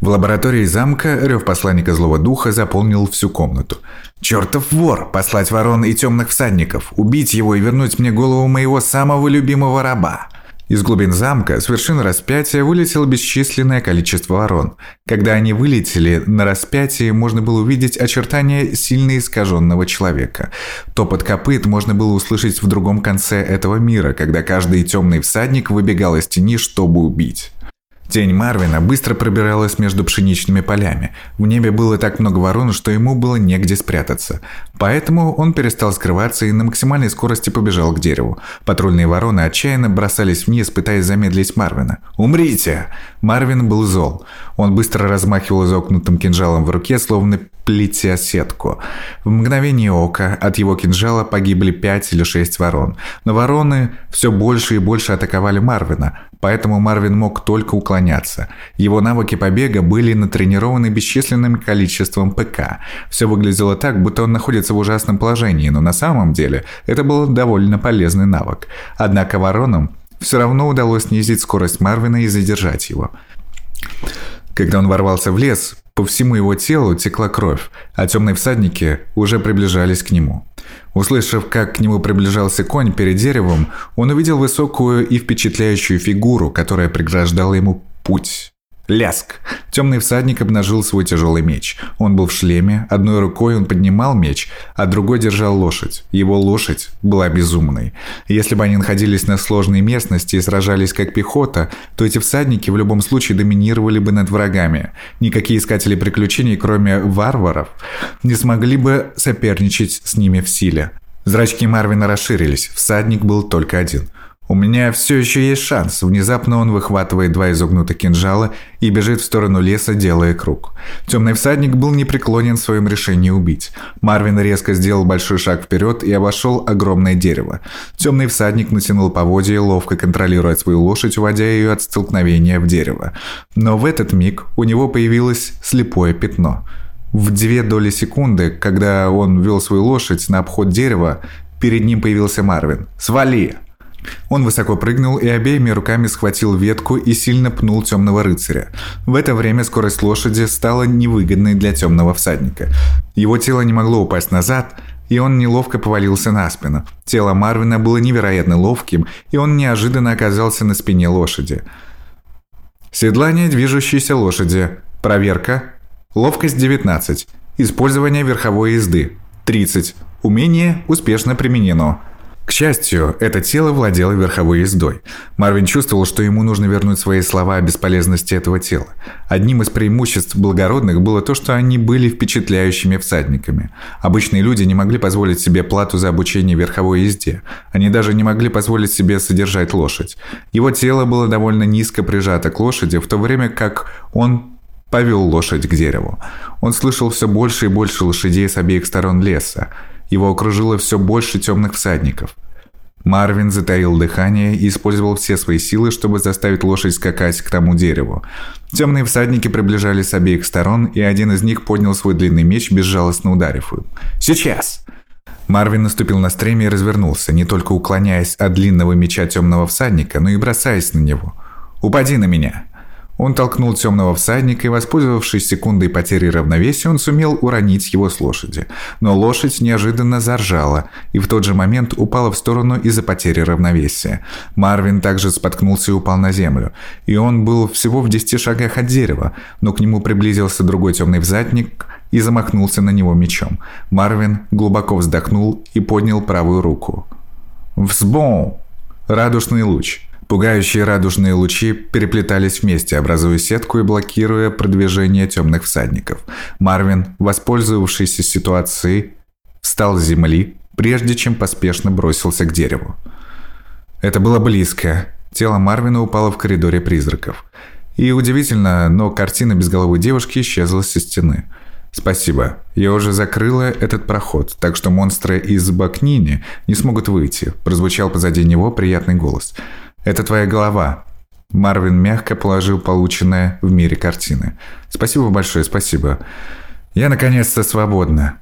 В лаборатории замка рев посланника злого духа заполнил всю комнату. «Чертов вор! Послать ворон и темных всадников! Убить его и вернуть мне голову моего самого любимого раба!» Из глубин замка с вершины распятия вылетело бесчисленное количество ворон. Когда они вылетели, на распятии можно было увидеть очертания сильно искаженного человека. Топот копыт можно было услышать в другом конце этого мира, когда каждый темный всадник выбегал из тени, чтобы убить. Тень Марвина быстро пробиралась между пшеничными полями. В небе было так много ворон, что ему было негде спрятаться. Поэтому он перестал скрываться и на максимальной скорости побежал к дереву. Патрульные вороны отчаянно бросались вниз, пытаясь замедлить Марвина. «Умрите!» Марвин был зол. Он быстро размахивал изогнутым кинжалом в руке, словно плетя сетку. В мгновение ока от его кинжала погибли пять или шесть ворон. Но вороны все больше и больше атаковали Марвина, поэтому Марвин мог только уклоняться. Его навыки побега были натренированы бесчисленным количеством ПК. Все выглядело так, будто он находится в ужасном положении, но на самом деле это был довольно полезный навык. Однако воронам все равно удалось снизить скорость Марвина и задержать его. Когда он ворвался в лес, по всему его телу текла кровь, а темные всадники уже приближались к нему. Услышав, как к нему приближался конь перед деревом, он увидел высокую и впечатляющую фигуру, которая преграждала ему путь. Ляск. Темный всадник обнажил свой тяжелый меч. Он был в шлеме, одной рукой он поднимал меч, а другой держал лошадь. Его лошадь была безумной. Если бы они находились на сложной местности и сражались как пехота, то эти всадники в любом случае доминировали бы над врагами. Никакие искатели приключений, кроме варваров, не смогли бы соперничать с ними в силе. Зрачки Марвина расширились, всадник был только один – у меня все еще есть шанс. Внезапно он выхватывает два изогнутых кинжала и бежит в сторону леса, делая круг. Темный всадник был непреклонен в своем решении убить. Марвин резко сделал большой шаг вперед и обошел огромное дерево. Темный всадник натянул поводья, ловко контролируя свою лошадь, уводя ее от столкновения в дерево. Но в этот миг у него появилось слепое пятно. В две доли секунды, когда он вел свою лошадь на обход дерева, перед ним появился Марвин. «Свали!» Он высоко прыгнул и обеими руками схватил ветку и сильно пнул темного рыцаря. В это время скорость лошади стала невыгодной для темного всадника. Его тело не могло упасть назад, и он неловко повалился на спину. Тело Марвина было невероятно ловким, и он неожиданно оказался на спине лошади. Седлание движущейся лошади. Проверка. Ловкость 19. Использование верховой езды. 30. Умение успешно применено. К счастью, это тело владело верховой ездой. Марвин чувствовал, что ему нужно вернуть свои слова о бесполезности этого тела. Одним из преимуществ благородных было то, что они были впечатляющими всадниками. Обычные люди не могли позволить себе плату за обучение верховой езде. Они даже не могли позволить себе содержать лошадь. Его тело было довольно низко прижато к лошади, в то время как он повел лошадь к дереву. Он слышал все больше и больше лошадей с обеих сторон леса. Его окружило все больше темных всадников. Марвин затаил дыхание и использовал все свои силы, чтобы заставить лошадь скакать к тому дереву. Темные всадники приближались с обеих сторон, и один из них поднял свой длинный меч, безжалостно ударив им. «Сейчас!» Марвин наступил на стремя и развернулся, не только уклоняясь от длинного меча темного всадника, но и бросаясь на него. «Упади на меня!» Он толкнул темного всадника, и, воспользовавшись секундой потери равновесия, он сумел уронить его с лошади. Но лошадь неожиданно заржала, и в тот же момент упала в сторону из-за потери равновесия. Марвин также споткнулся и упал на землю. И он был всего в десяти шагах от дерева, но к нему приблизился другой темный всадник и замахнулся на него мечом. Марвин глубоко вздохнул и поднял правую руку. «Взбон!» Радужный луч – Пугающие радужные лучи переплетались вместе, образуя сетку и блокируя продвижение темных всадников. Марвин, воспользовавшийся ситуацией, встал с земли, прежде чем поспешно бросился к дереву. Это было близко. Тело Марвина упало в коридоре призраков. И удивительно, но картина безголовой девушки исчезла со стены. «Спасибо. Я уже закрыла этот проход, так что монстры из Бакнини не смогут выйти», – прозвучал позади него приятный голос – это твоя голова. Марвин мягко положил полученное в мире картины. Спасибо большое, спасибо. Я наконец-то свободна.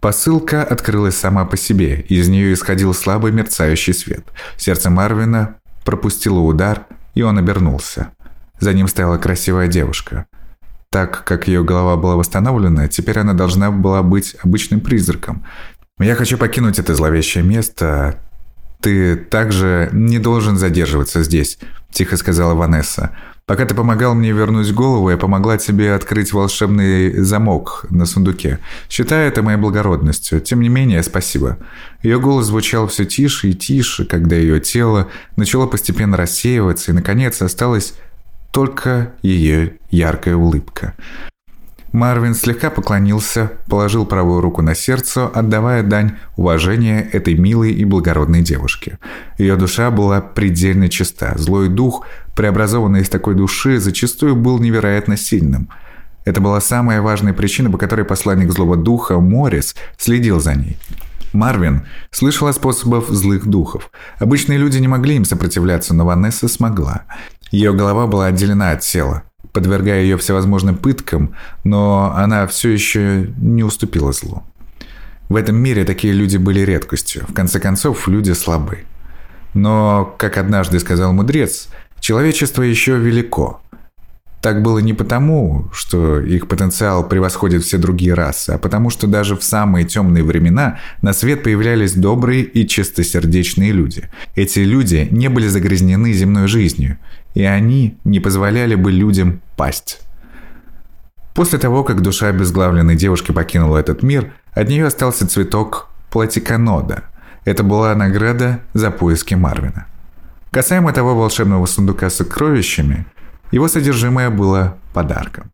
Посылка открылась сама по себе, из нее исходил слабый мерцающий свет. Сердце Марвина пропустило удар, и он обернулся. За ним стояла красивая девушка. Так как ее голова была восстановлена, теперь она должна была быть обычным призраком. «Я хочу покинуть это зловещее место, «Ты также не должен задерживаться здесь», – тихо сказала Ванесса. «Пока ты помогал мне вернуть голову, я помогла тебе открыть волшебный замок на сундуке. Считаю это моей благородностью. Тем не менее, спасибо». Ее голос звучал все тише и тише, когда ее тело начало постепенно рассеиваться, и, наконец, осталась только ее яркая улыбка. Марвин слегка поклонился, положил правую руку на сердце, отдавая дань уважения этой милой и благородной девушке. Ее душа была предельно чиста. Злой дух, преобразованный из такой души, зачастую был невероятно сильным. Это была самая важная причина, по которой посланник злого духа Морис следил за ней. Марвин слышал о способах злых духов. Обычные люди не могли им сопротивляться, но Ванесса смогла. Ее голова была отделена от тела подвергая ее всевозможным пыткам, но она все еще не уступила злу. В этом мире такие люди были редкостью. В конце концов, люди слабы. Но, как однажды сказал мудрец, человечество еще велико. Так было не потому, что их потенциал превосходит все другие расы, а потому что даже в самые темные времена на свет появлялись добрые и чистосердечные люди. Эти люди не были загрязнены земной жизнью, и они не позволяли бы людям пасть. После того, как душа обезглавленной девушки покинула этот мир, от нее остался цветок платиканода. Это была награда за поиски Марвина. Касаемо того волшебного сундука с сокровищами – его содержимое было подарком.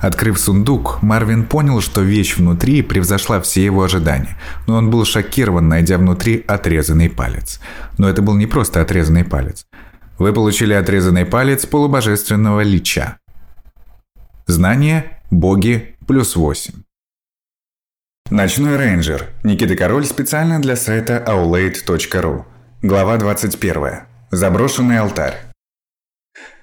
Открыв сундук, Марвин понял, что вещь внутри превзошла все его ожидания, но он был шокирован, найдя внутри отрезанный палец. Но это был не просто отрезанный палец. Вы получили отрезанный палец полубожественного лича. Знание, боги, плюс 8. Ночной рейнджер. Никита Король специально для сайта aulade.ru. Глава 21. Заброшенный алтарь.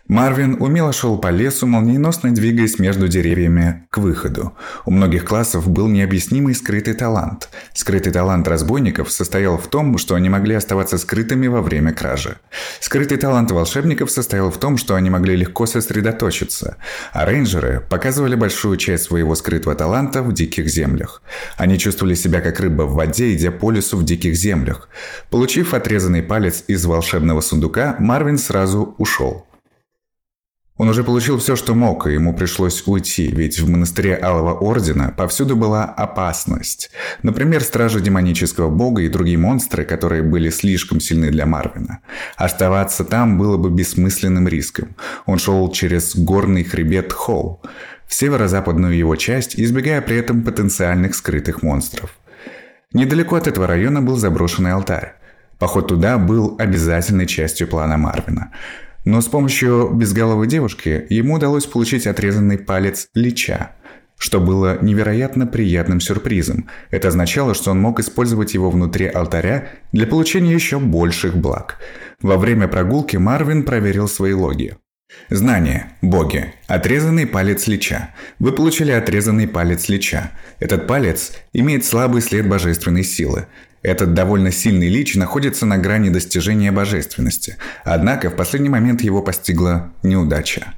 Марвин умело шел по лесу, молниеносно двигаясь между деревьями к выходу. У многих классов был необъяснимый скрытый талант. Скрытый талант разбойников состоял в том, что они могли оставаться скрытыми во время кражи. Скрытый талант волшебников состоял в том, что они могли легко сосредоточиться. А рейнджеры показывали большую часть своего скрытого таланта в диких землях. Они чувствовали себя как рыба в воде, идя по лесу в диких землях. Получив отрезанный палец из волшебного сундука, Марвин сразу ушел. Он уже получил все, что мог, и ему пришлось уйти, ведь в монастыре Алого Ордена повсюду была опасность. Например, стражи демонического бога и другие монстры, которые были слишком сильны для Марвина. Оставаться там было бы бессмысленным риском. Он шел через горный хребет Холл, в северо-западную его часть, избегая при этом потенциальных скрытых монстров. Недалеко от этого района был заброшенный алтарь. Поход туда был обязательной частью плана Марвина – но с помощью безголовой девушки ему удалось получить отрезанный палец Лича, что было невероятно приятным сюрпризом. Это означало, что он мог использовать его внутри алтаря для получения еще больших благ. Во время прогулки Марвин проверил свои логи. Знание. Боги. Отрезанный палец Лича. Вы получили отрезанный палец Лича. Этот палец имеет слабый след божественной силы. Этот довольно сильный лич находится на грани достижения божественности, однако в последний момент его постигла неудача.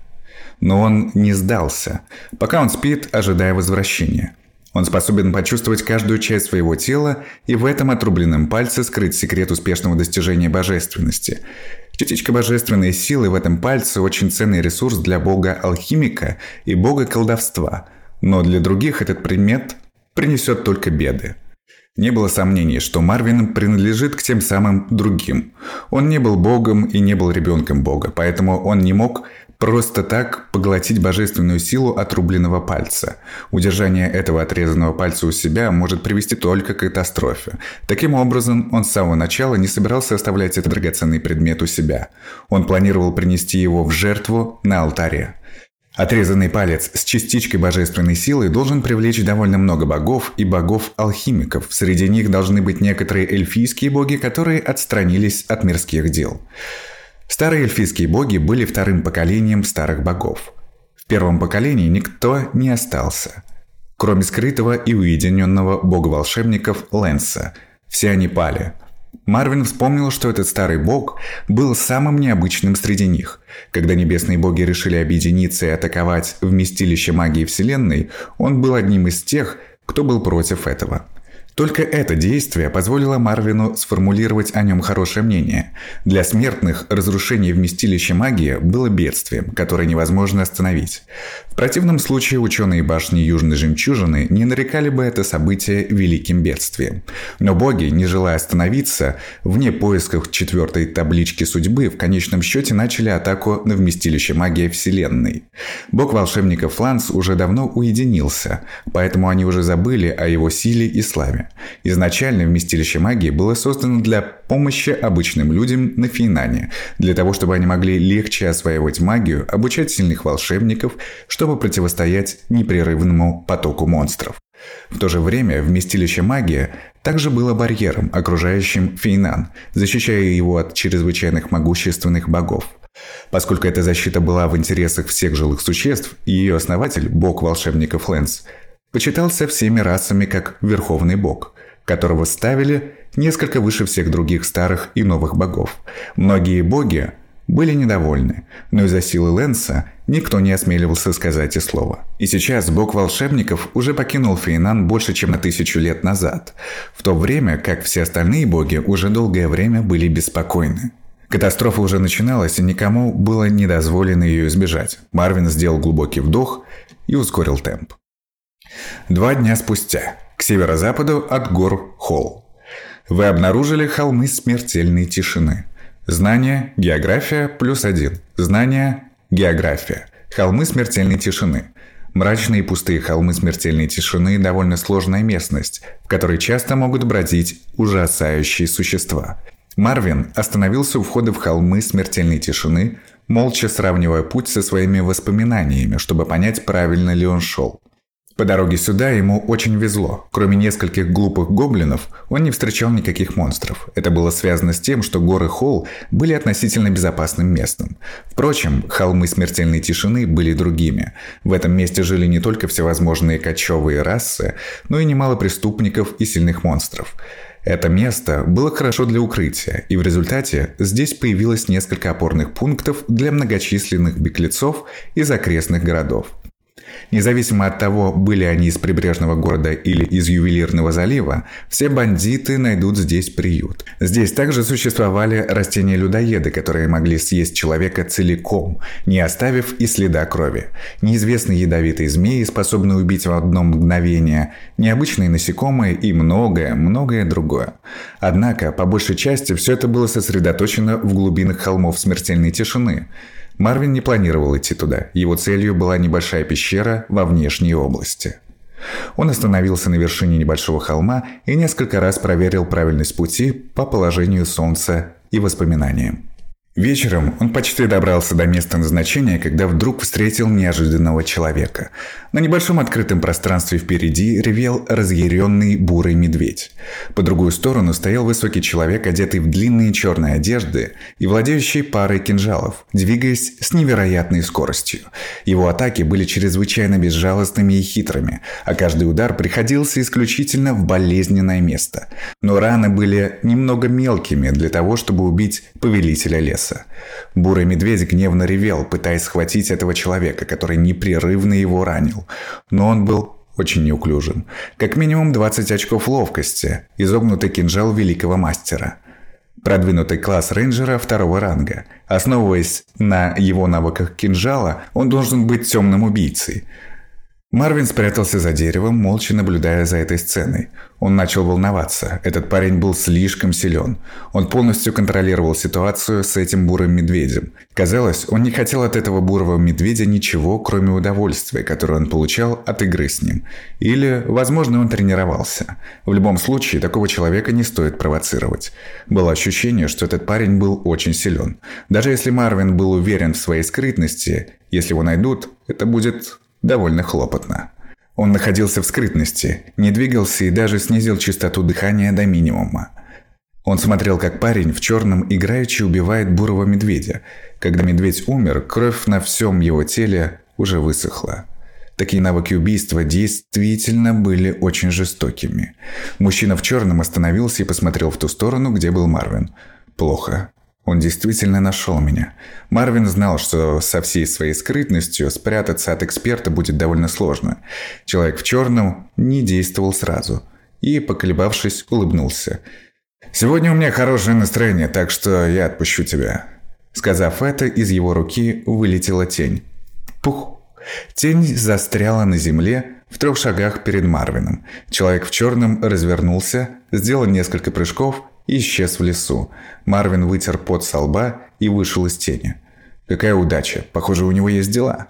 Но он не сдался, пока он спит, ожидая возвращения. Он способен почувствовать каждую часть своего тела и в этом отрубленном пальце скрыть секрет успешного достижения божественности. Частичка божественной силы в этом пальце очень ценный ресурс для бога-алхимика и бога колдовства, но для других этот предмет принесет только беды. Не было сомнений, что Марвин принадлежит к тем самым другим. Он не был богом и не был ребенком бога, поэтому он не мог просто так поглотить божественную силу отрубленного пальца. Удержание этого отрезанного пальца у себя может привести только к катастрофе. Таким образом, он с самого начала не собирался оставлять этот драгоценный предмет у себя. Он планировал принести его в жертву на алтаре. Отрезанный палец с частичкой божественной силы должен привлечь довольно много богов и богов-алхимиков. Среди них должны быть некоторые эльфийские боги, которые отстранились от мирских дел. Старые эльфийские боги были вторым поколением старых богов. В первом поколении никто не остался, кроме скрытого и уединенного бога-волшебников Лэнса. Все они пали – Марвин вспомнил, что этот старый бог был самым необычным среди них. Когда небесные боги решили объединиться и атаковать вместилище магии Вселенной, он был одним из тех, кто был против этого. Только это действие позволило Марвину сформулировать о нем хорошее мнение. Для смертных разрушение вместилища магии было бедствием, которое невозможно остановить. В противном случае ученые башни Южной Жемчужины не нарекали бы это событие великим бедствием. Но боги, не желая остановиться, вне поисков четвертой таблички судьбы, в конечном счете начали атаку на вместилище магии Вселенной. Бог волшебников Фланс уже давно уединился, поэтому они уже забыли о его силе и славе. Изначально вместилище магии было создано для помощи обычным людям на Фейнане, для того, чтобы они могли легче осваивать магию, обучать сильных волшебников, чтобы противостоять непрерывному потоку монстров. В то же время вместилище магия также было барьером, окружающим Фейнан, защищая его от чрезвычайных могущественных богов. Поскольку эта защита была в интересах всех жилых существ, ее основатель, бог волшебников Лэнс, почитался всеми расами как верховный бог, которого ставили несколько выше всех других старых и новых богов. Многие боги были недовольны, но из-за силы Лэнса никто не осмеливался сказать и слова. И сейчас бог волшебников уже покинул Фейнан больше, чем на тысячу лет назад, в то время как все остальные боги уже долгое время были беспокойны. Катастрофа уже начиналась, и никому было не дозволено ее избежать. Марвин сделал глубокий вдох и ускорил темп. Два дня спустя, к северо-западу от гор Холл. Вы обнаружили холмы смертельной тишины. Знание, география плюс один. Знание, география. Холмы смертельной тишины. Мрачные и пустые холмы смертельной тишины – довольно сложная местность, в которой часто могут бродить ужасающие существа. Марвин остановился у входа в холмы смертельной тишины, молча сравнивая путь со своими воспоминаниями, чтобы понять, правильно ли он шел. По дороге сюда ему очень везло. Кроме нескольких глупых гоблинов, он не встречал никаких монстров. Это было связано с тем, что горы Холл были относительно безопасным местом. Впрочем, холмы смертельной тишины были другими. В этом месте жили не только всевозможные кочевые расы, но и немало преступников и сильных монстров. Это место было хорошо для укрытия, и в результате здесь появилось несколько опорных пунктов для многочисленных беглецов из окрестных городов. Независимо от того, были они из прибрежного города или из ювелирного залива, все бандиты найдут здесь приют. Здесь также существовали растения-людоеды, которые могли съесть человека целиком, не оставив и следа крови. Неизвестные ядовитые змеи, способные убить в одно мгновение, необычные насекомые и многое, многое другое. Однако, по большей части, все это было сосредоточено в глубинах холмов смертельной тишины. Марвин не планировал идти туда. Его целью была небольшая пещера во внешней области. Он остановился на вершине небольшого холма и несколько раз проверил правильность пути по положению солнца и воспоминаниям. Вечером он почти добрался до места назначения, когда вдруг встретил неожиданного человека. На небольшом открытом пространстве впереди ревел разъяренный бурый медведь. По другую сторону стоял высокий человек, одетый в длинные черные одежды и владеющий парой кинжалов, двигаясь с невероятной скоростью. Его атаки были чрезвычайно безжалостными и хитрыми, а каждый удар приходился исключительно в болезненное место. Но раны были немного мелкими для того, чтобы убить повелителя леса леса. Бурый медведь гневно ревел, пытаясь схватить этого человека, который непрерывно его ранил. Но он был очень неуклюжим. Как минимум 20 очков ловкости, изогнутый кинжал великого мастера. Продвинутый класс рейнджера второго ранга. Основываясь на его навыках кинжала, он должен быть темным убийцей – Марвин спрятался за деревом, молча наблюдая за этой сценой. Он начал волноваться. Этот парень был слишком силен. Он полностью контролировал ситуацию с этим бурым медведем. Казалось, он не хотел от этого бурого медведя ничего, кроме удовольствия, которое он получал от игры с ним. Или, возможно, он тренировался. В любом случае, такого человека не стоит провоцировать. Было ощущение, что этот парень был очень силен. Даже если Марвин был уверен в своей скрытности, если его найдут, это будет довольно хлопотно. Он находился в скрытности, не двигался и даже снизил частоту дыхания до минимума. Он смотрел, как парень в черном играючи убивает бурого медведя. Когда медведь умер, кровь на всем его теле уже высохла. Такие навыки убийства действительно были очень жестокими. Мужчина в черном остановился и посмотрел в ту сторону, где был Марвин. Плохо. Он действительно нашел меня. Марвин знал, что со всей своей скрытностью спрятаться от эксперта будет довольно сложно. Человек в черном не действовал сразу. И, поколебавшись, улыбнулся. «Сегодня у меня хорошее настроение, так что я отпущу тебя». Сказав это, из его руки вылетела тень. Пух! Тень застряла на земле в трех шагах перед Марвином. Человек в черном развернулся, сделал несколько прыжков исчез в лесу. Марвин вытер пот со лба и вышел из тени. Какая удача, похоже, у него есть дела.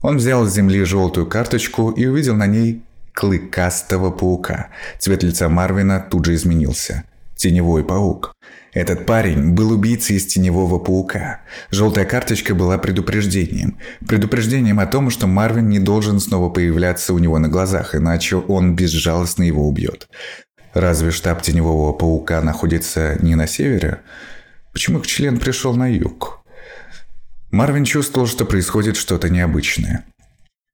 Он взял с земли желтую карточку и увидел на ней клыкастого паука. Цвет лица Марвина тут же изменился. Теневой паук. Этот парень был убийцей из теневого паука. Желтая карточка была предупреждением. Предупреждением о том, что Марвин не должен снова появляться у него на глазах, иначе он безжалостно его убьет. Разве штаб Теневого Паука находится не на севере? Почему их член пришел на юг? Марвин чувствовал, что происходит что-то необычное.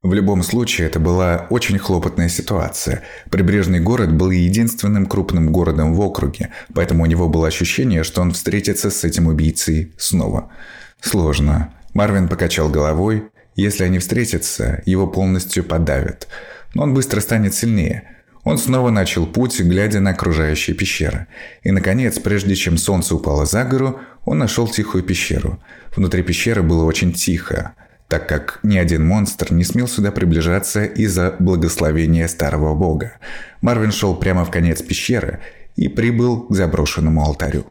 В любом случае, это была очень хлопотная ситуация. Прибрежный город был единственным крупным городом в округе, поэтому у него было ощущение, что он встретится с этим убийцей снова. Сложно. Марвин покачал головой. Если они встретятся, его полностью подавят. Но он быстро станет сильнее – он снова начал путь, глядя на окружающие пещеры. И, наконец, прежде чем солнце упало за гору, он нашел тихую пещеру. Внутри пещеры было очень тихо, так как ни один монстр не смел сюда приближаться из-за благословения старого бога. Марвин шел прямо в конец пещеры и прибыл к заброшенному алтарю.